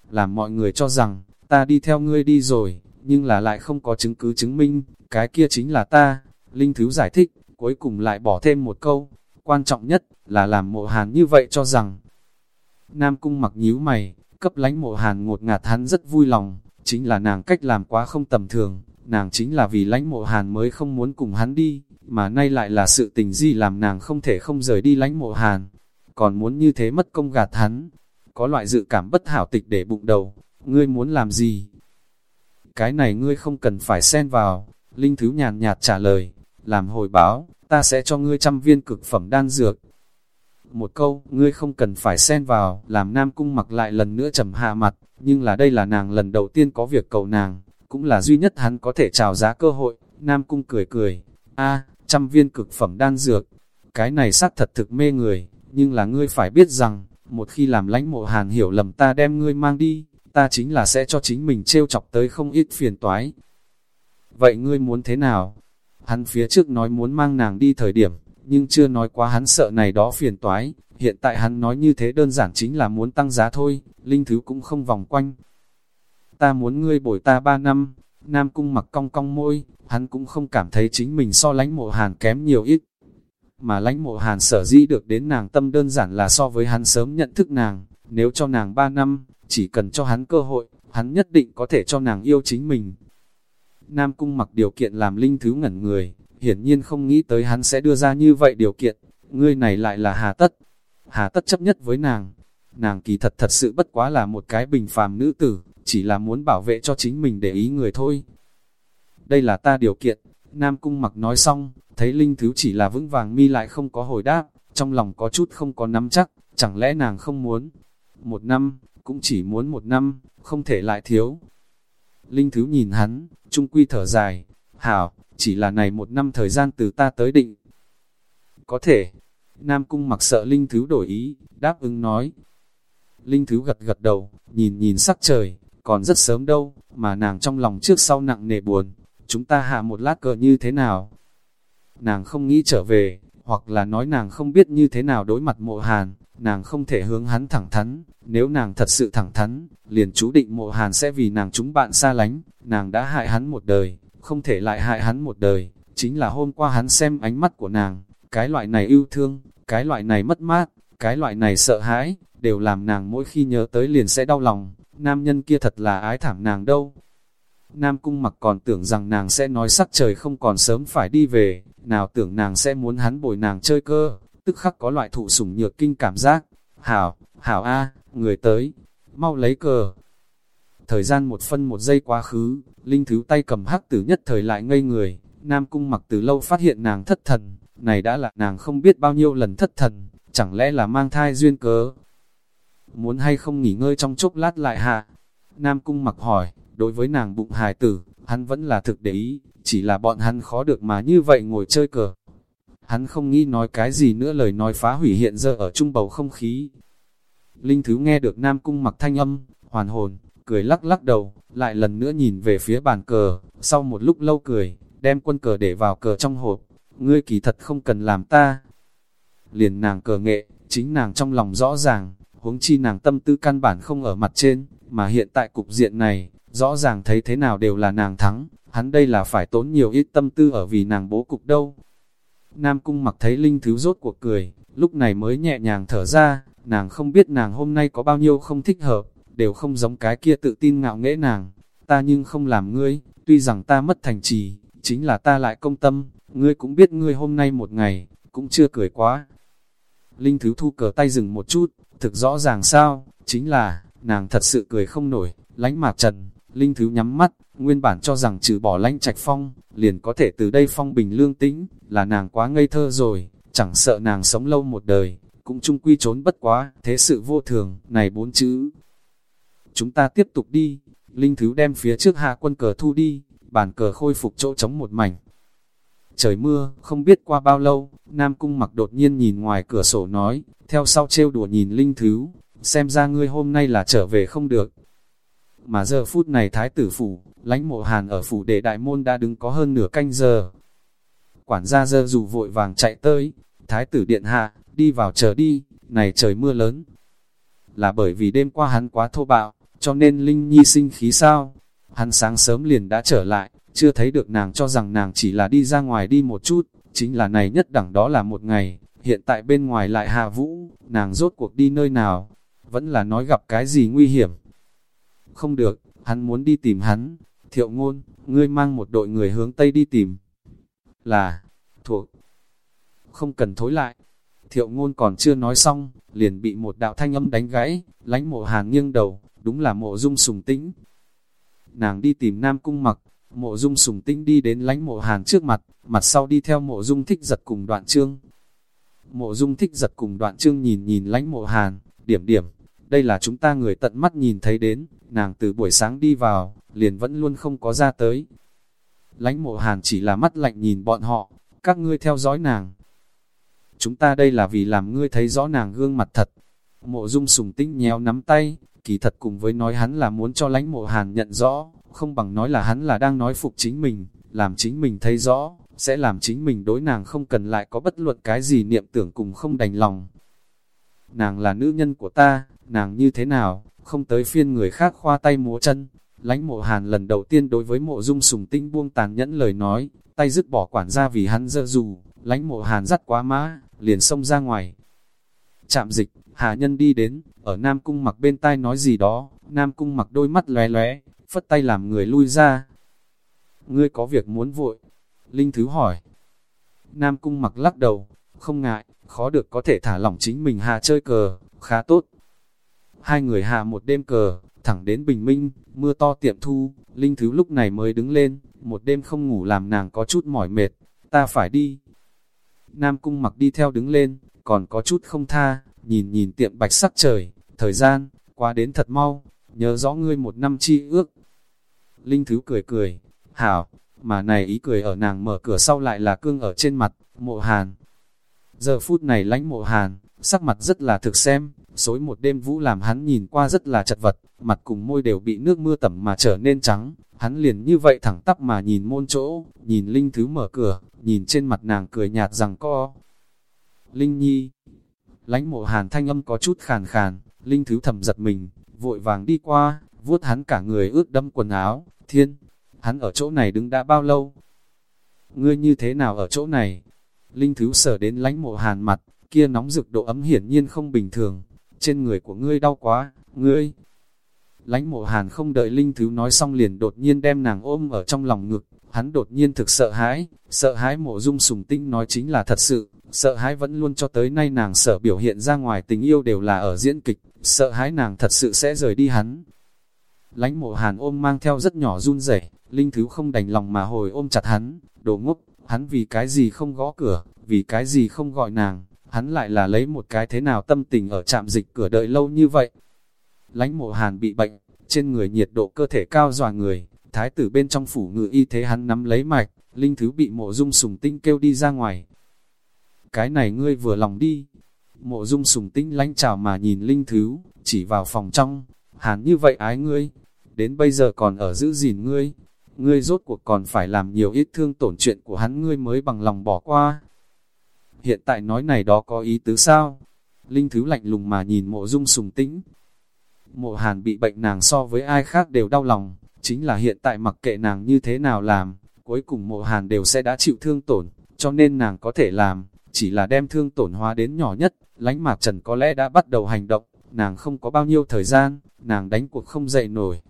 làm mọi người cho rằng, ta đi theo ngươi đi rồi, nhưng là lại không có chứng cứ chứng minh, cái kia chính là ta. Linh Thứ giải thích, cuối cùng lại bỏ thêm một câu, quan trọng nhất là làm mộ hàn như vậy cho rằng. Nam Cung mặc nhíu mày, cấp lánh mộ hàn ngột ngạt hắn rất vui lòng, chính là nàng cách làm quá không tầm thường, nàng chính là vì lánh mộ hàn mới không muốn cùng hắn đi, mà nay lại là sự tình gì làm nàng không thể không rời đi lánh mộ hàn, còn muốn như thế mất công gạt hắn, có loại dự cảm bất hảo tịch để bụng đầu, ngươi muốn làm gì? Cái này ngươi không cần phải xen vào, Linh Thứ nhàn nhạt trả lời, làm hồi báo, ta sẽ cho ngươi trăm viên cực phẩm đan dược. Một câu, ngươi không cần phải xen vào, làm Nam Cung mặc lại lần nữa trầm hạ mặt, nhưng là đây là nàng lần đầu tiên có việc cầu nàng, cũng là duy nhất hắn có thể chào giá cơ hội. Nam Cung cười cười, a trăm viên cực phẩm đan dược, cái này xác thật thực mê người, nhưng là ngươi phải biết rằng, một khi làm lãnh mộ hàn hiểu lầm ta đem ngươi mang đi, ta chính là sẽ cho chính mình trêu chọc tới không ít phiền toái. Vậy ngươi muốn thế nào? Hắn phía trước nói muốn mang nàng đi thời điểm, nhưng chưa nói quá hắn sợ này đó phiền toái, hiện tại hắn nói như thế đơn giản chính là muốn tăng giá thôi, linh thứ cũng không vòng quanh. Ta muốn ngươi bồi ta ba năm, Nam Cung mặc cong cong môi, hắn cũng không cảm thấy chính mình so lánh mộ hàn kém nhiều ít. Mà lánh mộ hàn sở dĩ được đến nàng tâm đơn giản là so với hắn sớm nhận thức nàng, nếu cho nàng ba năm, chỉ cần cho hắn cơ hội, hắn nhất định có thể cho nàng yêu chính mình. Nam Cung mặc điều kiện làm linh thứ ngẩn người, hiển nhiên không nghĩ tới hắn sẽ đưa ra như vậy điều kiện, ngươi này lại là hà tất. Hà tất chấp nhất với nàng, nàng kỳ thật thật sự bất quá là một cái bình phàm nữ tử, chỉ là muốn bảo vệ cho chính mình để ý người thôi. Đây là ta điều kiện, Nam Cung mặc nói xong, thấy Linh Thứ chỉ là vững vàng mi lại không có hồi đáp, trong lòng có chút không có nắm chắc, chẳng lẽ nàng không muốn. Một năm, cũng chỉ muốn một năm, không thể lại thiếu. Linh Thứ nhìn hắn, trung quy thở dài, hảo, chỉ là này một năm thời gian từ ta tới định. Có thể, Nam Cung mặc sợ Linh Thứ đổi ý, đáp ứng nói. Linh Thứ gật gật đầu, nhìn nhìn sắc trời, còn rất sớm đâu, mà nàng trong lòng trước sau nặng nề buồn, chúng ta hạ một lát cờ như thế nào? Nàng không nghĩ trở về, hoặc là nói nàng không biết như thế nào đối mặt mộ hàn, nàng không thể hướng hắn thẳng thắn, nếu nàng thật sự thẳng thắn, liền chú định mộ hàn sẽ vì nàng chúng bạn xa lánh, nàng đã hại hắn một đời, không thể lại hại hắn một đời, chính là hôm qua hắn xem ánh mắt của nàng, cái loại này yêu thương, cái loại này mất mát, cái loại này sợ hãi, đều làm nàng mỗi khi nhớ tới liền sẽ đau lòng, nam nhân kia thật là ái thảm nàng đâu. Nam cung mặc còn tưởng rằng nàng sẽ nói sắc trời không còn sớm phải đi về, nào tưởng nàng sẽ muốn hắn bồi nàng chơi cơ, tức khắc có loại thụ sủng nhược kinh cảm giác. Hảo, hảo a, người tới, mau lấy cờ. Thời gian một phân một giây quá khứ, Linh Thứ tay cầm hắc tử nhất thời lại ngây người, Nam Cung mặc từ lâu phát hiện nàng thất thần, này đã là nàng không biết bao nhiêu lần thất thần, chẳng lẽ là mang thai duyên cớ. Muốn hay không nghỉ ngơi trong chốc lát lại hạ, Nam Cung mặc hỏi, đối với nàng bụng hài tử, hắn vẫn là thực để ý, chỉ là bọn hắn khó được mà như vậy ngồi chơi cờ. Hắn không nghĩ nói cái gì nữa lời nói phá hủy hiện giờ ở trung bầu không khí. Linh Thứ nghe được Nam Cung mặc thanh âm, hoàn hồn, cười lắc lắc đầu, lại lần nữa nhìn về phía bàn cờ, sau một lúc lâu cười, đem quân cờ để vào cờ trong hộp, ngươi kỳ thật không cần làm ta. Liền nàng cờ nghệ, chính nàng trong lòng rõ ràng, huống chi nàng tâm tư căn bản không ở mặt trên, mà hiện tại cục diện này, rõ ràng thấy thế nào đều là nàng thắng, hắn đây là phải tốn nhiều ít tâm tư ở vì nàng bố cục đâu. Nam cung mặc thấy Linh Thứ rốt cuộc cười, lúc này mới nhẹ nhàng thở ra, nàng không biết nàng hôm nay có bao nhiêu không thích hợp, đều không giống cái kia tự tin ngạo nghễ nàng. Ta nhưng không làm ngươi, tuy rằng ta mất thành trì, chính là ta lại công tâm, ngươi cũng biết ngươi hôm nay một ngày, cũng chưa cười quá. Linh Thứ thu cờ tay dừng một chút, thực rõ ràng sao, chính là, nàng thật sự cười không nổi, lánh mạc trần, Linh Thứ nhắm mắt, nguyên bản cho rằng trừ bỏ lánh trạch phong, liền có thể từ đây phong bình lương tĩnh, là nàng quá ngây thơ rồi, chẳng sợ nàng sống lâu một đời, cũng chung quy trốn bất quá, thế sự vô thường, này bốn chữ. Chúng ta tiếp tục đi, Linh Thứ đem phía trước hạ quân cờ thu đi, bàn cờ khôi phục chỗ trống một mảnh. Trời mưa, không biết qua bao lâu, Nam Cung mặc đột nhiên nhìn ngoài cửa sổ nói, theo sau trêu đùa nhìn Linh Thứ, xem ra ngươi hôm nay là trở về không được mà giờ phút này thái tử phủ, lãnh mộ hàn ở phủ đệ đại môn đã đứng có hơn nửa canh giờ. Quản gia dơ dù vội vàng chạy tới, thái tử điện hạ, đi vào chờ đi, này trời mưa lớn. Là bởi vì đêm qua hắn quá thô bạo, cho nên Linh Nhi sinh khí sao? Hắn sáng sớm liền đã trở lại, chưa thấy được nàng cho rằng nàng chỉ là đi ra ngoài đi một chút, chính là này nhất đẳng đó là một ngày, hiện tại bên ngoài lại hạ vũ, nàng rốt cuộc đi nơi nào, vẫn là nói gặp cái gì nguy hiểm. Không được, hắn muốn đi tìm hắn, thiệu ngôn, ngươi mang một đội người hướng Tây đi tìm. Là, thuộc, không cần thối lại. Thiệu ngôn còn chưa nói xong, liền bị một đạo thanh âm đánh gãy, lánh mộ hàn nghiêng đầu, đúng là mộ dung sùng tĩnh. Nàng đi tìm Nam Cung mặc, mộ dung sùng tĩnh đi đến lánh mộ hàn trước mặt, mặt sau đi theo mộ dung thích giật cùng đoạn trương. Mộ dung thích giật cùng đoạn trương nhìn nhìn lánh mộ hàn, điểm điểm, đây là chúng ta người tận mắt nhìn thấy đến, nàng từ buổi sáng đi vào, liền vẫn luôn không có ra tới. Lánh mộ hàn chỉ là mắt lạnh nhìn bọn họ, các ngươi theo dõi nàng. Chúng ta đây là vì làm ngươi thấy rõ nàng gương mặt thật. Mộ dung sùng tinh nhéo nắm tay, kỳ thật cùng với nói hắn là muốn cho lánh mộ hàn nhận rõ, không bằng nói là hắn là đang nói phục chính mình, làm chính mình thấy rõ, sẽ làm chính mình đối nàng không cần lại có bất luận cái gì niệm tưởng cùng không đành lòng. Nàng là nữ nhân của ta, nàng như thế nào, không tới phiên người khác khoa tay múa chân. Lánh mộ hàn lần đầu tiên đối với mộ dung sùng tinh buông tàn nhẫn lời nói, tay dứt bỏ quản gia vì hắn dơ dù, lánh mộ hàn dắt quá mã, liền xông ra ngoài. Chạm dịch, Hà Nhân đi đến, ở Nam Cung mặc bên tai nói gì đó, Nam Cung mặc đôi mắt lóe lóe, phất tay làm người lui ra. Ngươi có việc muốn vội? Linh Thứ hỏi. Nam Cung mặc lắc đầu, không ngại, khó được có thể thả lỏng chính mình hạ chơi cờ, khá tốt. Hai người hạ một đêm cờ, thẳng đến bình minh, mưa to tiệm thu, Linh Thứ lúc này mới đứng lên, một đêm không ngủ làm nàng có chút mỏi mệt, ta phải đi. Nam Cung mặc đi theo đứng lên, còn có chút không tha, nhìn nhìn tiệm bạch sắc trời, thời gian, qua đến thật mau, nhớ rõ ngươi một năm chi ước. Linh Thứ cười cười, hảo, mà này ý cười ở nàng mở cửa sau lại là cương ở trên mặt, mộ hàn. Giờ phút này lánh mộ hàn, sắc mặt rất là thực xem, xối một đêm vũ làm hắn nhìn qua rất là chật vật, mặt cùng môi đều bị nước mưa tẩm mà trở nên trắng, hắn liền như vậy thẳng tắp mà nhìn môn chỗ, nhìn Linh Thứ mở cửa, nhìn trên mặt nàng cười nhạt rằng co. Linh Nhi, lánh mộ hàn thanh âm có chút khàn khàn, Linh Thứ thầm giật mình, vội vàng đi qua, vuốt hắn cả người ướt đâm quần áo, thiên, hắn ở chỗ này đứng đã bao lâu? Ngươi như thế nào ở chỗ này? Linh Thứ sở đến lánh mộ hàn mặt, kia nóng rực độ ấm hiển nhiên không bình thường, trên người của ngươi đau quá, ngươi. Lánh mộ hàn không đợi Linh Thứ nói xong liền đột nhiên đem nàng ôm ở trong lòng ngực, hắn đột nhiên thực sợ hãi, sợ hãi mộ dung sùng tinh nói chính là thật sự, sợ hãi vẫn luôn cho tới nay nàng sợ biểu hiện ra ngoài tình yêu đều là ở diễn kịch, sợ hãi nàng thật sự sẽ rời đi hắn. Lánh mộ hàn ôm mang theo rất nhỏ run rẩy Linh Thứ không đành lòng mà hồi ôm chặt hắn, đồ ngốc, hắn vì cái gì không gõ cửa, vì cái gì không gọi nàng, hắn lại là lấy một cái thế nào tâm tình ở trạm dịch cửa đợi lâu như vậy. Lánh mộ hàn bị bệnh, trên người nhiệt độ cơ thể cao dòa người, thái tử bên trong phủ ngự y thế hắn nắm lấy mạch, linh thứ bị mộ dung sùng tinh kêu đi ra ngoài. Cái này ngươi vừa lòng đi. Mộ dung sùng tinh lánh chào mà nhìn linh thứ, chỉ vào phòng trong, hàn như vậy ái ngươi, đến bây giờ còn ở giữ gìn ngươi, ngươi rốt cuộc còn phải làm nhiều ít thương tổn chuyện của hắn ngươi mới bằng lòng bỏ qua. Hiện tại nói này đó có ý tứ sao? Linh Thứ lạnh lùng mà nhìn mộ dung sùng tĩnh. Mộ hàn bị bệnh nàng so với ai khác đều đau lòng, chính là hiện tại mặc kệ nàng như thế nào làm, cuối cùng mộ hàn đều sẽ đã chịu thương tổn, cho nên nàng có thể làm, chỉ là đem thương tổn hóa đến nhỏ nhất, lánh mạc trần có lẽ đã bắt đầu hành động, nàng không có bao nhiêu thời gian, nàng đánh cuộc không dậy nổi,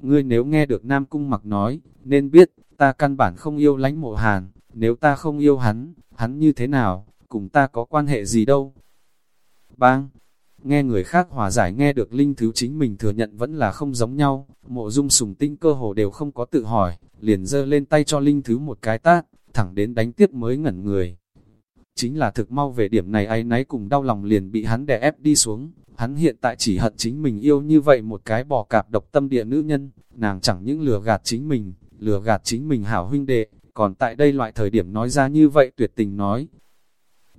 ngươi nếu nghe được Nam Cung mặc nói, nên biết, ta căn bản không yêu lánh mộ hàn, nếu ta không yêu hắn, hắn như thế nào, cùng ta có quan hệ gì đâu. Bang! Nghe người khác hòa giải nghe được linh thứ chính mình thừa nhận vẫn là không giống nhau, mộ dung sùng tinh cơ hồ đều không có tự hỏi, liền giơ lên tay cho linh thứ một cái tát, thẳng đến đánh tiếp mới ngẩn người. Chính là thực mau về điểm này ai nấy cùng đau lòng liền bị hắn đè ép đi xuống, Hắn hiện tại chỉ hận chính mình yêu như vậy một cái bò cạp độc tâm địa nữ nhân, nàng chẳng những lừa gạt chính mình, lừa gạt chính mình hảo huynh đệ, còn tại đây loại thời điểm nói ra như vậy tuyệt tình nói.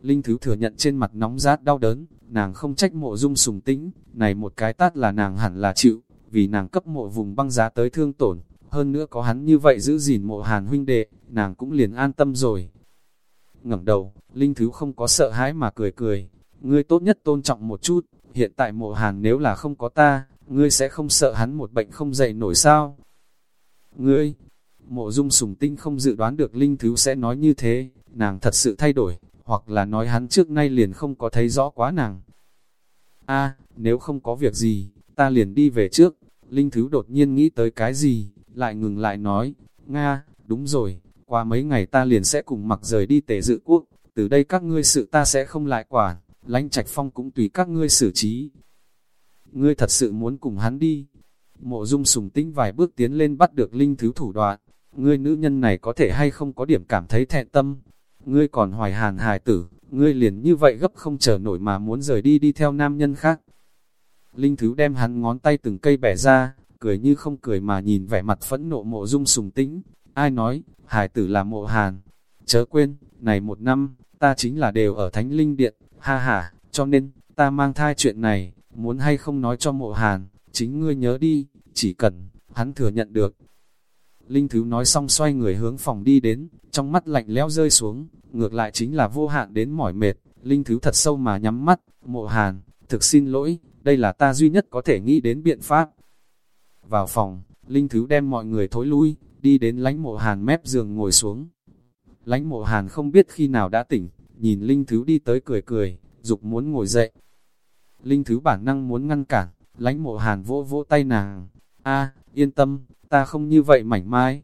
Linh Thứ thừa nhận trên mặt nóng rát đau đớn, nàng không trách mộ dung sùng tĩnh, này một cái tát là nàng hẳn là chịu, vì nàng cấp mộ vùng băng giá tới thương tổn, hơn nữa có hắn như vậy giữ gìn mộ hàn huynh đệ, nàng cũng liền an tâm rồi. ngẩng đầu, Linh Thứ không có sợ hãi mà cười cười, ngươi tốt nhất tôn trọng một chút, hiện tại mộ hàn nếu là không có ta, ngươi sẽ không sợ hắn một bệnh không dậy nổi sao? Ngươi, mộ dung sùng tinh không dự đoán được Linh Thứ sẽ nói như thế, nàng thật sự thay đổi, hoặc là nói hắn trước nay liền không có thấy rõ quá nàng. a nếu không có việc gì, ta liền đi về trước. Linh Thứ đột nhiên nghĩ tới cái gì, lại ngừng lại nói, Nga, đúng rồi, qua mấy ngày ta liền sẽ cùng mặc rời đi tể dự quốc, từ đây các ngươi sự ta sẽ không lại quản, lãnh trạch phong cũng tùy các ngươi xử trí. Ngươi thật sự muốn cùng hắn đi. Mộ dung sùng tinh vài bước tiến lên bắt được Linh Thứ thủ đoạn, ngươi nữ nhân này có thể hay không có điểm cảm thấy thẹn tâm. Ngươi còn hoài hàn hài tử, ngươi liền như vậy gấp không chờ nổi mà muốn rời đi đi theo nam nhân khác. Linh Thứ đem hắn ngón tay từng cây bẻ ra, cười như không cười mà nhìn vẻ mặt phẫn nộ mộ dung sùng tĩnh. Ai nói, hải tử là mộ hàn. Chớ quên, này một năm, ta chính là đều ở Thánh Linh Điện, ha ha, cho nên, ta mang thai chuyện này, muốn hay không nói cho mộ hàn, chính ngươi nhớ đi, chỉ cần, hắn thừa nhận được. Linh Thứ nói xong xoay người hướng phòng đi đến, trong mắt lạnh lẽo rơi xuống, ngược lại chính là vô hạn đến mỏi mệt, Linh Thứ thật sâu mà nhắm mắt, mộ hàn, thực xin lỗi, đây là ta duy nhất có thể nghĩ đến biện pháp. Vào phòng, Linh Thứ đem mọi người thối lui, đi đến lánh mộ hàn mép giường ngồi xuống. Lánh mộ hàn không biết khi nào đã tỉnh, nhìn Linh Thứ đi tới cười cười, dục muốn ngồi dậy. Linh Thứ bản năng muốn ngăn cản, lánh mộ hàn vỗ vỗ tay nàng. a yên tâm, ta không như vậy mảnh mai.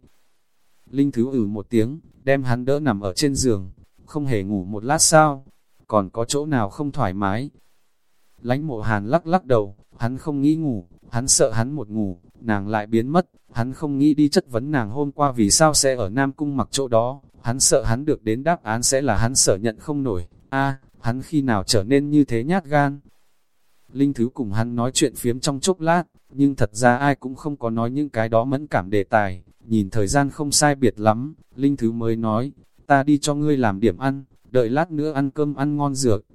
Linh Thứ ử một tiếng, đem hắn đỡ nằm ở trên giường, không hề ngủ một lát sao, còn có chỗ nào không thoải mái. Lánh mộ hàn lắc lắc đầu, hắn không nghĩ ngủ, hắn sợ hắn một ngủ, nàng lại biến mất, hắn không nghĩ đi chất vấn nàng hôm qua vì sao sẽ ở Nam Cung mặc chỗ đó, hắn sợ hắn được đến đáp án sẽ là hắn sợ nhận không nổi, a hắn khi nào trở nên như thế nhát gan. Linh Thứ cùng hắn nói chuyện phiếm trong chốc lát, nhưng thật ra ai cũng không có nói những cái đó mẫn cảm đề tài, nhìn thời gian không sai biệt lắm, Linh Thứ mới nói, ta đi cho ngươi làm điểm ăn, đợi lát nữa ăn cơm ăn ngon dược.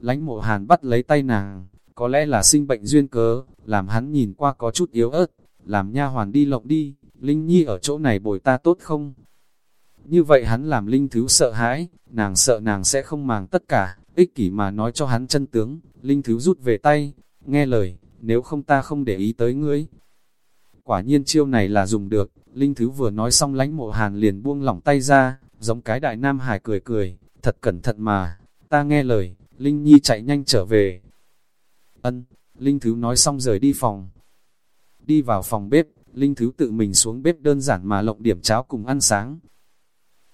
Lánh mộ hàn bắt lấy tay nàng, có lẽ là sinh bệnh duyên cớ, làm hắn nhìn qua có chút yếu ớt, làm nha hoàn đi lộng đi, Linh Nhi ở chỗ này bồi ta tốt không? Như vậy hắn làm Linh Thứ sợ hãi, nàng sợ nàng sẽ không màng tất cả, ích kỷ mà nói cho hắn chân tướng, Linh Thứ rút về tay, nghe lời, nếu không ta không để ý tới ngươi. Quả nhiên chiêu này là dùng được, Linh Thứ vừa nói xong lánh mộ hàn liền buông lỏng tay ra, giống cái đại nam hải cười cười, thật cẩn thận mà, ta nghe lời, Linh Nhi chạy nhanh trở về. Ân, Linh Thứ nói xong rời đi phòng. Đi vào phòng bếp, Linh Thứ tự mình xuống bếp đơn giản mà lộng điểm cháo cùng ăn sáng.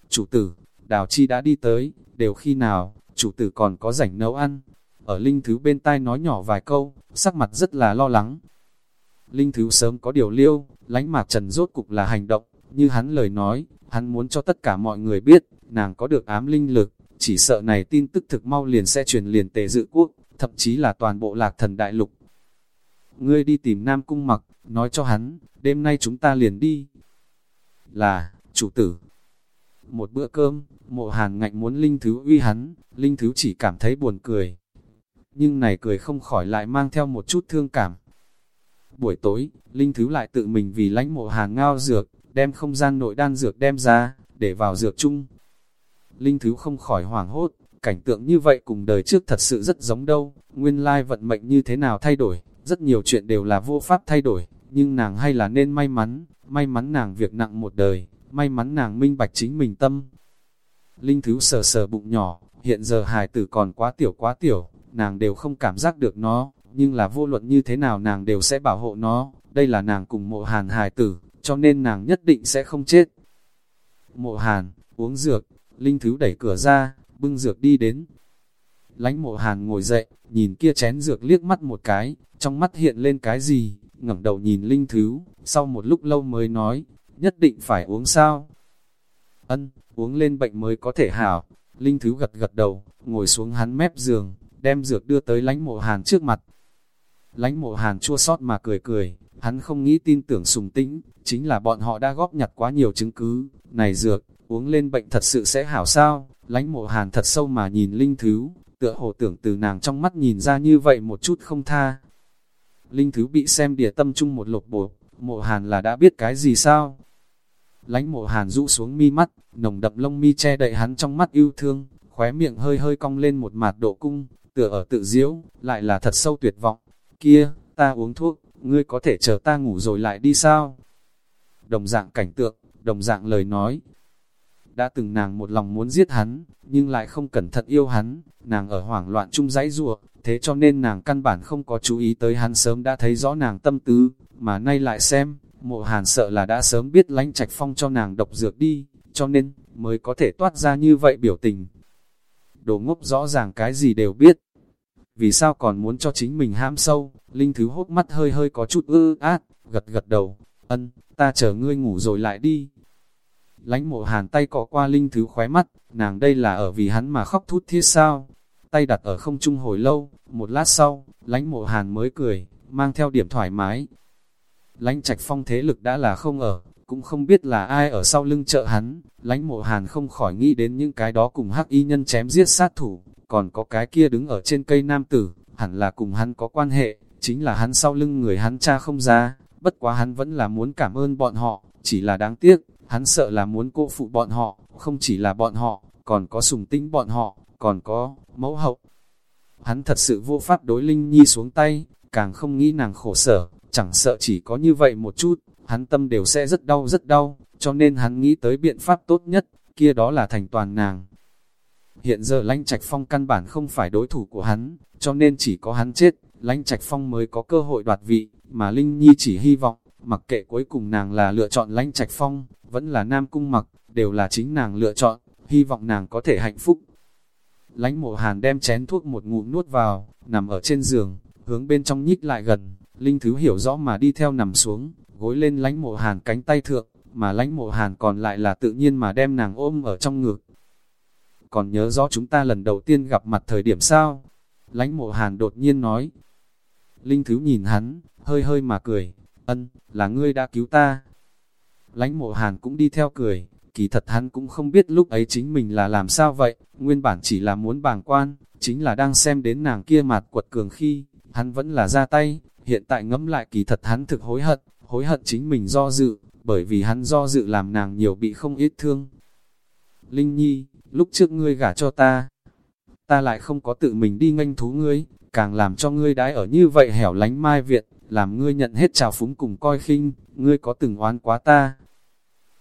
Chủ tử, Đào Chi đã đi tới, đều khi nào, chủ tử còn có rảnh nấu ăn. Ở Linh Thứ bên tai nói nhỏ vài câu, sắc mặt rất là lo lắng. Linh Thứ sớm có điều liêu, lánh mạc trần rốt cục là hành động, như hắn lời nói, hắn muốn cho tất cả mọi người biết, nàng có được ám linh lực, chỉ sợ này tin tức thực mau liền sẽ truyền liền tề dự quốc, thậm chí là toàn bộ lạc thần đại lục. Ngươi đi tìm Nam Cung mặc, nói cho hắn, đêm nay chúng ta liền đi. Là, chủ tử. Một bữa cơm, mộ hàn ngạnh muốn Linh Thứ uy hắn, Linh Thứ chỉ cảm thấy buồn cười. Nhưng này cười không khỏi lại mang theo một chút thương cảm. Buổi tối, Linh Thứ lại tự mình vì lãnh mộ hàng ngao dược, đem không gian nội đan dược đem ra, để vào dược chung. Linh Thứ không khỏi hoảng hốt, cảnh tượng như vậy cùng đời trước thật sự rất giống đâu, nguyên lai vận mệnh như thế nào thay đổi, rất nhiều chuyện đều là vô pháp thay đổi, nhưng nàng hay là nên may mắn, may mắn nàng việc nặng một đời, may mắn nàng minh bạch chính mình tâm. Linh Thứ sờ sờ bụng nhỏ, hiện giờ hài tử còn quá tiểu quá tiểu, nàng đều không cảm giác được nó, nhưng là vô luận như thế nào nàng đều sẽ bảo hộ nó, đây là nàng cùng mộ hàn hài tử, cho nên nàng nhất định sẽ không chết. Mộ hàn, uống dược, Linh Thứ đẩy cửa ra, bưng dược đi đến. Lánh mộ hàn ngồi dậy, nhìn kia chén dược liếc mắt một cái, trong mắt hiện lên cái gì, ngẩng đầu nhìn Linh Thứ, sau một lúc lâu mới nói, nhất định phải uống sao? Ân, uống lên bệnh mới có thể hảo. Linh Thứ gật gật đầu, ngồi xuống hắn mép giường, đem dược đưa tới lánh mộ hàn trước mặt. Lánh mộ hàn chua sót mà cười cười, hắn không nghĩ tin tưởng sùng tĩnh, chính là bọn họ đã góp nhặt quá nhiều chứng cứ. Này dược, uống lên bệnh thật sự sẽ hảo sao? Lánh mộ hàn thật sâu mà nhìn Linh Thứ, tựa hồ tưởng từ nàng trong mắt nhìn ra như vậy một chút không tha. Linh Thứ bị xem địa tâm trung một lột bột, mộ hàn là đã biết cái gì sao? Lánh mộ hàn rũ xuống mi mắt, nồng đậm lông mi che đậy hắn trong mắt yêu thương, khóe miệng hơi hơi cong lên một mạt độ cung, tựa ở tự diễu, lại là thật sâu tuyệt vọng. Kia, ta uống thuốc, ngươi có thể chờ ta ngủ rồi lại đi sao? Đồng dạng cảnh tượng, đồng dạng lời nói. Đã từng nàng một lòng muốn giết hắn, nhưng lại không cẩn thận yêu hắn, nàng ở hoảng loạn chung giấy ruột, thế cho nên nàng căn bản không có chú ý tới hắn sớm đã thấy rõ nàng tâm tư, mà nay lại xem, mộ hàn sợ là đã sớm biết lánh trạch phong cho nàng độc dược đi, cho nên, mới có thể toát ra như vậy biểu tình. Đồ ngốc rõ ràng cái gì đều biết, vì sao còn muốn cho chính mình ham sâu, linh thứ hốt mắt hơi hơi có chút ư át, gật gật đầu, ân, ta chờ ngươi ngủ rồi lại đi. Lánh mộ hàn tay cọ qua linh thứ khóe mắt, nàng đây là ở vì hắn mà khóc thút thiết sao. Tay đặt ở không trung hồi lâu, một lát sau, lánh mộ hàn mới cười, mang theo điểm thoải mái. Lánh trạch phong thế lực đã là không ở, cũng không biết là ai ở sau lưng trợ hắn, lánh mộ hàn không khỏi nghĩ đến những cái đó cùng hắc y nhân chém giết sát thủ, còn có cái kia đứng ở trên cây nam tử, hẳn là cùng hắn có quan hệ, chính là hắn sau lưng người hắn cha không ra, bất quá hắn vẫn là muốn cảm ơn bọn họ, chỉ là đáng tiếc, hắn sợ là muốn cô phụ bọn họ, không chỉ là bọn họ, còn có sùng tinh bọn họ, còn có mẫu hậu. Hắn thật sự vô pháp đối Linh Nhi xuống tay, càng không nghĩ nàng khổ sở, chẳng sợ chỉ có như vậy một chút, hắn tâm đều sẽ rất đau rất đau, cho nên hắn nghĩ tới biện pháp tốt nhất, kia đó là thành toàn nàng. Hiện giờ lãnh trạch phong căn bản không phải đối thủ của hắn, cho nên chỉ có hắn chết, lãnh trạch phong mới có cơ hội đoạt vị, mà Linh Nhi chỉ hy vọng, mặc kệ cuối cùng nàng là lựa chọn lãnh trạch phong, vẫn là nam cung mặc, đều là chính nàng lựa chọn, hy vọng nàng có thể hạnh phúc. Lánh mộ hàn đem chén thuốc một ngụm nuốt vào, nằm ở trên giường, hướng bên trong nhích lại gần, Linh Thứ hiểu rõ mà đi theo nằm xuống, gối lên lánh mộ hàn cánh tay thượng, mà lánh mộ hàn còn lại là tự nhiên mà đem nàng ôm ở trong ngực. Còn nhớ rõ chúng ta lần đầu tiên gặp mặt thời điểm sao? Lánh mộ hàn đột nhiên nói. Linh Thứ nhìn hắn, hơi hơi mà cười, ân, là ngươi đã cứu ta. Lánh mộ hàn cũng đi theo cười, kỳ thật hắn cũng không biết lúc ấy chính mình là làm sao vậy, nguyên bản chỉ là muốn bàng quan, chính là đang xem đến nàng kia mặt quật cường khi, hắn vẫn là ra tay, hiện tại ngẫm lại kỳ thật hắn thực hối hận, hối hận chính mình do dự, bởi vì hắn do dự làm nàng nhiều bị không ít thương. Linh Nhi, lúc trước ngươi gả cho ta, ta lại không có tự mình đi nganh thú ngươi, càng làm cho ngươi đái ở như vậy hẻo lánh mai viện, làm ngươi nhận hết trào phúng cùng coi khinh, ngươi có từng oán quá ta.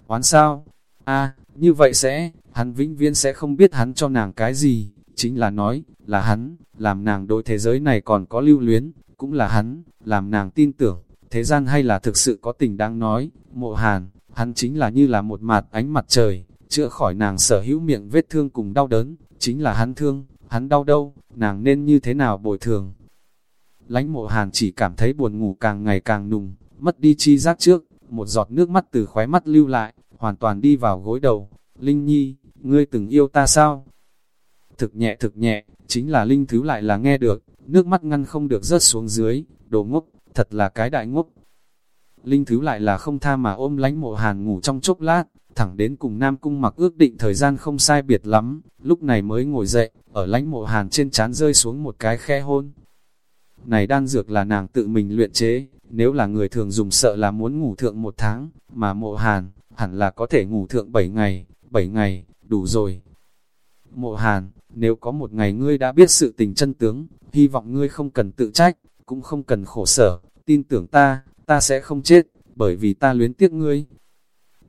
Oán sao? a như vậy sẽ, hắn vĩnh viễn sẽ không biết hắn cho nàng cái gì, chính là nói, là hắn, làm nàng đối thế giới này còn có lưu luyến, cũng là hắn, làm nàng tin tưởng, thế gian hay là thực sự có tình đang nói, mộ hàn, hắn chính là như là một mặt ánh mặt trời, chữa khỏi nàng sở hữu miệng vết thương cùng đau đớn, chính là hắn thương, hắn đau đâu, nàng nên như thế nào bồi thường. Lánh mộ hàn chỉ cảm thấy buồn ngủ càng ngày càng nùng, mất đi chi giác trước, một giọt nước mắt từ khóe mắt lưu lại, hoàn toàn đi vào gối đầu. Linh Nhi, ngươi từng yêu ta sao? Thực nhẹ thực nhẹ, chính là Linh Thứ lại là nghe được, nước mắt ngăn không được rớt xuống dưới, đồ ngốc, thật là cái đại ngốc. Linh Thứ lại là không tha mà ôm lánh mộ hàn ngủ trong chốc lát, thẳng đến cùng Nam Cung mặc ước định thời gian không sai biệt lắm, lúc này mới ngồi dậy, ở lánh mộ hàn trên chán rơi xuống một cái khe hôn. Này đan dược là nàng tự mình luyện chế, nếu là người thường dùng sợ là muốn ngủ thượng một tháng, mà mộ hàn, hẳn là có thể ngủ thượng 7 ngày, 7 ngày, đủ rồi. Mộ hàn, nếu có một ngày ngươi đã biết sự tình chân tướng, hy vọng ngươi không cần tự trách, cũng không cần khổ sở, tin tưởng ta, ta sẽ không chết, bởi vì ta luyến tiếc ngươi.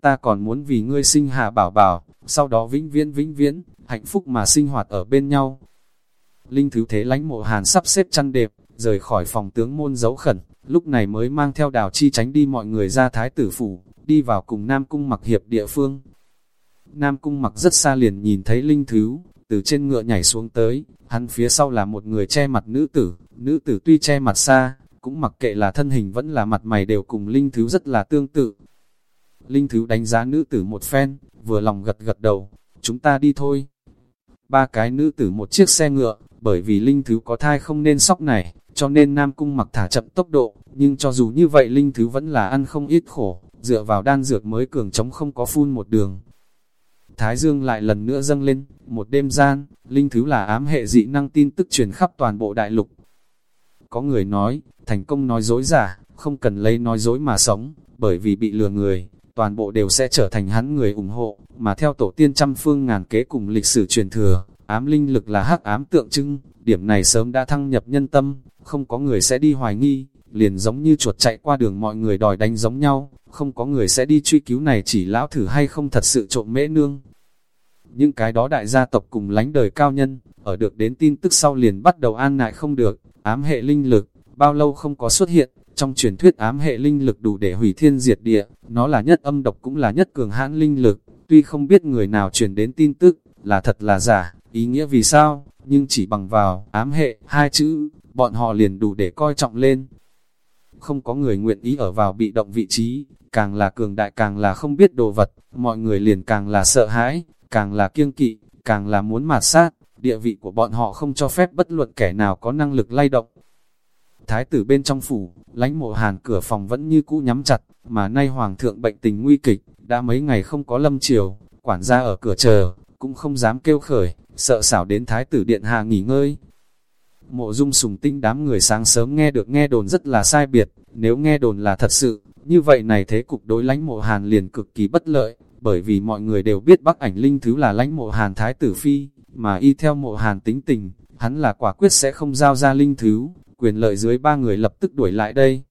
Ta còn muốn vì ngươi sinh hạ bảo bảo, sau đó vĩnh viễn vĩnh viễn, hạnh phúc mà sinh hoạt ở bên nhau. Linh Thứ Thế lánh mộ hàn sắp xếp chăn đẹp, rời khỏi phòng tướng môn giấu khẩn, lúc này mới mang theo đào chi tránh đi mọi người ra thái tử phủ, đi vào cùng Nam Cung mặc hiệp địa phương. Nam Cung mặc rất xa liền nhìn thấy Linh Thứ, từ trên ngựa nhảy xuống tới, hắn phía sau là một người che mặt nữ tử, nữ tử tuy che mặt xa, cũng mặc kệ là thân hình vẫn là mặt mày đều cùng Linh Thứ rất là tương tự. Linh Thứ đánh giá nữ tử một phen, vừa lòng gật gật đầu, chúng ta đi thôi. Ba cái nữ tử một chiếc xe ngựa, bởi vì Linh Thứ có thai không nên sóc này, cho nên Nam Cung mặc thả chậm tốc độ, nhưng cho dù như vậy Linh Thứ vẫn là ăn không ít khổ, dựa vào đan dược mới cường chống không có phun một đường. Thái Dương lại lần nữa dâng lên, một đêm gian, Linh Thứ là ám hệ dị năng tin tức truyền khắp toàn bộ đại lục. Có người nói, thành công nói dối giả, không cần lấy nói dối mà sống, bởi vì bị lừa người, toàn bộ đều sẽ trở thành hắn người ủng hộ, mà theo tổ tiên trăm phương ngàn kế cùng lịch sử truyền thừa, ám linh lực là hắc ám tượng trưng, điểm này sớm đã thăng nhập nhân tâm, không có người sẽ đi hoài nghi, liền giống như chuột chạy qua đường mọi người đòi đánh giống nhau, không có người sẽ đi truy cứu này chỉ lão thử hay không thật sự trộm mễ nương. Những cái đó đại gia tộc cùng lánh đời cao nhân, ở được đến tin tức sau liền bắt đầu an nại không được, ám hệ linh lực, bao lâu không có xuất hiện, trong truyền thuyết ám hệ linh lực đủ để hủy thiên diệt địa, nó là nhất âm độc cũng là nhất cường hãn linh lực, tuy không biết người nào truyền đến tin tức, là thật là giả, ý nghĩa vì sao, nhưng chỉ bằng vào ám hệ hai chữ, bọn họ liền đủ để coi trọng lên. Không có người nguyện ý ở vào bị động vị trí, càng là cường đại càng là không biết đồ vật, mọi người liền càng là sợ hãi, càng là kiêng kỵ, càng là muốn mạt sát, địa vị của bọn họ không cho phép bất luận kẻ nào có năng lực lay động. Thái tử bên trong phủ, lánh mộ hàn cửa phòng vẫn như cũ nhắm chặt, mà nay hoàng thượng bệnh tình nguy kịch, đã mấy ngày không có lâm chiều, quản gia ở cửa chờ, cũng không dám kêu khởi, sợ xảo đến thái tử điện hạ nghỉ ngơi. Mộ dung sùng tinh đám người sáng sớm nghe được nghe đồn rất là sai biệt, nếu nghe đồn là thật sự, như vậy này thế cục đối lánh mộ hàn liền cực kỳ bất lợi, bởi vì mọi người đều biết bắc ảnh linh thứ là lánh mộ hàn thái tử phi, mà y theo mộ hàn tính tình, hắn là quả quyết sẽ không giao ra linh thứ, quyền lợi dưới ba người lập tức đuổi lại đây.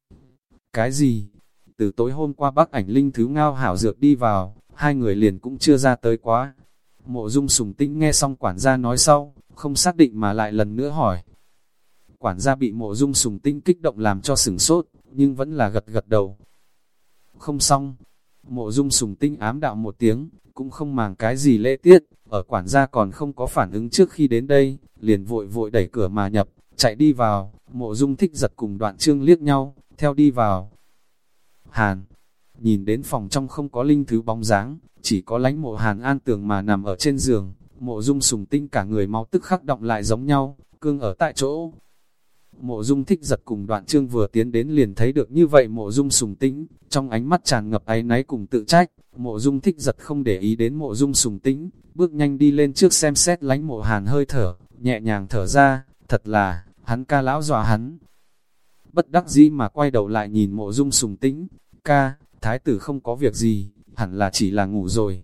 Cái gì? Từ tối hôm qua bác ảnh linh thứ ngao hảo dược đi vào, hai người liền cũng chưa ra tới quá. Mộ dung sùng tĩnh nghe xong quản gia nói sau, không xác định mà lại lần nữa hỏi. Quản gia bị mộ dung sùng tĩnh kích động làm cho sửng sốt, nhưng vẫn là gật gật đầu. Không xong, mộ dung sùng tĩnh ám đạo một tiếng, cũng không màng cái gì lễ tiết, ở quản gia còn không có phản ứng trước khi đến đây, liền vội vội đẩy cửa mà nhập, chạy đi vào, mộ dung thích giật cùng đoạn trương liếc nhau, theo đi vào. Hàn, nhìn đến phòng trong không có linh thứ bóng dáng, chỉ có lánh mộ hàn an tường mà nằm ở trên giường, mộ dung sùng tinh cả người máu tức khắc động lại giống nhau, cương ở tại chỗ. Mộ dung thích giật cùng đoạn trương vừa tiến đến liền thấy được như vậy mộ dung sùng tĩnh, trong ánh mắt tràn ngập áy náy cùng tự trách, mộ dung thích giật không để ý đến mộ dung sùng tĩnh, bước nhanh đi lên trước xem xét lánh mộ hàn hơi thở, nhẹ nhàng thở ra, thật là, hắn ca lão dọa hắn. Bất đắc dĩ mà quay đầu lại nhìn mộ dung sùng tĩnh, ca, thái tử không có việc gì, hẳn là chỉ là ngủ rồi.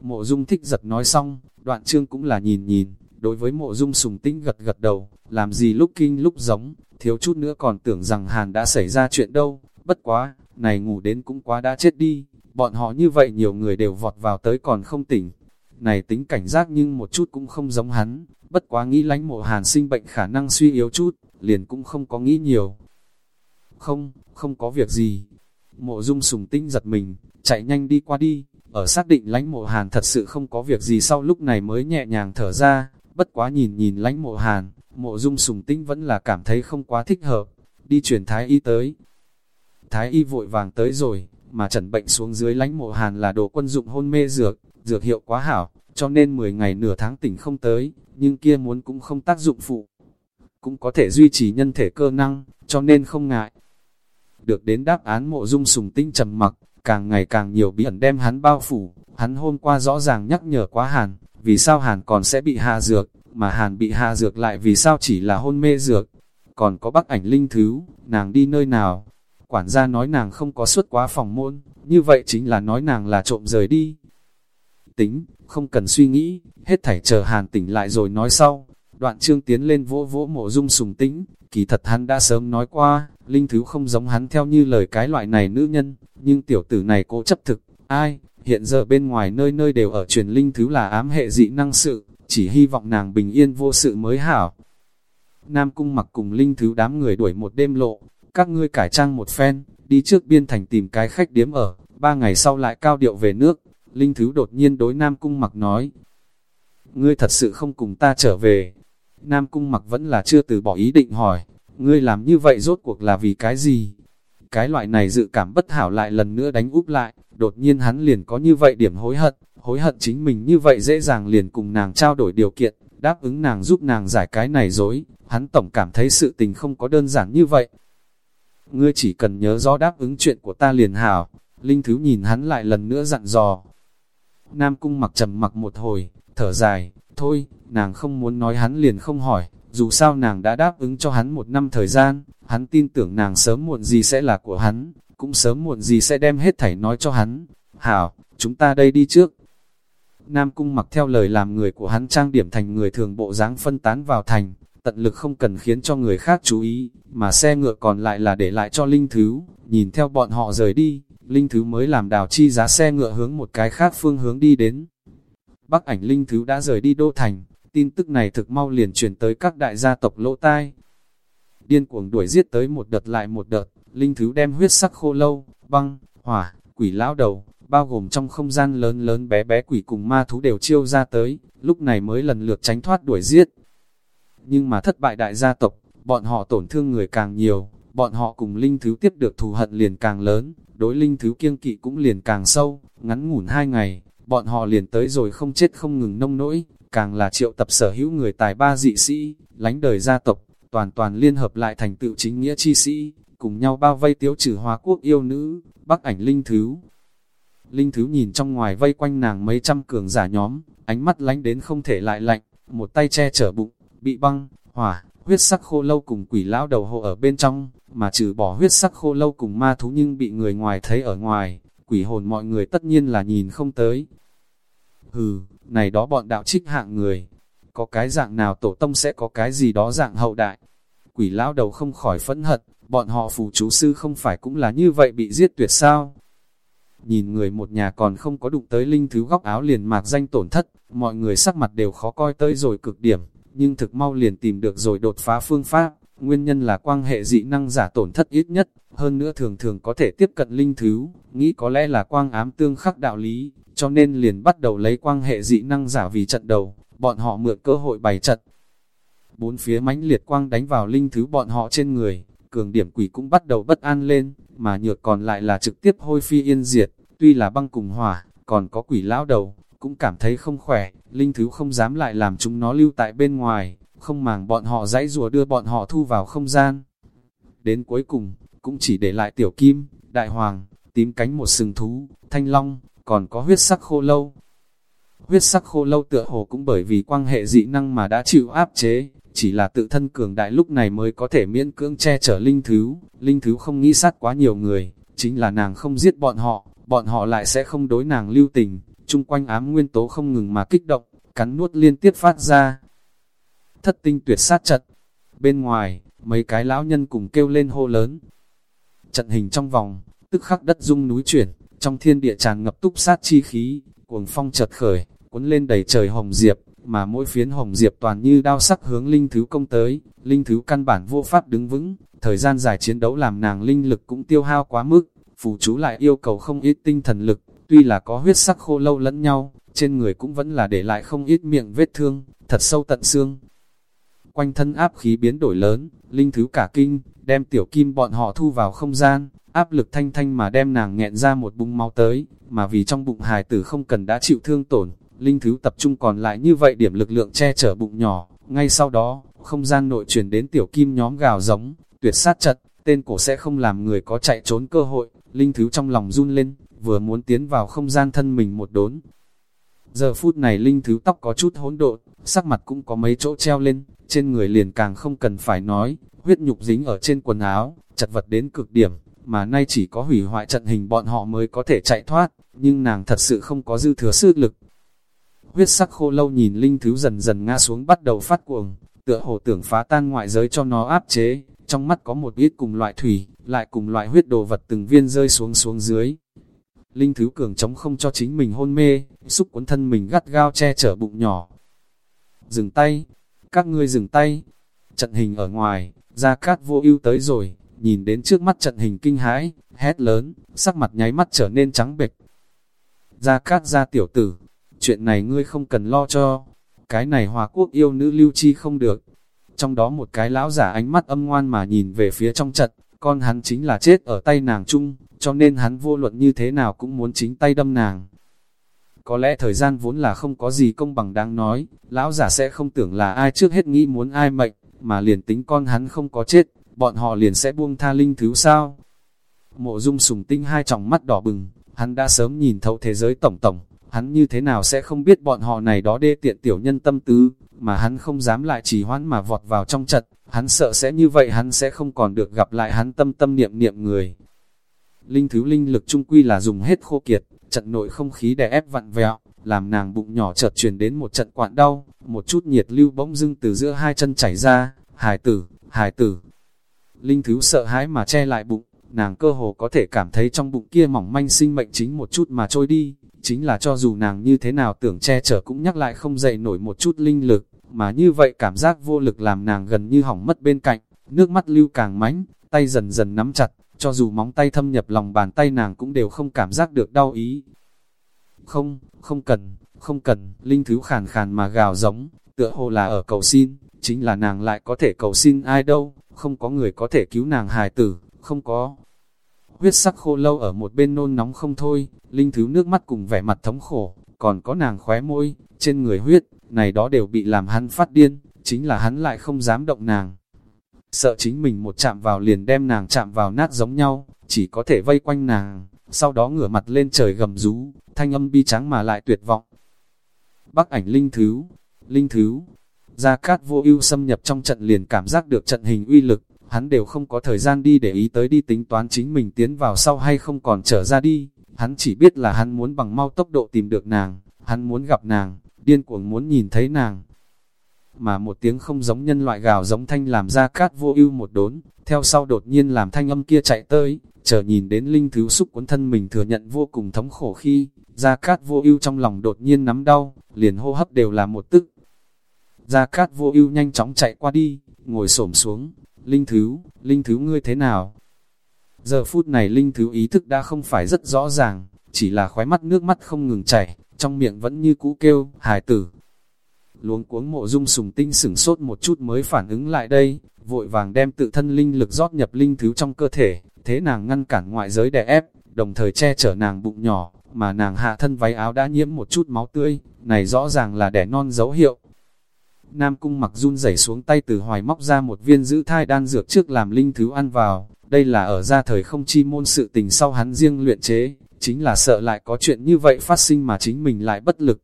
Mộ dung thích giật nói xong, đoạn trương cũng là nhìn nhìn, đối với mộ dung sùng tĩnh gật gật đầu, làm gì lúc kinh lúc giống, thiếu chút nữa còn tưởng rằng hàn đã xảy ra chuyện đâu, bất quá, này ngủ đến cũng quá đã chết đi, bọn họ như vậy nhiều người đều vọt vào tới còn không tỉnh. Này tính cảnh giác nhưng một chút cũng không giống hắn, bất quá nghĩ lánh mộ hàn sinh bệnh khả năng suy yếu chút, liền cũng không có nghĩ nhiều. Không, không có việc gì. Mộ dung sùng tinh giật mình, chạy nhanh đi qua đi, ở xác định lánh mộ hàn thật sự không có việc gì sau lúc này mới nhẹ nhàng thở ra, bất quá nhìn nhìn lánh mộ hàn, mộ dung sùng tinh vẫn là cảm thấy không quá thích hợp, đi chuyển thái y tới. Thái y vội vàng tới rồi, mà trần bệnh xuống dưới lánh mộ hàn là đồ quân dụng hôn mê dược, dược hiệu quá hảo, cho nên 10 ngày nửa tháng tỉnh không tới, nhưng kia muốn cũng không tác dụng phụ. Cũng có thể duy trì nhân thể cơ năng, cho nên không ngại. Được đến đáp án mộ dung sùng tinh trầm mặc, càng ngày càng nhiều bí ẩn đem hắn bao phủ, hắn hôm qua rõ ràng nhắc nhở quá hàn, vì sao hàn còn sẽ bị hạ dược, mà hàn bị hạ dược lại vì sao chỉ là hôn mê dược. Còn có bác ảnh linh thứ, nàng đi nơi nào? Quản gia nói nàng không có xuất quá phòng môn, như vậy chính là nói nàng là trộm rời đi. Tính, không cần suy nghĩ, hết thảy chờ hàn tỉnh lại rồi nói sau. Đoạn trương tiến lên vỗ vỗ mộ dung sùng tĩnh, kỳ thật hắn đã sớm nói qua, linh thứ không giống hắn theo như lời cái loại này nữ nhân, nhưng tiểu tử này cố chấp thực, ai, hiện giờ bên ngoài nơi nơi đều ở truyền linh thứ là ám hệ dị năng sự, chỉ hy vọng nàng bình yên vô sự mới hảo. Nam cung mặc cùng linh thứ đám người đuổi một đêm lộ, các ngươi cải trang một phen, đi trước biên thành tìm cái khách điếm ở, ba ngày sau lại cao điệu về nước, linh thứ đột nhiên đối Nam cung mặc nói, ngươi thật sự không cùng ta trở về. Nam cung mặc vẫn là chưa từ bỏ ý định hỏi, ngươi làm như vậy rốt cuộc là vì cái gì? Cái loại này dự cảm bất hảo lại lần nữa đánh úp lại, đột nhiên hắn liền có như vậy điểm hối hận, hối hận chính mình như vậy dễ dàng liền cùng nàng trao đổi điều kiện, đáp ứng nàng giúp nàng giải cái này dối, hắn tổng cảm thấy sự tình không có đơn giản như vậy. Ngươi chỉ cần nhớ rõ đáp ứng chuyện của ta liền hảo, Linh Thứ nhìn hắn lại lần nữa dặn dò. Nam Cung mặc trầm mặc một hồi, thở dài, thôi, nàng không muốn nói hắn liền không hỏi, dù sao nàng đã đáp ứng cho hắn một năm thời gian, hắn tin tưởng nàng sớm muộn gì sẽ là của hắn, cũng sớm muộn gì sẽ đem hết thảy nói cho hắn. Hảo, chúng ta đây đi trước. Nam Cung mặc theo lời làm người của hắn trang điểm thành người thường bộ dáng phân tán vào thành, tận lực không cần khiến cho người khác chú ý, mà xe ngựa còn lại là để lại cho Linh Thứ, nhìn theo bọn họ rời đi, Linh Thứ mới làm đào chi giá xe ngựa hướng một cái khác phương hướng đi đến. Bắc ảnh Linh Thứ đã rời đi Đô Thành, tin tức này thực mau liền truyền tới các đại gia tộc lỗ tai. Điên cuồng đuổi giết tới một đợt lại một đợt, Linh Thứ đem huyết sắc khô lâu, băng, hỏa, quỷ lão đầu, bao gồm trong không gian lớn lớn bé bé quỷ cùng ma thú đều chiêu ra tới, lúc này mới lần lượt tránh thoát đuổi giết. Nhưng mà thất bại đại gia tộc, bọn họ tổn thương người càng nhiều, bọn họ cùng linh thứ tiếp được thù hận liền càng lớn, đối linh thứ kiêng kỵ cũng liền càng sâu, ngắn ngủn hai ngày, bọn họ liền tới rồi không chết không ngừng nông nỗi, càng là triệu tập sở hữu người tài ba dị sĩ, lánh đời gia tộc, toàn toàn liên hợp lại thành tựu chính nghĩa chi sĩ, cùng nhau bao vây tiếu trừ hóa quốc yêu nữ, bắc ảnh linh thứ. Linh thứ nhìn trong ngoài vây quanh nàng mấy trăm cường giả nhóm, ánh mắt lánh đến không thể lại lạnh, một tay che chở bụng, bị băng, hỏa, huyết sắc khô lâu cùng quỷ lão đầu hộ ở bên trong, mà trừ bỏ huyết sắc khô lâu cùng ma thú nhưng bị người ngoài thấy ở ngoài, quỷ hồn mọi người tất nhiên là nhìn không tới. Hừ, này đó bọn đạo trích hạng người, có cái dạng nào tổ tông sẽ có cái gì đó dạng hậu đại. Quỷ lão đầu không khỏi phẫn hận, bọn họ phù chú sư không phải cũng là như vậy bị giết tuyệt sao. Nhìn người một nhà còn không có đụng tới linh thứ góc áo liền mạc danh tổn thất, mọi người sắc mặt đều khó coi tới rồi cực điểm, nhưng thực mau liền tìm được rồi đột phá phương pháp, nguyên nhân là quan hệ dị năng giả tổn thất ít nhất, hơn nữa thường thường có thể tiếp cận linh thứ, nghĩ có lẽ là quang ám tương khắc đạo lý, cho nên liền bắt đầu lấy quan hệ dị năng giả vì trận đầu, bọn họ mượn cơ hội bày trận. Bốn phía mãnh liệt quang đánh vào linh thứ bọn họ trên người, cường điểm quỷ cũng bắt đầu bất an lên, mà nhược còn lại là trực tiếp hôi phi yên diệt, tuy là băng cùng hỏa, còn có quỷ lão đầu, cũng cảm thấy không khỏe, linh thứ không dám lại làm chúng nó lưu tại bên ngoài, không màng bọn họ dãy rùa đưa bọn họ thu vào không gian. Đến cuối cùng, cũng chỉ để lại tiểu kim, đại hoàng, tím cánh một sừng thú, thanh long, còn có huyết sắc khô lâu. Huyết sắc khô lâu tựa hồ cũng bởi vì quan hệ dị năng mà đã chịu áp chế, chỉ là tự thân cường đại lúc này mới có thể miễn cưỡng che chở linh thứ, linh thứ không nghĩ sát quá nhiều người, chính là nàng không giết bọn họ, bọn họ lại sẽ không đối nàng lưu tình, chung quanh ám nguyên tố không ngừng mà kích động, cắn nuốt liên tiếp phát ra. Thất tinh tuyệt sát trận, bên ngoài, mấy cái lão nhân cùng kêu lên hô lớn. Trận hình trong vòng, tức khắc đất rung núi chuyển, trong thiên địa tràn ngập túc sát chi khí, cuồng phong chợt khởi, cuốn lên đầy trời hồng diệp, mà mỗi phiến hồng diệp toàn như đao sắc hướng linh thứ công tới, linh thứ căn bản vô pháp đứng vững, thời gian dài chiến đấu làm nàng linh lực cũng tiêu hao quá mức, phù chú lại yêu cầu không ít tinh thần lực, tuy là có huyết sắc khô lâu lẫn nhau, trên người cũng vẫn là để lại không ít miệng vết thương, thật sâu tận xương. Quanh thân áp khí biến đổi lớn, linh thứ cả kinh, đem tiểu kim bọn họ thu vào không gian, áp lực thanh thanh mà đem nàng nghẹn ra một bụng máu tới, mà vì trong bụng hài tử không cần đã chịu thương tổn, linh thứ tập trung còn lại như vậy điểm lực lượng che chở bụng nhỏ, ngay sau đó, không gian nội truyền đến tiểu kim nhóm gào giống, tuyệt sát chật, tên cổ sẽ không làm người có chạy trốn cơ hội, linh thứ trong lòng run lên, vừa muốn tiến vào không gian thân mình một đốn. Giờ phút này linh thứ tóc có chút hỗn độn, sắc mặt cũng có mấy chỗ treo lên, trên người liền càng không cần phải nói, huyết nhục dính ở trên quần áo, chặt vật đến cực điểm, mà nay chỉ có hủy hoại trận hình bọn họ mới có thể chạy thoát, nhưng nàng thật sự không có dư thừa sức lực. Huyết sắc khô lâu nhìn linh thứ dần dần ngã xuống bắt đầu phát cuồng, tựa hồ tưởng phá tan ngoại giới cho nó áp chế, trong mắt có một ít cùng loại thủy, lại cùng loại huyết đồ vật từng viên rơi xuống xuống dưới. Linh thứ cường chống không cho chính mình hôn mê, xúc cuốn thân mình gắt gao che chở bụng nhỏ. Dừng tay, các ngươi dừng tay. Trận hình ở ngoài, Gia Cát vô ưu tới rồi, nhìn đến trước mắt trận hình kinh hãi, hét lớn, sắc mặt nháy mắt trở nên trắng bệch. Gia Cát gia tiểu tử, chuyện này ngươi không cần lo cho, cái này hòa quốc yêu nữ lưu chi không được. Trong đó một cái lão giả ánh mắt âm ngoan mà nhìn về phía trong trận, con hắn chính là chết ở tay nàng chung, cho nên hắn vô luận như thế nào cũng muốn chính tay đâm nàng. Có lẽ thời gian vốn là không có gì công bằng đáng nói, lão giả sẽ không tưởng là ai trước hết nghĩ muốn ai mệnh, mà liền tính con hắn không có chết, bọn họ liền sẽ buông tha linh thứ sao. Mộ dung sùng tinh hai tròng mắt đỏ bừng, hắn đã sớm nhìn thấu thế giới tổng tổng, hắn như thế nào sẽ không biết bọn họ này đó đê tiện tiểu nhân tâm tứ, mà hắn không dám lại chỉ hoãn mà vọt vào trong trận, hắn sợ sẽ như vậy hắn sẽ không còn được gặp lại hắn tâm tâm niệm niệm người. Linh thứ linh lực trung quy là dùng hết khô kiệt, trận nội không khí đè ép vặn vẹo, làm nàng bụng nhỏ chợt truyền đến một trận quặn đau, một chút nhiệt lưu bỗng dưng từ giữa hai chân chảy ra, hài tử, hài tử. Linh thứ sợ hãi mà che lại bụng, nàng cơ hồ có thể cảm thấy trong bụng kia mỏng manh sinh mệnh chính một chút mà trôi đi, chính là cho dù nàng như thế nào tưởng che chở cũng nhắc lại không dậy nổi một chút linh lực, mà như vậy cảm giác vô lực làm nàng gần như hỏng mất bên cạnh, nước mắt lưu càng mánh, tay dần dần nắm chặt, cho dù móng tay thâm nhập lòng bàn tay nàng cũng đều không cảm giác được đau ý. Không, không cần, không cần, linh thứ khàn khàn mà gào giống, tựa hồ là ở cầu xin, chính là nàng lại có thể cầu xin ai đâu, không có người có thể cứu nàng hài tử, không có. Huyết sắc khô lâu ở một bên nôn nóng không thôi, linh thứ nước mắt cùng vẻ mặt thống khổ, còn có nàng khóe môi, trên người huyết, này đó đều bị làm hắn phát điên, chính là hắn lại không dám động nàng. Sợ chính mình một chạm vào liền đem nàng chạm vào nát giống nhau, chỉ có thể vây quanh nàng, sau đó ngửa mặt lên trời gầm rú, thanh âm bi trắng mà lại tuyệt vọng. Bắc ảnh linh thứ, linh thứ, Gia Cát vô ưu xâm nhập trong trận liền cảm giác được trận hình uy lực, hắn đều không có thời gian đi để ý tới đi tính toán chính mình tiến vào sau hay không còn trở ra đi, hắn chỉ biết là hắn muốn bằng mau tốc độ tìm được nàng, hắn muốn gặp nàng, điên cuồng muốn nhìn thấy nàng. Mà một tiếng không giống nhân loại gào giống thanh làm ra cát vô ưu một đốn, theo sau đột nhiên làm thanh âm kia chạy tới, chờ nhìn đến linh thứ xúc cuốn thân mình thừa nhận vô cùng thống khổ khi, ra Cát vô ưu trong lòng đột nhiên nắm đau, liền hô hấp đều là một tức. ra Cát vô ưu nhanh chóng chạy qua đi, ngồi xổm xuống, Linh Thứ, Linh Thứ ngươi thế nào? Giờ phút này Linh Thứ ý thức đã không phải rất rõ ràng, chỉ là khóe mắt nước mắt không ngừng chảy, trong miệng vẫn như cũ kêu, hài tử. Luống cuống mộ dung sùng tinh sửng sốt một chút mới phản ứng lại đây, vội vàng đem tự thân linh lực rót nhập Linh Thứ trong cơ thể, thế nàng ngăn cản ngoại giới đè ép, đồng thời che chở nàng bụng nhỏ, mà nàng hạ thân váy áo đã nhiễm một chút máu tươi, này rõ ràng là đẻ non dấu hiệu. Nam cung mặc run rẩy xuống tay từ hoài móc ra một viên giữ thai đan dược trước làm linh thứ ăn vào, đây là ở ra thời không chi môn sự tình sau hắn riêng luyện chế, chính là sợ lại có chuyện như vậy phát sinh mà chính mình lại bất lực.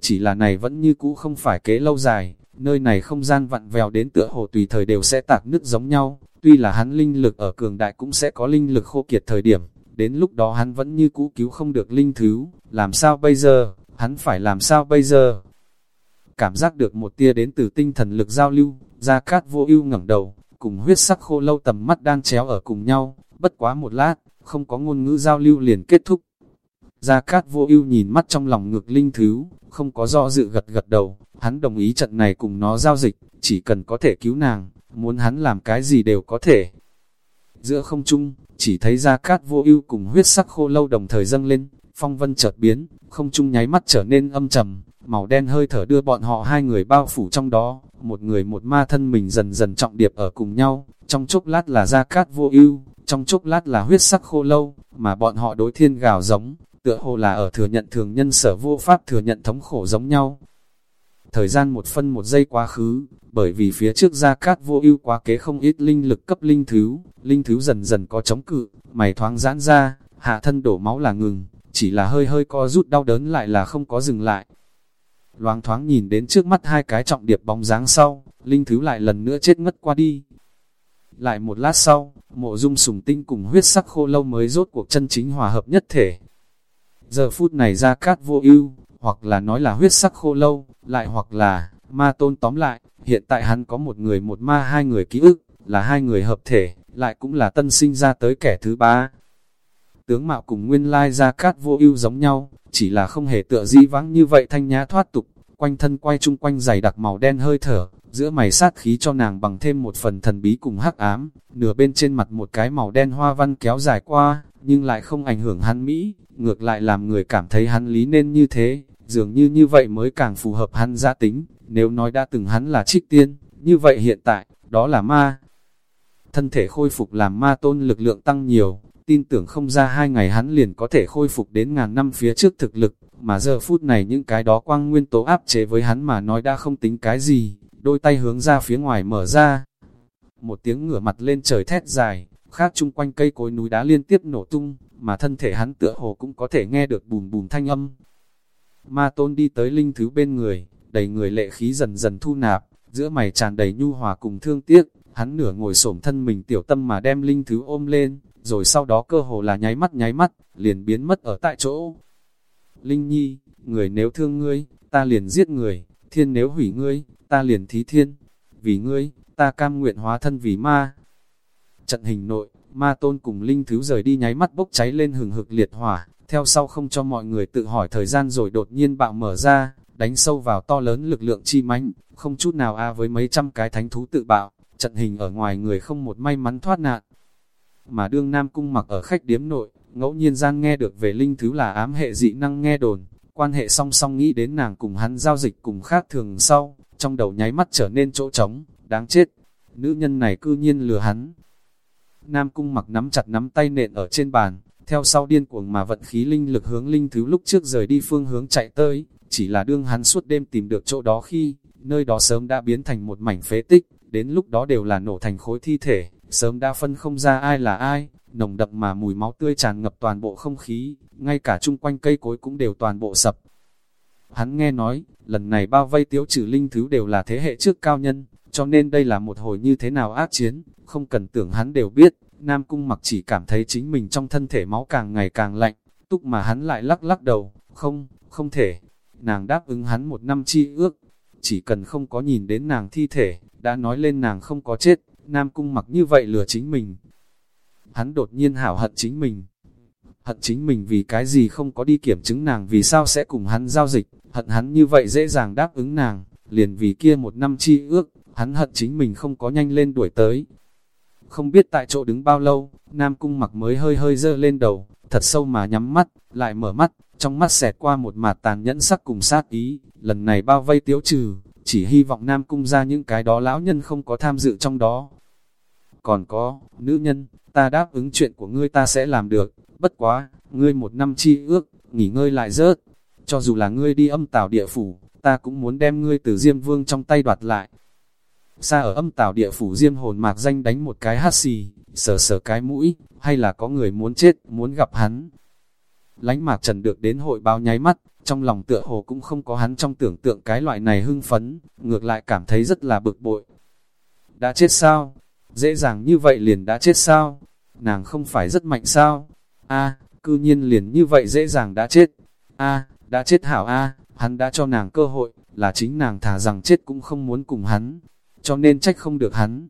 Chỉ là này vẫn như cũ không phải kế lâu dài, nơi này không gian vặn vèo đến tựa hồ tùy thời đều sẽ tạc nứt giống nhau, tuy là hắn linh lực ở cường đại cũng sẽ có linh lực khô kiệt thời điểm, đến lúc đó hắn vẫn như cũ cứu không được linh thứ, làm sao bây giờ, hắn phải làm sao bây giờ? Cảm giác được một tia đến từ tinh thần lực giao lưu, Gia Cát vô ưu ngẩng đầu, cùng huyết sắc khô lâu tầm mắt đang chéo ở cùng nhau, bất quá một lát, không có ngôn ngữ giao lưu liền kết thúc. Gia Cát vô ưu nhìn mắt trong lòng ngực linh thứ, không có do dự gật gật đầu, hắn đồng ý trận này cùng nó giao dịch, chỉ cần có thể cứu nàng, muốn hắn làm cái gì đều có thể. Giữa không trung, chỉ thấy Gia Cát vô ưu cùng huyết sắc khô lâu đồng thời dâng lên, phong vân chợt biến, không trung nháy mắt trở nên âm trầm, màu đen hơi thở đưa bọn họ hai người bao phủ trong đó, một người một ma thân mình dần dần trọng điệp ở cùng nhau, trong chốc lát là Gia Cát vô ưu, trong chốc lát là huyết sắc khô lâu, mà bọn họ đối thiên gào giống, tựa hồ là ở thừa nhận thường nhân sở vô pháp thừa nhận thống khổ giống nhau. Thời gian một phân một giây quá khứ, bởi vì phía trước Gia Cát vô ưu quá kế không ít linh lực cấp linh thứ, linh thứ dần dần có chống cự, mày thoáng giãn ra, hạ thân đổ máu là ngừng, chỉ là hơi hơi co rút đau đớn lại là không có dừng lại. Loáng thoáng nhìn đến trước mắt hai cái trọng điệp bóng dáng sau, linh thứ lại lần nữa chết ngất qua đi. Lại một lát sau, mộ dung sùng tinh cùng huyết sắc khô lâu mới rốt cuộc chân chính hòa hợp nhất thể. Giờ phút này ra cát vô ưu hoặc là nói là huyết sắc khô lâu, lại hoặc là ma tôn tóm lại, hiện tại hắn có một người một ma hai người ký ức, là hai người hợp thể, lại cũng là tân sinh ra tới kẻ thứ ba. Tướng mạo cùng nguyên lai ra cát vô ưu giống nhau, chỉ là không hề tựa di vắng như vậy thanh nhã thoát tục, quanh thân quay chung quanh dày đặc màu đen hơi thở, giữa mày sát khí cho nàng bằng thêm một phần thần bí cùng hắc ám, nửa bên trên mặt một cái màu đen hoa văn kéo dài qua, nhưng lại không ảnh hưởng hắn Mỹ, ngược lại làm người cảm thấy hắn lý nên như thế, dường như như vậy mới càng phù hợp hắn gia tính, nếu nói đã từng hắn là trích tiên, như vậy hiện tại, đó là ma. Thân thể khôi phục làm ma tôn lực lượng tăng nhiều, tin tưởng không ra hai ngày hắn liền có thể khôi phục đến ngàn năm phía trước thực lực, mà giờ phút này những cái đó quang nguyên tố áp chế với hắn mà nói đã không tính cái gì, đôi tay hướng ra phía ngoài mở ra. Một tiếng ngửa mặt lên trời thét dài, khác chung quanh cây cối núi đá liên tiếp nổ tung, mà thân thể hắn tựa hồ cũng có thể nghe được bùm bùm thanh âm. ma tôn đi tới linh thứ bên người, đầy người lệ khí dần dần thu nạp, giữa mày tràn đầy nhu hòa cùng thương tiếc, hắn nửa ngồi xổm thân mình tiểu tâm mà đem linh thứ ôm lên, rồi sau đó cơ hồ là nháy mắt nháy mắt, liền biến mất ở tại chỗ. Linh nhi, người nếu thương ngươi, ta liền giết người, thiên nếu hủy ngươi, ta liền thí thiên, vì ngươi, ta cam nguyện hóa thân vì ma. Trận hình nội, ma tôn cùng linh thứ rời đi nháy mắt bốc cháy lên hừng hực liệt hỏa, theo sau không cho mọi người tự hỏi thời gian rồi đột nhiên bạo mở ra, đánh sâu vào to lớn lực lượng chi mãnh, không chút nào a với mấy trăm cái thánh thú tự bạo, trận hình ở ngoài người không một may mắn thoát nạn. Mà đương Nam Cung mặc ở khách điếm nội, ngẫu nhiên gian nghe được về linh thứ là ám hệ dị năng nghe đồn, quan hệ song song nghĩ đến nàng cùng hắn giao dịch cùng khác thường sau, trong đầu nháy mắt trở nên chỗ trống, đáng chết, nữ nhân này cư nhiên lừa hắn. Nam Cung mặc nắm chặt nắm tay nện ở trên bàn, theo sau điên cuồng mà vận khí linh lực hướng linh thứ lúc trước rời đi phương hướng chạy tới, chỉ là đương hắn suốt đêm tìm được chỗ đó khi, nơi đó sớm đã biến thành một mảnh phế tích, đến lúc đó đều là nổ thành khối thi thể, sớm đã phân không ra ai là ai, nồng đậm mà mùi máu tươi tràn ngập toàn bộ không khí, ngay cả chung quanh cây cối cũng đều toàn bộ sập. Hắn nghe nói, lần này bao vây tiếu trừ linh thứ đều là thế hệ trước cao nhân, cho nên đây là một hồi như thế nào ác chiến, không cần tưởng hắn đều biết, Nam Cung mặc chỉ cảm thấy chính mình trong thân thể máu càng ngày càng lạnh, túc mà hắn lại lắc lắc đầu, không, không thể, nàng đáp ứng hắn một năm chi ước, chỉ cần không có nhìn đến nàng thi thể, đã nói lên nàng không có chết, Nam Cung mặc như vậy lừa chính mình. Hắn đột nhiên hảo hận chính mình. Hận chính mình vì cái gì không có đi kiểm chứng nàng vì sao sẽ cùng hắn giao dịch, hận hắn như vậy dễ dàng đáp ứng nàng, liền vì kia một năm chi ước, hắn hận chính mình không có nhanh lên đuổi tới. Không biết tại chỗ đứng bao lâu, Nam Cung mặc mới hơi hơi dơ lên đầu, thật sâu mà nhắm mắt, lại mở mắt, trong mắt xẹt qua một mạt tàn nhẫn sắc cùng sát ý, lần này bao vây tiếu trừ, chỉ hy vọng Nam Cung ra những cái đó lão nhân không có tham dự trong đó. Còn có, nữ nhân, ta đáp ứng chuyện của ngươi ta sẽ làm được, bất quá, ngươi một năm chi ước, nghỉ ngơi lại rớt, cho dù là ngươi đi âm tảo địa phủ, ta cũng muốn đem ngươi từ Diêm Vương trong tay đoạt lại. Xa ở âm tào địa phủ Diêm hồn mạc danh đánh một cái hát xì, sờ sờ cái mũi, hay là có người muốn chết, muốn gặp hắn. Lánh mạc trần được đến hội báo nháy mắt, trong lòng tựa hồ cũng không có hắn trong tưởng tượng cái loại này hưng phấn, ngược lại cảm thấy rất là bực bội. Đã chết sao? Dễ dàng như vậy liền đã chết sao? Nàng không phải rất mạnh sao? A, cư nhiên liền như vậy dễ dàng đã chết. A, đã chết hảo A, hắn đã cho nàng cơ hội, là chính nàng thả rằng chết cũng không muốn cùng hắn, cho nên trách không được hắn.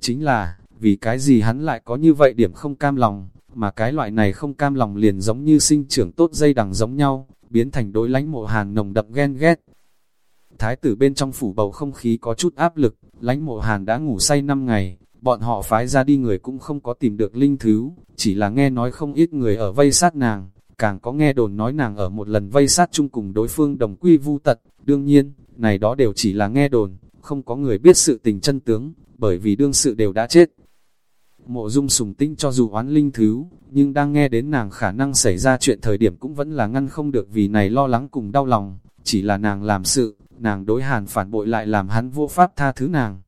Chính là, vì cái gì hắn lại có như vậy điểm không cam lòng, mà cái loại này không cam lòng liền giống như sinh trưởng tốt dây đằng giống nhau, biến thành đối lánh mộ hàn nồng đậm ghen ghét. Thái tử bên trong phủ bầu không khí có chút áp lực, lánh mộ hàn đã ngủ say 5 ngày, bọn họ phái ra đi người cũng không có tìm được linh thứ, chỉ là nghe nói không ít người ở vây sát nàng, càng có nghe đồn nói nàng ở một lần vây sát chung cùng đối phương đồng quy vu tật, đương nhiên, này đó đều chỉ là nghe đồn, không có người biết sự tình chân tướng, bởi vì đương sự đều đã chết. Mộ dung sùng tinh cho dù oán linh thứ, nhưng đang nghe đến nàng khả năng xảy ra chuyện thời điểm cũng vẫn là ngăn không được vì này lo lắng cùng đau lòng, chỉ là nàng làm sự, nàng đối hàn phản bội lại làm hắn vô pháp tha thứ nàng.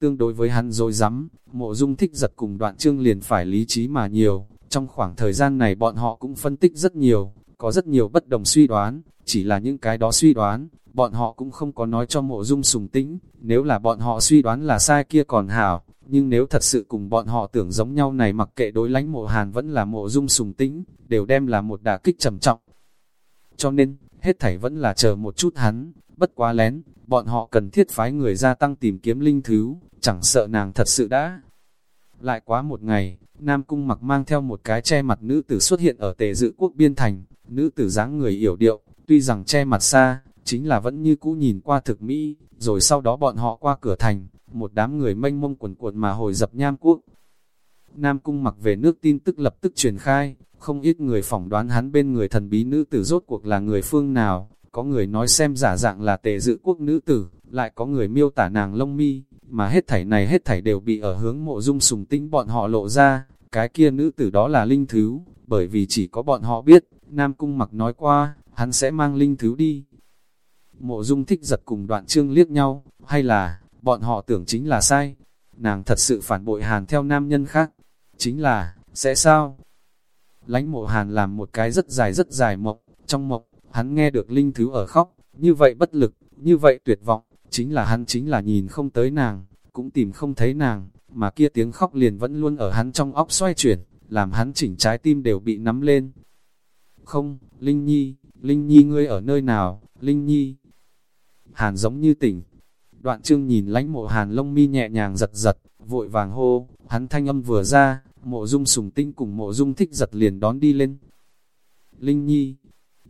Tương đối với hắn dối rắm mộ dung thích giật cùng đoạn chương liền phải lý trí mà nhiều, trong khoảng thời gian này bọn họ cũng phân tích rất nhiều, có rất nhiều bất đồng suy đoán, chỉ là những cái đó suy đoán, bọn họ cũng không có nói cho mộ dung sùng tĩnh, nếu là bọn họ suy đoán là sai kia còn hảo, nhưng nếu thật sự cùng bọn họ tưởng giống nhau này mặc kệ đối lánh mộ hàn vẫn là mộ dung sùng tĩnh, đều đem là một đả kích trầm trọng. Cho nên, hết thảy vẫn là chờ một chút hắn, bất quá lén, bọn họ cần thiết phái người gia tăng tìm kiếm linh thứ, chẳng sợ nàng thật sự đã. Lại quá một ngày, Nam Cung mặc mang theo một cái che mặt nữ tử xuất hiện ở tề dự quốc biên thành, nữ tử dáng người yểu điệu, tuy rằng che mặt xa, chính là vẫn như cũ nhìn qua thực mỹ, rồi sau đó bọn họ qua cửa thành, một đám người mênh mông quần cuộn mà hồi dập nham quốc. Nam Cung mặc về nước tin tức lập tức truyền khai, không ít người phỏng đoán hắn bên người thần bí nữ tử rốt cuộc là người phương nào, có người nói xem giả dạng là tề dự quốc nữ tử, lại có người miêu tả nàng lông mi, mà hết thảy này hết thảy đều bị ở hướng mộ dung sùng tinh bọn họ lộ ra, cái kia nữ tử đó là linh thứ, bởi vì chỉ có bọn họ biết, Nam Cung mặc nói qua, hắn sẽ mang linh thứ đi. Mộ dung thích giật cùng đoạn trương liếc nhau, hay là, bọn họ tưởng chính là sai, nàng thật sự phản bội hàn theo nam nhân khác, chính là, sẽ sao? Lánh mộ hàn làm một cái rất dài rất dài mộng, trong mộng, hắn nghe được linh thứ ở khóc, như vậy bất lực, như vậy tuyệt vọng, chính là hắn chính là nhìn không tới nàng, cũng tìm không thấy nàng, mà kia tiếng khóc liền vẫn luôn ở hắn trong óc xoay chuyển, làm hắn chỉnh trái tim đều bị nắm lên. Không, Linh Nhi, Linh Nhi ngươi ở nơi nào, Linh Nhi. Hàn giống như tỉnh. Đoạn trương nhìn lánh mộ hàn lông mi nhẹ nhàng giật giật, vội vàng hô, hắn thanh âm vừa ra, mộ dung sùng tinh cùng mộ dung thích giật liền đón đi lên. Linh Nhi,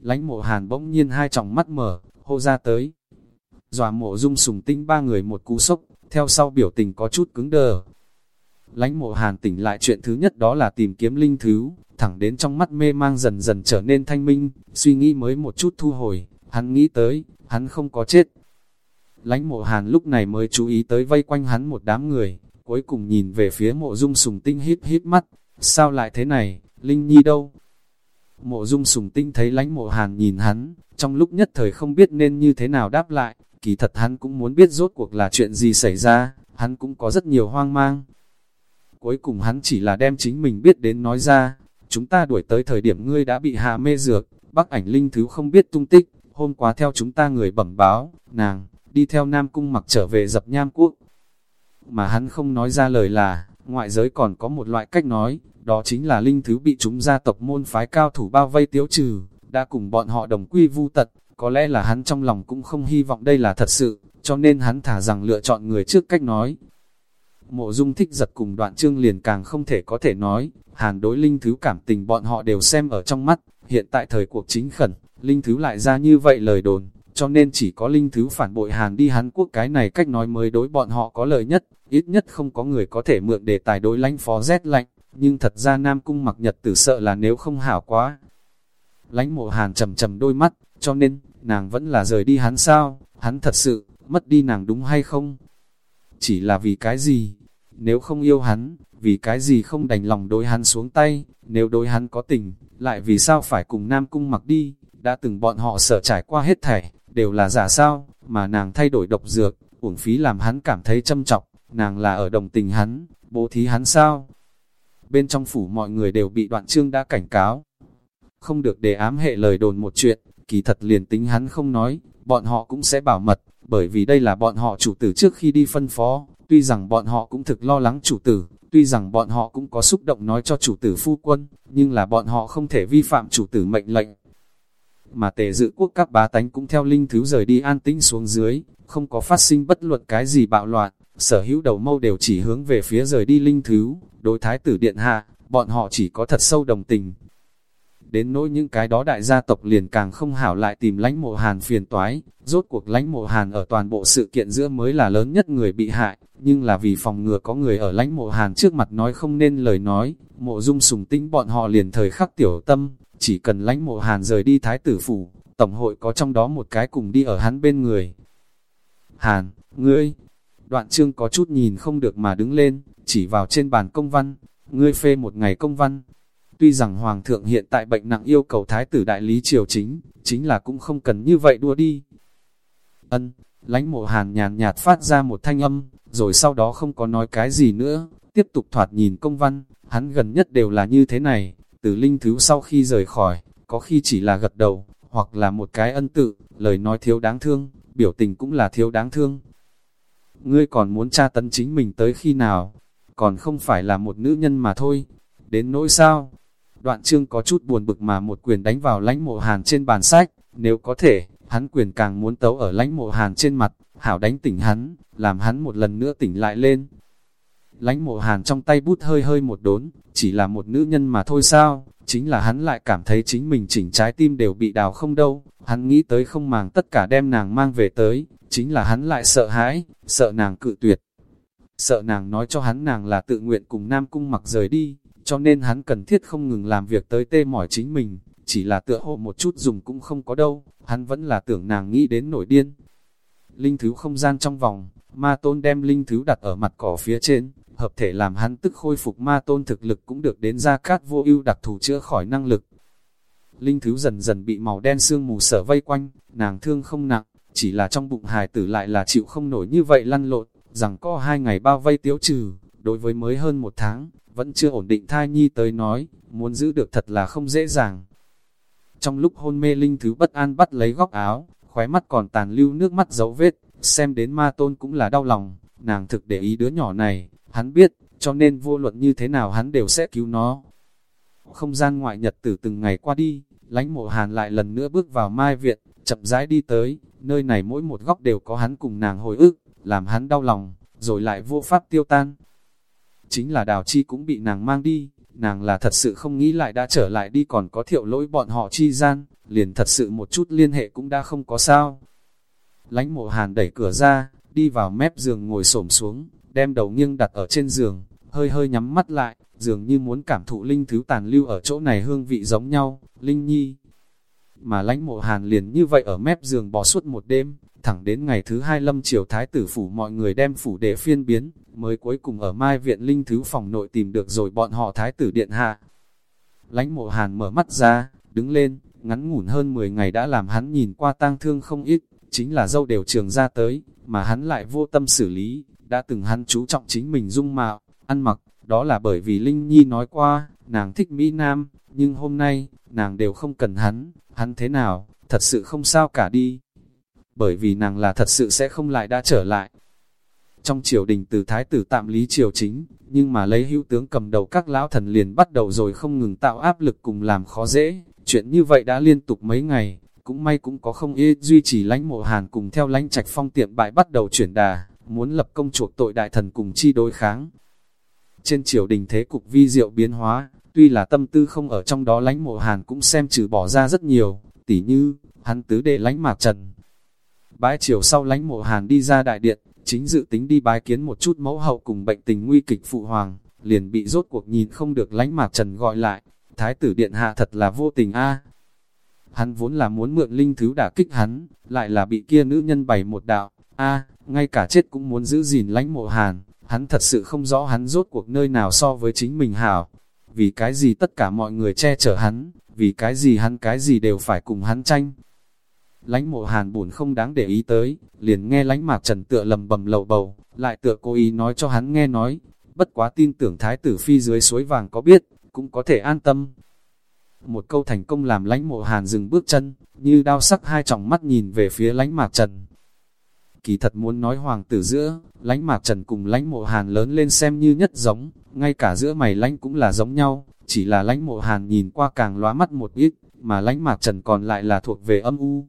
lánh mộ hàn bỗng nhiên hai tròng mắt mở, hô ra tới. Dòa mộ dung sùng tinh ba người một cú sốc, theo sau biểu tình có chút cứng đờ. Lánh mộ hàn tỉnh lại chuyện thứ nhất đó là tìm kiếm linh thứ, thẳng đến trong mắt mê mang dần dần trở nên thanh minh, suy nghĩ mới một chút thu hồi, hắn nghĩ tới, hắn không có chết. Lánh mộ hàn lúc này mới chú ý tới vây quanh hắn một đám người, cuối cùng nhìn về phía mộ dung sùng tinh hít hít mắt, sao lại thế này, Linh Nhi đâu? Mộ dung sùng tinh thấy lánh mộ hàn nhìn hắn, trong lúc nhất thời không biết nên như thế nào đáp lại, kỳ thật hắn cũng muốn biết rốt cuộc là chuyện gì xảy ra, hắn cũng có rất nhiều hoang mang. Cuối cùng hắn chỉ là đem chính mình biết đến nói ra, chúng ta đuổi tới thời điểm ngươi đã bị hạ mê dược, bắc ảnh linh thứ không biết tung tích, hôm qua theo chúng ta người bẩm báo, nàng, đi theo Nam Cung mặc trở về dập nham quốc. Mà hắn không nói ra lời là, ngoại giới còn có một loại cách nói, đó chính là linh thứ bị chúng gia tộc môn phái cao thủ bao vây tiếu trừ, đã cùng bọn họ đồng quy vu tật, có lẽ là hắn trong lòng cũng không hy vọng đây là thật sự, cho nên hắn thả rằng lựa chọn người trước cách nói. Mộ dung thích giật cùng đoạn trương liền càng không thể có thể nói, hàn đối linh thứ cảm tình bọn họ đều xem ở trong mắt, hiện tại thời cuộc chính khẩn, linh thứ lại ra như vậy lời đồn, cho nên chỉ có linh thứ phản bội hàn đi Hàn Quốc cái này cách nói mới đối bọn họ có lợi nhất, ít nhất không có người có thể mượn đề tài đối lãnh phó rét lạnh, nhưng thật ra Nam Cung mặc nhật tử sợ là nếu không hảo quá. Lãnh mộ hàn trầm trầm đôi mắt, cho nên, nàng vẫn là rời đi hắn sao, hắn thật sự, mất đi nàng đúng hay không? Chỉ là vì cái gì? Nếu không yêu hắn, vì cái gì không đành lòng đối hắn xuống tay, nếu đối hắn có tình, lại vì sao phải cùng Nam Cung mặc đi, đã từng bọn họ sợ trải qua hết thảy, đều là giả sao, mà nàng thay đổi độc dược, uổng phí làm hắn cảm thấy châm trọng, nàng là ở đồng tình hắn, bố thí hắn sao? Bên trong phủ mọi người đều bị đoạn trương đã cảnh cáo. Không được để ám hệ lời đồn một chuyện, kỳ thật liền tính hắn không nói, bọn họ cũng sẽ bảo mật, bởi vì đây là bọn họ chủ tử trước khi đi phân phó, tuy rằng bọn họ cũng thực lo lắng chủ tử, tuy rằng bọn họ cũng có xúc động nói cho chủ tử phu quân, nhưng là bọn họ không thể vi phạm chủ tử mệnh lệnh. Mà tề dự quốc các bá tánh cũng theo linh thứ rời đi an tĩnh xuống dưới, không có phát sinh bất luận cái gì bạo loạn, sở hữu đầu mâu đều chỉ hướng về phía rời đi linh thứ, đối thái tử điện hạ, bọn họ chỉ có thật sâu đồng tình, đến nỗi những cái đó đại gia tộc liền càng không hảo lại tìm lãnh mộ hàn phiền toái, rốt cuộc lãnh mộ hàn ở toàn bộ sự kiện giữa mới là lớn nhất người bị hại, nhưng là vì phòng ngừa có người ở lãnh mộ hàn trước mặt nói không nên lời nói, mộ dung sùng tính bọn họ liền thời khắc tiểu tâm, chỉ cần lãnh mộ hàn rời đi thái tử phủ, tổng hội có trong đó một cái cùng đi ở hắn bên người. Hàn, ngươi, đoạn trương có chút nhìn không được mà đứng lên, chỉ vào trên bàn công văn, ngươi phê một ngày công văn, Tuy rằng Hoàng thượng hiện tại bệnh nặng yêu cầu Thái tử đại lý triều chính, chính là cũng không cần như vậy đua đi. Ân, lãnh mộ hàn nhàn nhạt phát ra một thanh âm, rồi sau đó không có nói cái gì nữa, tiếp tục thoạt nhìn công văn, hắn gần nhất đều là như thế này, từ linh thứ sau khi rời khỏi, có khi chỉ là gật đầu, hoặc là một cái ân tự, lời nói thiếu đáng thương, biểu tình cũng là thiếu đáng thương. Ngươi còn muốn tra tấn chính mình tới khi nào, còn không phải là một nữ nhân mà thôi, đến nỗi sao, Đoạn trương có chút buồn bực mà một quyền đánh vào lãnh mộ hàn trên bàn sách, nếu có thể, hắn quyền càng muốn tấu ở lãnh mộ hàn trên mặt, hảo đánh tỉnh hắn, làm hắn một lần nữa tỉnh lại lên. Lãnh mộ hàn trong tay bút hơi hơi một đốn, chỉ là một nữ nhân mà thôi sao, chính là hắn lại cảm thấy chính mình chỉnh trái tim đều bị đào không đâu, hắn nghĩ tới không màng tất cả đem nàng mang về tới, chính là hắn lại sợ hãi, sợ nàng cự tuyệt. Sợ nàng nói cho hắn nàng là tự nguyện cùng Nam Cung mặc rời đi, cho nên hắn cần thiết không ngừng làm việc tới tê mỏi chính mình, chỉ là tựa hộ một chút dùng cũng không có đâu, hắn vẫn là tưởng nàng nghĩ đến nổi điên. Linh thứ không gian trong vòng, ma tôn đem linh thứ đặt ở mặt cỏ phía trên, hợp thể làm hắn tức khôi phục ma tôn thực lực cũng được đến ra cát vô ưu đặc thù chữa khỏi năng lực. Linh thứ dần dần bị màu đen sương mù sở vây quanh, nàng thương không nặng, chỉ là trong bụng hài tử lại là chịu không nổi như vậy lăn lộn, rằng có hai ngày bao vây tiếu trừ, đối với mới hơn một tháng, vẫn chưa ổn định thai nhi tới nói, muốn giữ được thật là không dễ dàng. Trong lúc hôn mê linh thứ bất an bắt lấy góc áo, khóe mắt còn tàn lưu nước mắt dấu vết, xem đến ma tôn cũng là đau lòng, nàng thực để ý đứa nhỏ này, hắn biết, cho nên vô luận như thế nào hắn đều sẽ cứu nó. Không gian ngoại nhật tử từng ngày qua đi, lánh mộ hàn lại lần nữa bước vào mai viện, chậm rãi đi tới, nơi này mỗi một góc đều có hắn cùng nàng hồi ức, làm hắn đau lòng, rồi lại vô pháp tiêu tan. Chính là đào chi cũng bị nàng mang đi, nàng là thật sự không nghĩ lại đã trở lại đi còn có thiệu lỗi bọn họ chi gian, liền thật sự một chút liên hệ cũng đã không có sao. Lánh mộ hàn đẩy cửa ra, đi vào mép giường ngồi xổm xuống, đem đầu nghiêng đặt ở trên giường, hơi hơi nhắm mắt lại, dường như muốn cảm thụ linh thứ tàn lưu ở chỗ này hương vị giống nhau, linh nhi. Mà lãnh mộ hàn liền như vậy ở mép giường bò suốt một đêm, thẳng đến ngày thứ hai lâm triều thái tử phủ mọi người đem phủ để phiên biến, mới cuối cùng ở mai viện linh thứ phòng nội tìm được rồi bọn họ thái tử điện hạ. lãnh mộ hàn mở mắt ra, đứng lên, ngắn ngủn hơn 10 ngày đã làm hắn nhìn qua tang thương không ít, chính là dâu đều trường ra tới, mà hắn lại vô tâm xử lý, đã từng hắn chú trọng chính mình dung mạo, ăn mặc, đó là bởi vì Linh Nhi nói qua, nàng thích Mỹ Nam, nhưng hôm nay, nàng đều không cần hắn, hắn thế nào, thật sự không sao cả đi. Bởi vì nàng là thật sự sẽ không lại đã trở lại. Trong triều đình từ thái tử tạm lý triều chính, nhưng mà lấy hữu tướng cầm đầu các lão thần liền bắt đầu rồi không ngừng tạo áp lực cùng làm khó dễ, chuyện như vậy đã liên tục mấy ngày, cũng may cũng có không ít duy trì lãnh mộ hàn cùng theo lãnh trạch phong tiệm bại bắt đầu chuyển đà, muốn lập công chuộc tội đại thần cùng chi đối kháng. Trên triều đình thế cục vi diệu biến hóa, tuy là tâm tư không ở trong đó lãnh mộ hàn cũng xem trừ bỏ ra rất nhiều, tỉ như, hắn tứ đệ lãnh mạc trần. Bãi chiều sau lãnh mộ hàn đi ra đại điện, chính dự tính đi bái kiến một chút mẫu hậu cùng bệnh tình nguy kịch phụ hoàng, liền bị rốt cuộc nhìn không được lãnh mạc trần gọi lại, thái tử điện hạ thật là vô tình a Hắn vốn là muốn mượn linh thứ đả kích hắn, lại là bị kia nữ nhân bày một đạo, a ngay cả chết cũng muốn giữ gìn lãnh mộ hàn, hắn thật sự không rõ hắn rốt cuộc nơi nào so với chính mình hảo. Vì cái gì tất cả mọi người che chở hắn, vì cái gì hắn cái gì đều phải cùng hắn tranh. Lánh mộ hàn buồn không đáng để ý tới, liền nghe lánh mạc trần tựa lầm bầm lầu bầu, lại tựa cố ý nói cho hắn nghe nói, bất quá tin tưởng thái tử phi dưới suối vàng có biết, cũng có thể an tâm. Một câu thành công làm lánh mộ hàn dừng bước chân, như đao sắc hai tròng mắt nhìn về phía lánh mạc trần, kỳ thật muốn nói hoàng tử giữa, lánh mạc trần cùng lánh mộ hàn lớn lên xem như nhất giống, ngay cả giữa mày lánh cũng là giống nhau, chỉ là lánh mộ hàn nhìn qua càng lóa mắt một ít, mà lánh mạc trần còn lại là thuộc về âm u.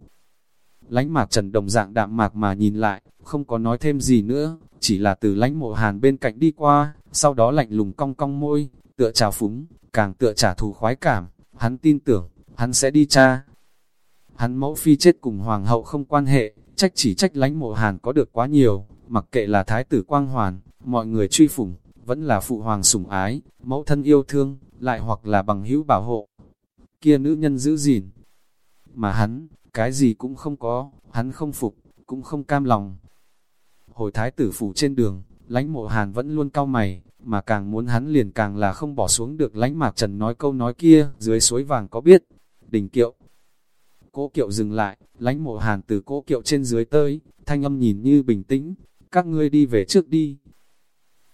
Lánh mạc trần đồng dạng đạm mạc mà nhìn lại, không có nói thêm gì nữa, chỉ là từ lánh mộ hàn bên cạnh đi qua, sau đó lạnh lùng cong cong môi, tựa trào phúng, càng tựa trả thù khoái cảm, hắn tin tưởng, hắn sẽ đi cha. Hắn mẫu phi chết cùng hoàng hậu không quan hệ, trách chỉ trách lánh mộ hàn có được quá nhiều, mặc kệ là thái tử quang hoàn, mọi người truy phủng, vẫn là phụ hoàng sủng ái, mẫu thân yêu thương, lại hoặc là bằng hữu bảo hộ. Kia nữ nhân giữ gìn. Mà hắn, cái gì cũng không có, hắn không phục, cũng không cam lòng. Hồi thái tử phủ trên đường, lánh mộ hàn vẫn luôn cao mày, mà càng muốn hắn liền càng là không bỏ xuống được lánh mạc trần nói câu nói kia, dưới suối vàng có biết. Đình kiệu, Cố kiệu dừng lại, lánh mộ hàn từ cố kiệu trên dưới tới, thanh âm nhìn như bình tĩnh, các ngươi đi về trước đi.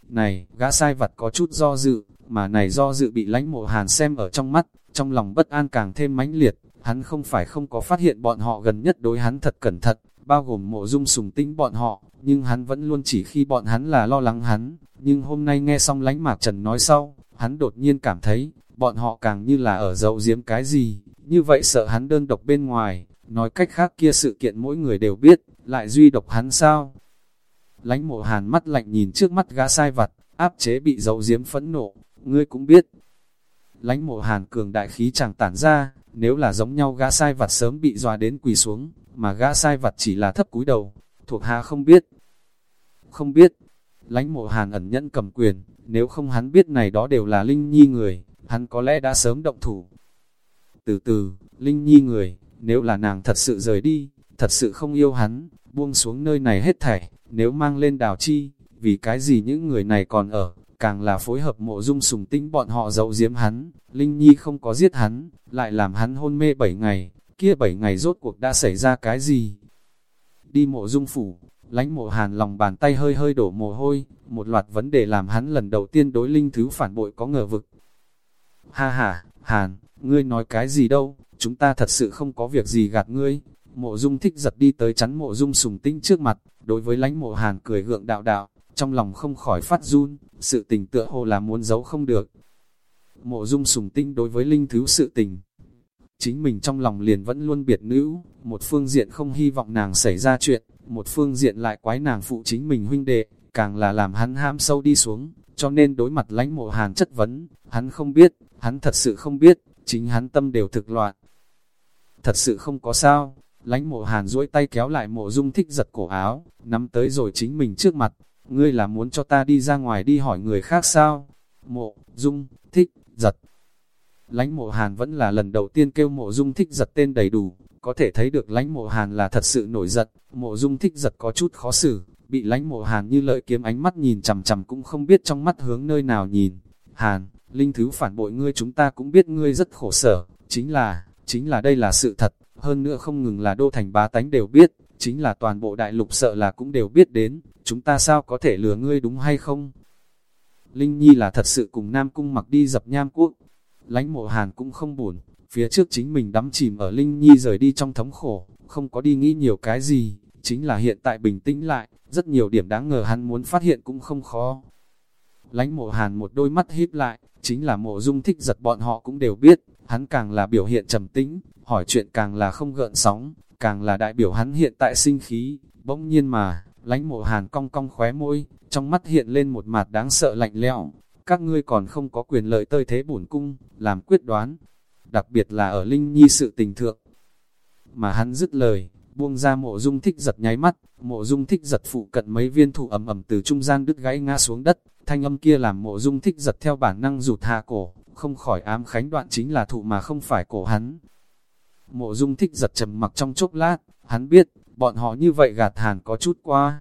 Này, gã sai vặt có chút do dự, mà này do dự bị lánh mộ hàn xem ở trong mắt, trong lòng bất an càng thêm mãnh liệt, hắn không phải không có phát hiện bọn họ gần nhất đối hắn thật cẩn thận, bao gồm mộ dung sùng tĩnh bọn họ, nhưng hắn vẫn luôn chỉ khi bọn hắn là lo lắng hắn, nhưng hôm nay nghe xong lánh mạc trần nói sau, hắn đột nhiên cảm thấy, bọn họ càng như là ở dậu diếm cái gì, như vậy sợ hắn đơn độc bên ngoài, nói cách khác kia sự kiện mỗi người đều biết, lại duy độc hắn sao? Lánh mộ hàn mắt lạnh nhìn trước mắt gã sai vặt, áp chế bị dậu diếm phẫn nộ, ngươi cũng biết. Lánh mộ hàn cường đại khí chẳng tản ra, nếu là giống nhau gã sai vặt sớm bị dòa đến quỳ xuống, mà gã sai vặt chỉ là thấp cúi đầu, thuộc hạ không biết. Không biết, lánh mộ hàn ẩn nhẫn cầm quyền, nếu không hắn biết này đó đều là linh nhi người, hắn có lẽ đã sớm động thủ, từ từ, Linh Nhi người, nếu là nàng thật sự rời đi, thật sự không yêu hắn, buông xuống nơi này hết thảy, nếu mang lên đào chi, vì cái gì những người này còn ở, càng là phối hợp mộ dung sùng tinh bọn họ giấu diếm hắn, Linh Nhi không có giết hắn, lại làm hắn hôn mê 7 ngày, kia 7 ngày rốt cuộc đã xảy ra cái gì? Đi mộ dung phủ, lánh mộ hàn lòng bàn tay hơi hơi đổ mồ hôi, một loạt vấn đề làm hắn lần đầu tiên đối linh thứ phản bội có ngờ vực. Ha ha, hàn, ngươi nói cái gì đâu, chúng ta thật sự không có việc gì gạt ngươi. Mộ dung thích giật đi tới chắn mộ dung sùng tinh trước mặt, đối với lánh mộ hàn cười gượng đạo đạo, trong lòng không khỏi phát run, sự tình tựa hồ là muốn giấu không được. Mộ dung sùng tinh đối với linh thứ sự tình. Chính mình trong lòng liền vẫn luôn biệt nữ, một phương diện không hy vọng nàng xảy ra chuyện, một phương diện lại quái nàng phụ chính mình huynh đệ, càng là làm hắn ham sâu đi xuống, cho nên đối mặt lãnh mộ hàn chất vấn, hắn không biết, hắn thật sự không biết, chính hắn tâm đều thực loạn. Thật sự không có sao, lãnh mộ hàn duỗi tay kéo lại mộ dung thích giật cổ áo, nắm tới rồi chính mình trước mặt, ngươi là muốn cho ta đi ra ngoài đi hỏi người khác sao? Mộ, dung, thích, giật. Lánh mộ hàn vẫn là lần đầu tiên kêu mộ dung thích giật tên đầy đủ, có thể thấy được lánh mộ hàn là thật sự nổi giận, mộ dung thích giật có chút khó xử, bị lánh mộ hàn như lợi kiếm ánh mắt nhìn chằm chằm cũng không biết trong mắt hướng nơi nào nhìn. Hàn, linh thứ phản bội ngươi chúng ta cũng biết ngươi rất khổ sở, chính là, chính là đây là sự thật, hơn nữa không ngừng là đô thành bá tánh đều biết, chính là toàn bộ đại lục sợ là cũng đều biết đến, chúng ta sao có thể lừa ngươi đúng hay không? Linh Nhi là thật sự cùng Nam Cung mặc đi dập nham quốc, lánh mộ hàn cũng không buồn, phía trước chính mình đắm chìm ở Linh Nhi rời đi trong thống khổ, không có đi nghĩ nhiều cái gì, chính là hiện tại bình tĩnh lại, rất nhiều điểm đáng ngờ hắn muốn phát hiện cũng không khó. Lánh mộ hàn một đôi mắt híp lại, chính là mộ dung thích giật bọn họ cũng đều biết, hắn càng là biểu hiện trầm tĩnh, hỏi chuyện càng là không gợn sóng, càng là đại biểu hắn hiện tại sinh khí, bỗng nhiên mà, lánh mộ hàn cong cong khóe môi, trong mắt hiện lên một mặt đáng sợ lạnh lẽo. các ngươi còn không có quyền lợi tơi thế bổn cung, làm quyết đoán, đặc biệt là ở Linh Nhi sự tình thượng. Mà hắn dứt lời, buông ra mộ dung thích giật nháy mắt, mộ dung thích giật phụ cận mấy viên thủ ầm ầm từ trung gian đứt gãy ngã xuống đất, thanh âm kia làm mộ dung thích giật theo bản năng rụt hạ cổ, không khỏi ám khánh đoạn chính là thụ mà không phải cổ hắn. Mộ dung thích giật trầm mặc trong chốc lát, hắn biết, bọn họ như vậy gạt hàn có chút qua.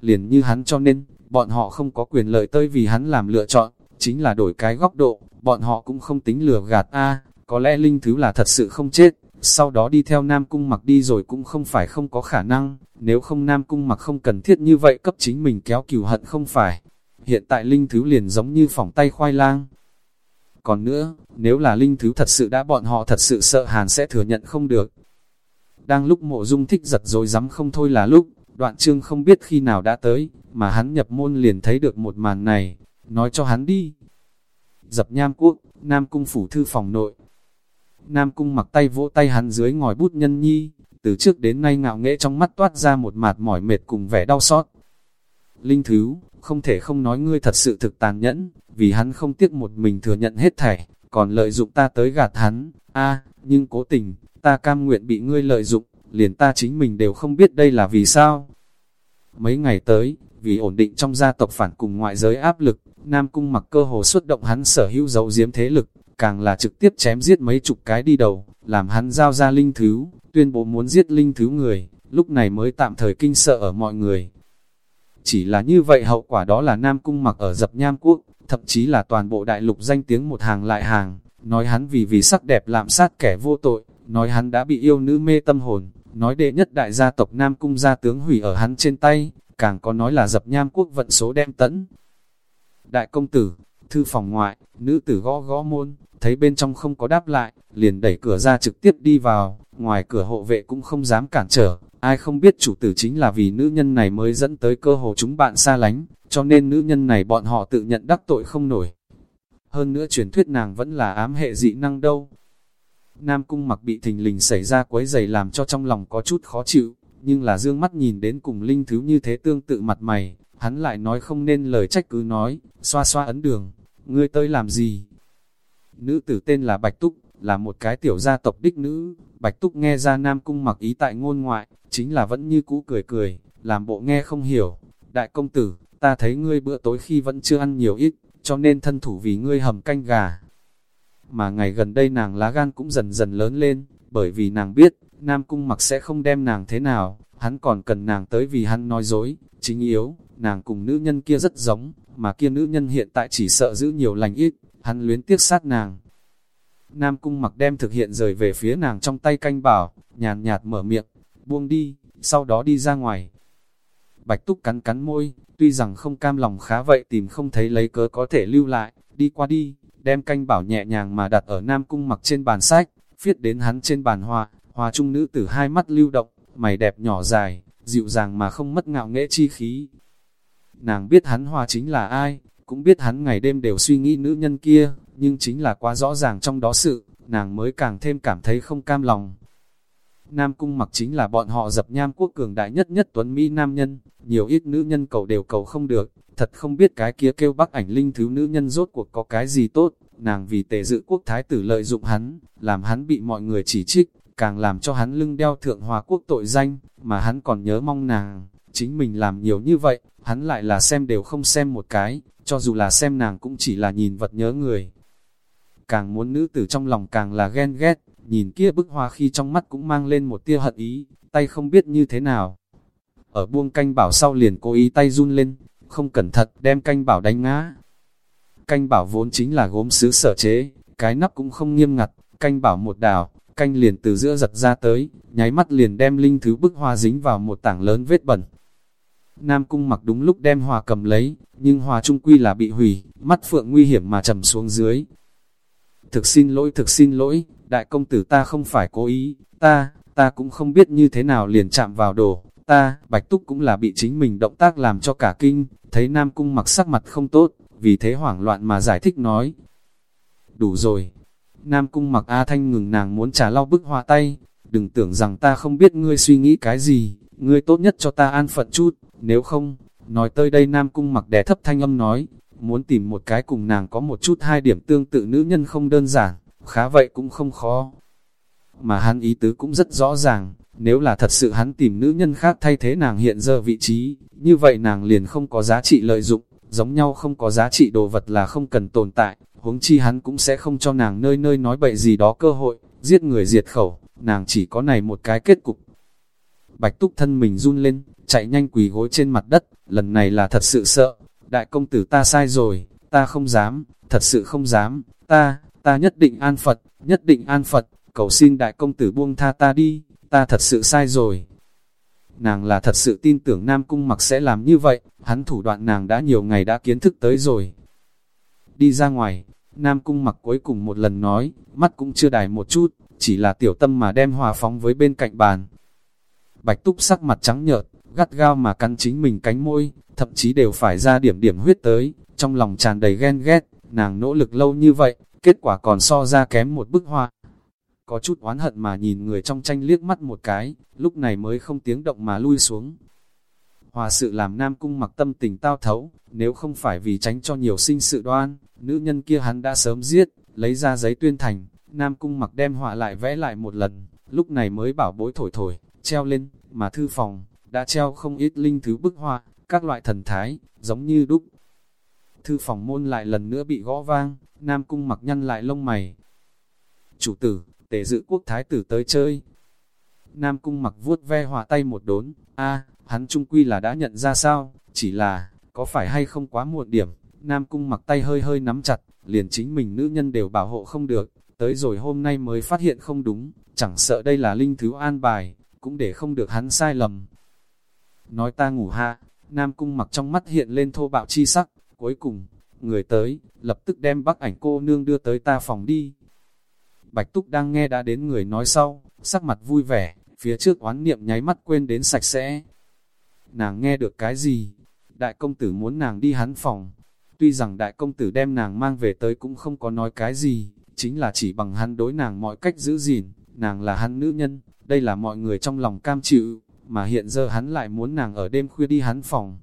Liền như hắn cho nên, bọn họ không có quyền lợi tơi vì hắn làm lựa chọn, chính là đổi cái góc độ, bọn họ cũng không tính lừa gạt a có lẽ linh thứ là thật sự không chết, sau đó đi theo Nam Cung mặc đi rồi cũng không phải không có khả năng, nếu không Nam Cung mặc không cần thiết như vậy cấp chính mình kéo cừu hận không phải. Hiện tại linh thứ liền giống như phỏng tay khoai lang. Còn nữa, nếu là linh thứ thật sự đã bọn họ thật sự sợ hàn sẽ thừa nhận không được. Đang lúc mộ dung thích giật rồi dám không thôi là lúc, đoạn trương không biết khi nào đã tới, mà hắn nhập môn liền thấy được một màn này, nói cho hắn đi. Dập nham quốc, Nam Cung phủ thư phòng nội, Nam Cung mặc tay vỗ tay hắn dưới ngòi bút nhân nhi, từ trước đến nay ngạo nghễ trong mắt toát ra một mạt mỏi mệt cùng vẻ đau xót. Linh Thứ, không thể không nói ngươi thật sự thực tàn nhẫn, vì hắn không tiếc một mình thừa nhận hết thảy, còn lợi dụng ta tới gạt hắn, a à, nhưng cố tình, ta cam nguyện bị ngươi lợi dụng, liền ta chính mình đều không biết đây là vì sao. Mấy ngày tới, vì ổn định trong gia tộc phản cùng ngoại giới áp lực, Nam Cung mặc cơ hồ xuất động hắn sở hữu dấu diếm thế lực, càng là trực tiếp chém giết mấy chục cái đi đầu, làm hắn giao ra linh thứ, tuyên bố muốn giết linh thứ người, lúc này mới tạm thời kinh sợ ở mọi người. Chỉ là như vậy hậu quả đó là Nam Cung mặc ở dập nham quốc, thậm chí là toàn bộ đại lục danh tiếng một hàng lại hàng, nói hắn vì vì sắc đẹp làm sát kẻ vô tội, nói hắn đã bị yêu nữ mê tâm hồn, nói đệ nhất đại gia tộc Nam Cung gia tướng hủy ở hắn trên tay, càng có nói là dập nham quốc vận số đem tẫn. Đại công tử, thư phòng ngoại, nữ tử gõ gõ môn, thấy bên trong không có đáp lại, liền đẩy cửa ra trực tiếp đi vào, ngoài cửa hộ vệ cũng không dám cản trở, ai không biết chủ tử chính là vì nữ nhân này mới dẫn tới cơ hồ chúng bạn xa lánh, cho nên nữ nhân này bọn họ tự nhận đắc tội không nổi. Hơn nữa truyền thuyết nàng vẫn là ám hệ dị năng đâu. Nam cung mặc bị thình lình xảy ra quấy giày làm cho trong lòng có chút khó chịu, nhưng là dương mắt nhìn đến cùng linh thứ như thế tương tự mặt mày, hắn lại nói không nên lời trách cứ nói, xoa xoa ấn đường, ngươi tới làm gì? Nữ tử tên là Bạch Túc, là một cái tiểu gia tộc đích nữ, Bạch Túc nghe ra Nam Cung mặc ý tại ngôn ngoại, chính là vẫn như cũ cười cười, làm bộ nghe không hiểu. Đại công tử, ta thấy ngươi bữa tối khi vẫn chưa ăn nhiều ít, cho nên thân thủ vì ngươi hầm canh gà. Mà ngày gần đây nàng lá gan cũng dần dần lớn lên, bởi vì nàng biết, Nam Cung mặc sẽ không đem nàng thế nào, hắn còn cần nàng tới vì hắn nói dối, chính yếu, nàng cùng nữ nhân kia rất giống, mà kia nữ nhân hiện tại chỉ sợ giữ nhiều lành ít, hắn luyến tiếc sát nàng. Nam cung mặc đem thực hiện rời về phía nàng trong tay canh bảo, nhàn nhạt mở miệng, buông đi, sau đó đi ra ngoài. Bạch túc cắn cắn môi, tuy rằng không cam lòng khá vậy tìm không thấy lấy cớ có thể lưu lại, đi qua đi, đem canh bảo nhẹ nhàng mà đặt ở Nam Cung mặc trên bàn sách, viết đến hắn trên bàn hoa, hoa trung nữ tử hai mắt lưu động, mày đẹp nhỏ dài, dịu dàng mà không mất ngạo nghễ chi khí. Nàng biết hắn hoa chính là ai, cũng biết hắn ngày đêm đều suy nghĩ nữ nhân kia, nhưng chính là quá rõ ràng trong đó sự, nàng mới càng thêm cảm thấy không cam lòng. Nam Cung mặc chính là bọn họ dập nham quốc cường đại nhất nhất tuấn Mỹ nam nhân, nhiều ít nữ nhân cầu đều cầu không được, thật không biết cái kia kêu bắc ảnh linh thứ nữ nhân rốt cuộc có cái gì tốt, nàng vì tề dự quốc thái tử lợi dụng hắn, làm hắn bị mọi người chỉ trích, càng làm cho hắn lưng đeo thượng hòa quốc tội danh, mà hắn còn nhớ mong nàng, chính mình làm nhiều như vậy, hắn lại là xem đều không xem một cái, cho dù là xem nàng cũng chỉ là nhìn vật nhớ người. Càng muốn nữ tử trong lòng càng là ghen ghét, nhìn kia bức hoa khi trong mắt cũng mang lên một tia hận ý, tay không biết như thế nào. Ở buông canh bảo sau liền cố ý tay run lên, không cẩn thận đem canh bảo đánh ngã. Canh bảo vốn chính là gốm sứ sở chế, cái nắp cũng không nghiêm ngặt, canh bảo một đào, canh liền từ giữa giật ra tới, nháy mắt liền đem linh thứ bức hoa dính vào một tảng lớn vết bẩn. Nam cung mặc đúng lúc đem hoa cầm lấy, nhưng hoa trung quy là bị hủy, mắt phượng nguy hiểm mà trầm xuống dưới. Thực xin lỗi, thực xin lỗi, đại công tử ta không phải cố ý, ta, ta cũng không biết như thế nào liền chạm vào đồ, ta, bạch túc cũng là bị chính mình động tác làm cho cả kinh, thấy Nam cung mặc sắc mặt không tốt, vì thế hoảng loạn mà giải thích nói. Đủ rồi, Nam cung mặc A Thanh ngừng nàng muốn trả lau bức hoa tay, đừng tưởng rằng ta không biết ngươi suy nghĩ cái gì, ngươi tốt nhất cho ta an phận chút, nếu không, nói tới đây Nam cung mặc đè thấp thanh âm nói, muốn tìm một cái cùng nàng có một chút hai điểm tương tự nữ nhân không đơn giản, khá vậy cũng không khó. Mà hắn ý tứ cũng rất rõ ràng, nếu là thật sự hắn tìm nữ nhân khác thay thế nàng hiện giờ vị trí, như vậy nàng liền không có giá trị lợi dụng, giống nhau không có giá trị đồ vật là không cần tồn tại, huống chi hắn cũng sẽ không cho nàng nơi nơi nói bậy gì đó cơ hội, giết người diệt khẩu, nàng chỉ có này một cái kết cục. Bạch túc thân mình run lên, chạy nhanh quỳ gối trên mặt đất, lần này là thật sự sợ, đại công tử ta sai rồi, ta không dám, thật sự không dám, ta, ta nhất định an Phật, nhất định an Phật, cầu xin đại công tử buông tha ta đi, ta thật sự sai rồi. Nàng là thật sự tin tưởng Nam Cung mặc sẽ làm như vậy, hắn thủ đoạn nàng đã nhiều ngày đã kiến thức tới rồi. Đi ra ngoài, Nam Cung mặc cuối cùng một lần nói, mắt cũng chưa đài một chút, chỉ là tiểu tâm mà đem hòa phóng với bên cạnh bàn. Bạch túc sắc mặt trắng nhợt, gắt gao mà cắn chính mình cánh môi, thậm chí đều phải ra điểm điểm huyết tới, trong lòng tràn đầy ghen ghét, nàng nỗ lực lâu như vậy, kết quả còn so ra kém một bức hoa. Có chút oán hận mà nhìn người trong tranh liếc mắt một cái, lúc này mới không tiếng động mà lui xuống. Hòa sự làm Nam Cung mặc tâm tình tao thấu, nếu không phải vì tránh cho nhiều sinh sự đoan, nữ nhân kia hắn đã sớm giết, lấy ra giấy tuyên thành, Nam Cung mặc đem họa lại vẽ lại một lần, lúc này mới bảo bối thổi thổi, treo lên, mà thư phòng, đã treo không ít linh thứ bức họa, các loại thần thái, giống như đúc. Thư phòng môn lại lần nữa bị gõ vang, Nam Cung mặc nhăn lại lông mày. Chủ tử, tề dự quốc thái tử tới chơi. Nam Cung mặc vuốt ve họa tay một đốn, a hắn trung quy là đã nhận ra sao, chỉ là, có phải hay không quá muộn điểm, Nam Cung mặc tay hơi hơi nắm chặt, liền chính mình nữ nhân đều bảo hộ không được, tới rồi hôm nay mới phát hiện không đúng, chẳng sợ đây là linh thứ an bài, cũng để không được hắn sai lầm. Nói ta ngủ hạ, Nam Cung mặc trong mắt hiện lên thô bạo chi sắc, cuối cùng, người tới, lập tức đem bác ảnh cô nương đưa tới ta phòng đi. Bạch Túc đang nghe đã đến người nói sau, sắc mặt vui vẻ, phía trước oán niệm nháy mắt quên đến sạch sẽ. Nàng nghe được cái gì? Đại công tử muốn nàng đi hắn phòng. Tuy rằng đại công tử đem nàng mang về tới cũng không có nói cái gì, chính là chỉ bằng hắn đối nàng mọi cách giữ gìn, nàng là hắn nữ nhân, đây là mọi người trong lòng cam chịu, mà hiện giờ hắn lại muốn nàng ở đêm khuya đi hắn phòng.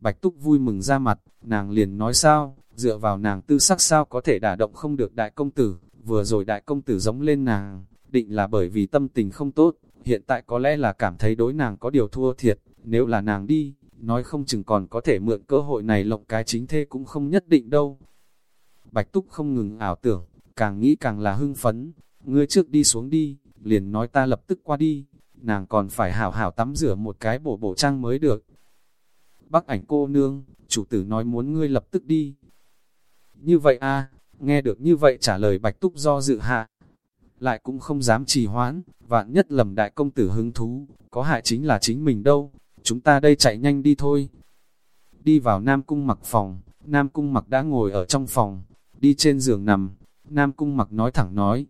Bạch Túc vui mừng ra mặt, nàng liền nói sao, dựa vào nàng tư sắc sao có thể đả động không được đại công tử, vừa rồi đại công tử giống lên nàng, định là bởi vì tâm tình không tốt, hiện tại có lẽ là cảm thấy đối nàng có điều thua thiệt, nếu là nàng đi, nói không chừng còn có thể mượn cơ hội này lộng cái chính thê cũng không nhất định đâu. Bạch Túc không ngừng ảo tưởng, càng nghĩ càng là hưng phấn, ngươi trước đi xuống đi, liền nói ta lập tức qua đi, nàng còn phải hảo hảo tắm rửa một cái bổ bổ trang mới được. Bắc ảnh cô nương, chủ tử nói muốn ngươi lập tức đi. Như vậy a nghe được như vậy trả lời bạch túc do dự hạ. Lại cũng không dám trì hoãn, vạn nhất lầm đại công tử hứng thú, có hại chính là chính mình đâu, chúng ta đây chạy nhanh đi thôi. Đi vào Nam Cung mặc phòng, Nam Cung mặc đã ngồi ở trong phòng, đi trên giường nằm. Nam Cung mặc nói thẳng nói.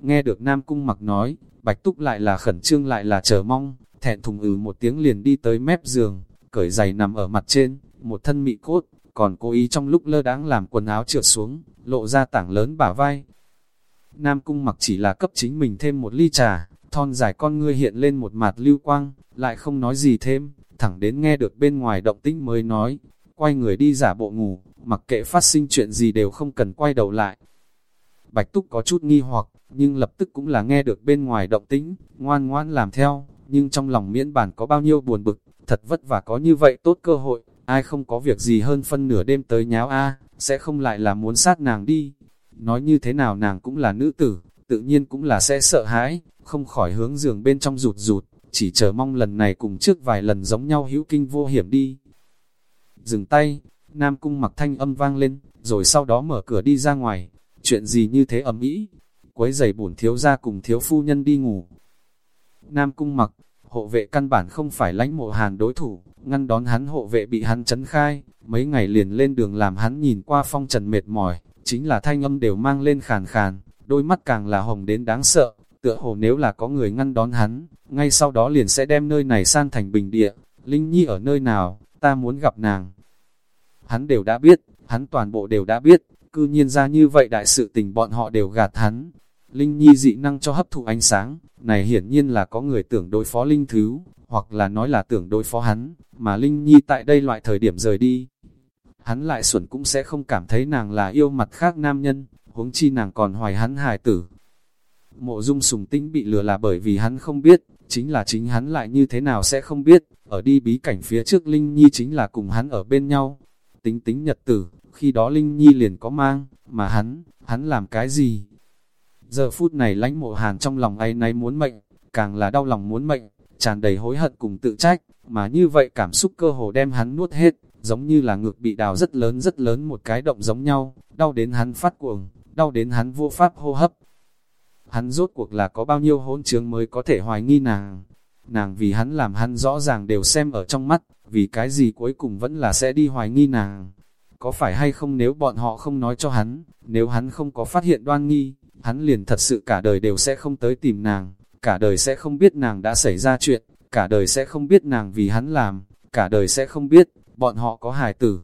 Nghe được Nam Cung mặc nói, Bạch Túc lại là khẩn trương lại là chờ mong, thẹn thùng ừ một tiếng liền đi tới mép giường, cởi giày nằm ở mặt trên, một thân mị cốt, còn cố ý trong lúc lơ đáng làm quần áo trượt xuống, lộ ra tảng lớn bả vai. Nam Cung mặc chỉ là cấp chính mình thêm một ly trà, thon dài con ngươi hiện lên một mặt lưu quang, lại không nói gì thêm, thẳng đến nghe được bên ngoài động tĩnh mới nói, quay người đi giả bộ ngủ, mặc kệ phát sinh chuyện gì đều không cần quay đầu lại. Bạch Túc có chút nghi hoặc, nhưng lập tức cũng là nghe được bên ngoài động tĩnh, ngoan ngoan làm theo, nhưng trong lòng miễn bản có bao nhiêu buồn bực, thật vất vả có như vậy tốt cơ hội, ai không có việc gì hơn phân nửa đêm tới nháo a sẽ không lại là muốn sát nàng đi. Nói như thế nào nàng cũng là nữ tử, tự nhiên cũng là sẽ sợ hãi, không khỏi hướng giường bên trong rụt rụt, chỉ chờ mong lần này cùng trước vài lần giống nhau hữu kinh vô hiểm đi. Dừng tay, Nam Cung mặc thanh âm vang lên, rồi sau đó mở cửa đi ra ngoài, chuyện gì như thế ấm ý, quấy giày bổn thiếu ra cùng thiếu phu nhân đi ngủ. Nam Cung mặc, hộ vệ căn bản không phải lãnh mộ hàn đối thủ, ngăn đón hắn hộ vệ bị hắn chấn khai, mấy ngày liền lên đường làm hắn nhìn qua phong trần mệt mỏi, chính là thanh âm đều mang lên khàn khàn, đôi mắt càng là hồng đến đáng sợ, tựa hồ nếu là có người ngăn đón hắn, ngay sau đó liền sẽ đem nơi này san thành bình địa, Linh Nhi ở nơi nào, ta muốn gặp nàng. Hắn đều đã biết, hắn toàn bộ đều đã biết, cư nhiên ra như vậy đại sự tình bọn họ đều gạt hắn. Linh Nhi dị năng cho hấp thụ ánh sáng, này hiển nhiên là có người tưởng đối phó Linh Thứ, hoặc là nói là tưởng đối phó hắn, mà Linh Nhi tại đây loại thời điểm rời đi. Hắn lại xuẩn cũng sẽ không cảm thấy nàng là yêu mặt khác nam nhân, huống chi nàng còn hoài hắn hài tử. Mộ dung sùng tĩnh bị lừa là bởi vì hắn không biết, chính là chính hắn lại như thế nào sẽ không biết, ở đi bí cảnh phía trước Linh Nhi chính là cùng hắn ở bên nhau. Tính tính nhật tử, khi đó Linh Nhi liền có mang, mà hắn, hắn làm cái gì? Giờ phút này lãnh mộ hàn trong lòng ấy nay muốn mệnh, càng là đau lòng muốn mệnh, tràn đầy hối hận cùng tự trách, mà như vậy cảm xúc cơ hồ đem hắn nuốt hết, giống như là ngược bị đào rất lớn rất lớn một cái động giống nhau, đau đến hắn phát cuồng, đau đến hắn vô pháp hô hấp. Hắn rốt cuộc là có bao nhiêu hỗn trướng mới có thể hoài nghi nàng. Nàng vì hắn làm hắn rõ ràng đều xem ở trong mắt, vì cái gì cuối cùng vẫn là sẽ đi hoài nghi nàng. Có phải hay không nếu bọn họ không nói cho hắn, nếu hắn không có phát hiện đoan nghi, hắn liền thật sự cả đời đều sẽ không tới tìm nàng, cả đời sẽ không biết nàng đã xảy ra chuyện, cả đời sẽ không biết nàng vì hắn làm, cả đời sẽ không biết, bọn họ có hài tử.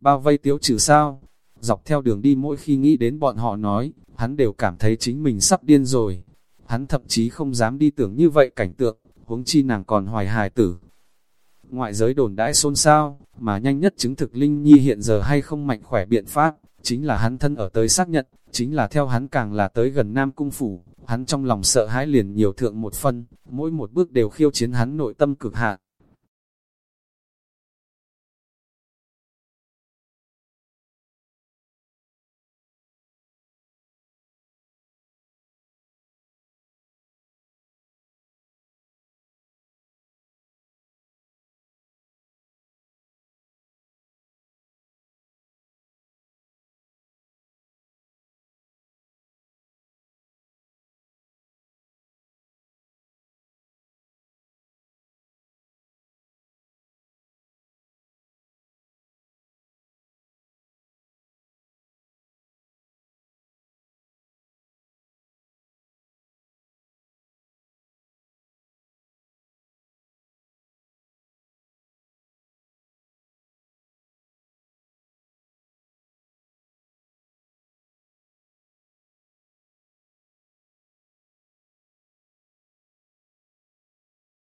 Bao vây tiếu trừ sao? Dọc theo đường đi mỗi khi nghĩ đến bọn họ nói, hắn đều cảm thấy chính mình sắp điên rồi. Hắn thậm chí không dám đi tưởng như vậy cảnh tượng, huống chi nàng còn hoài hài tử. Ngoại giới đồn đãi xôn xao, mà nhanh nhất chứng thực Linh Nhi hiện giờ hay không mạnh khỏe biện pháp, chính là hắn thân ở tới xác nhận, chính là theo hắn càng là tới gần Nam Cung Phủ, hắn trong lòng sợ hãi liền nhiều thượng một phân, mỗi một bước đều khiêu chiến hắn nội tâm cực hạn.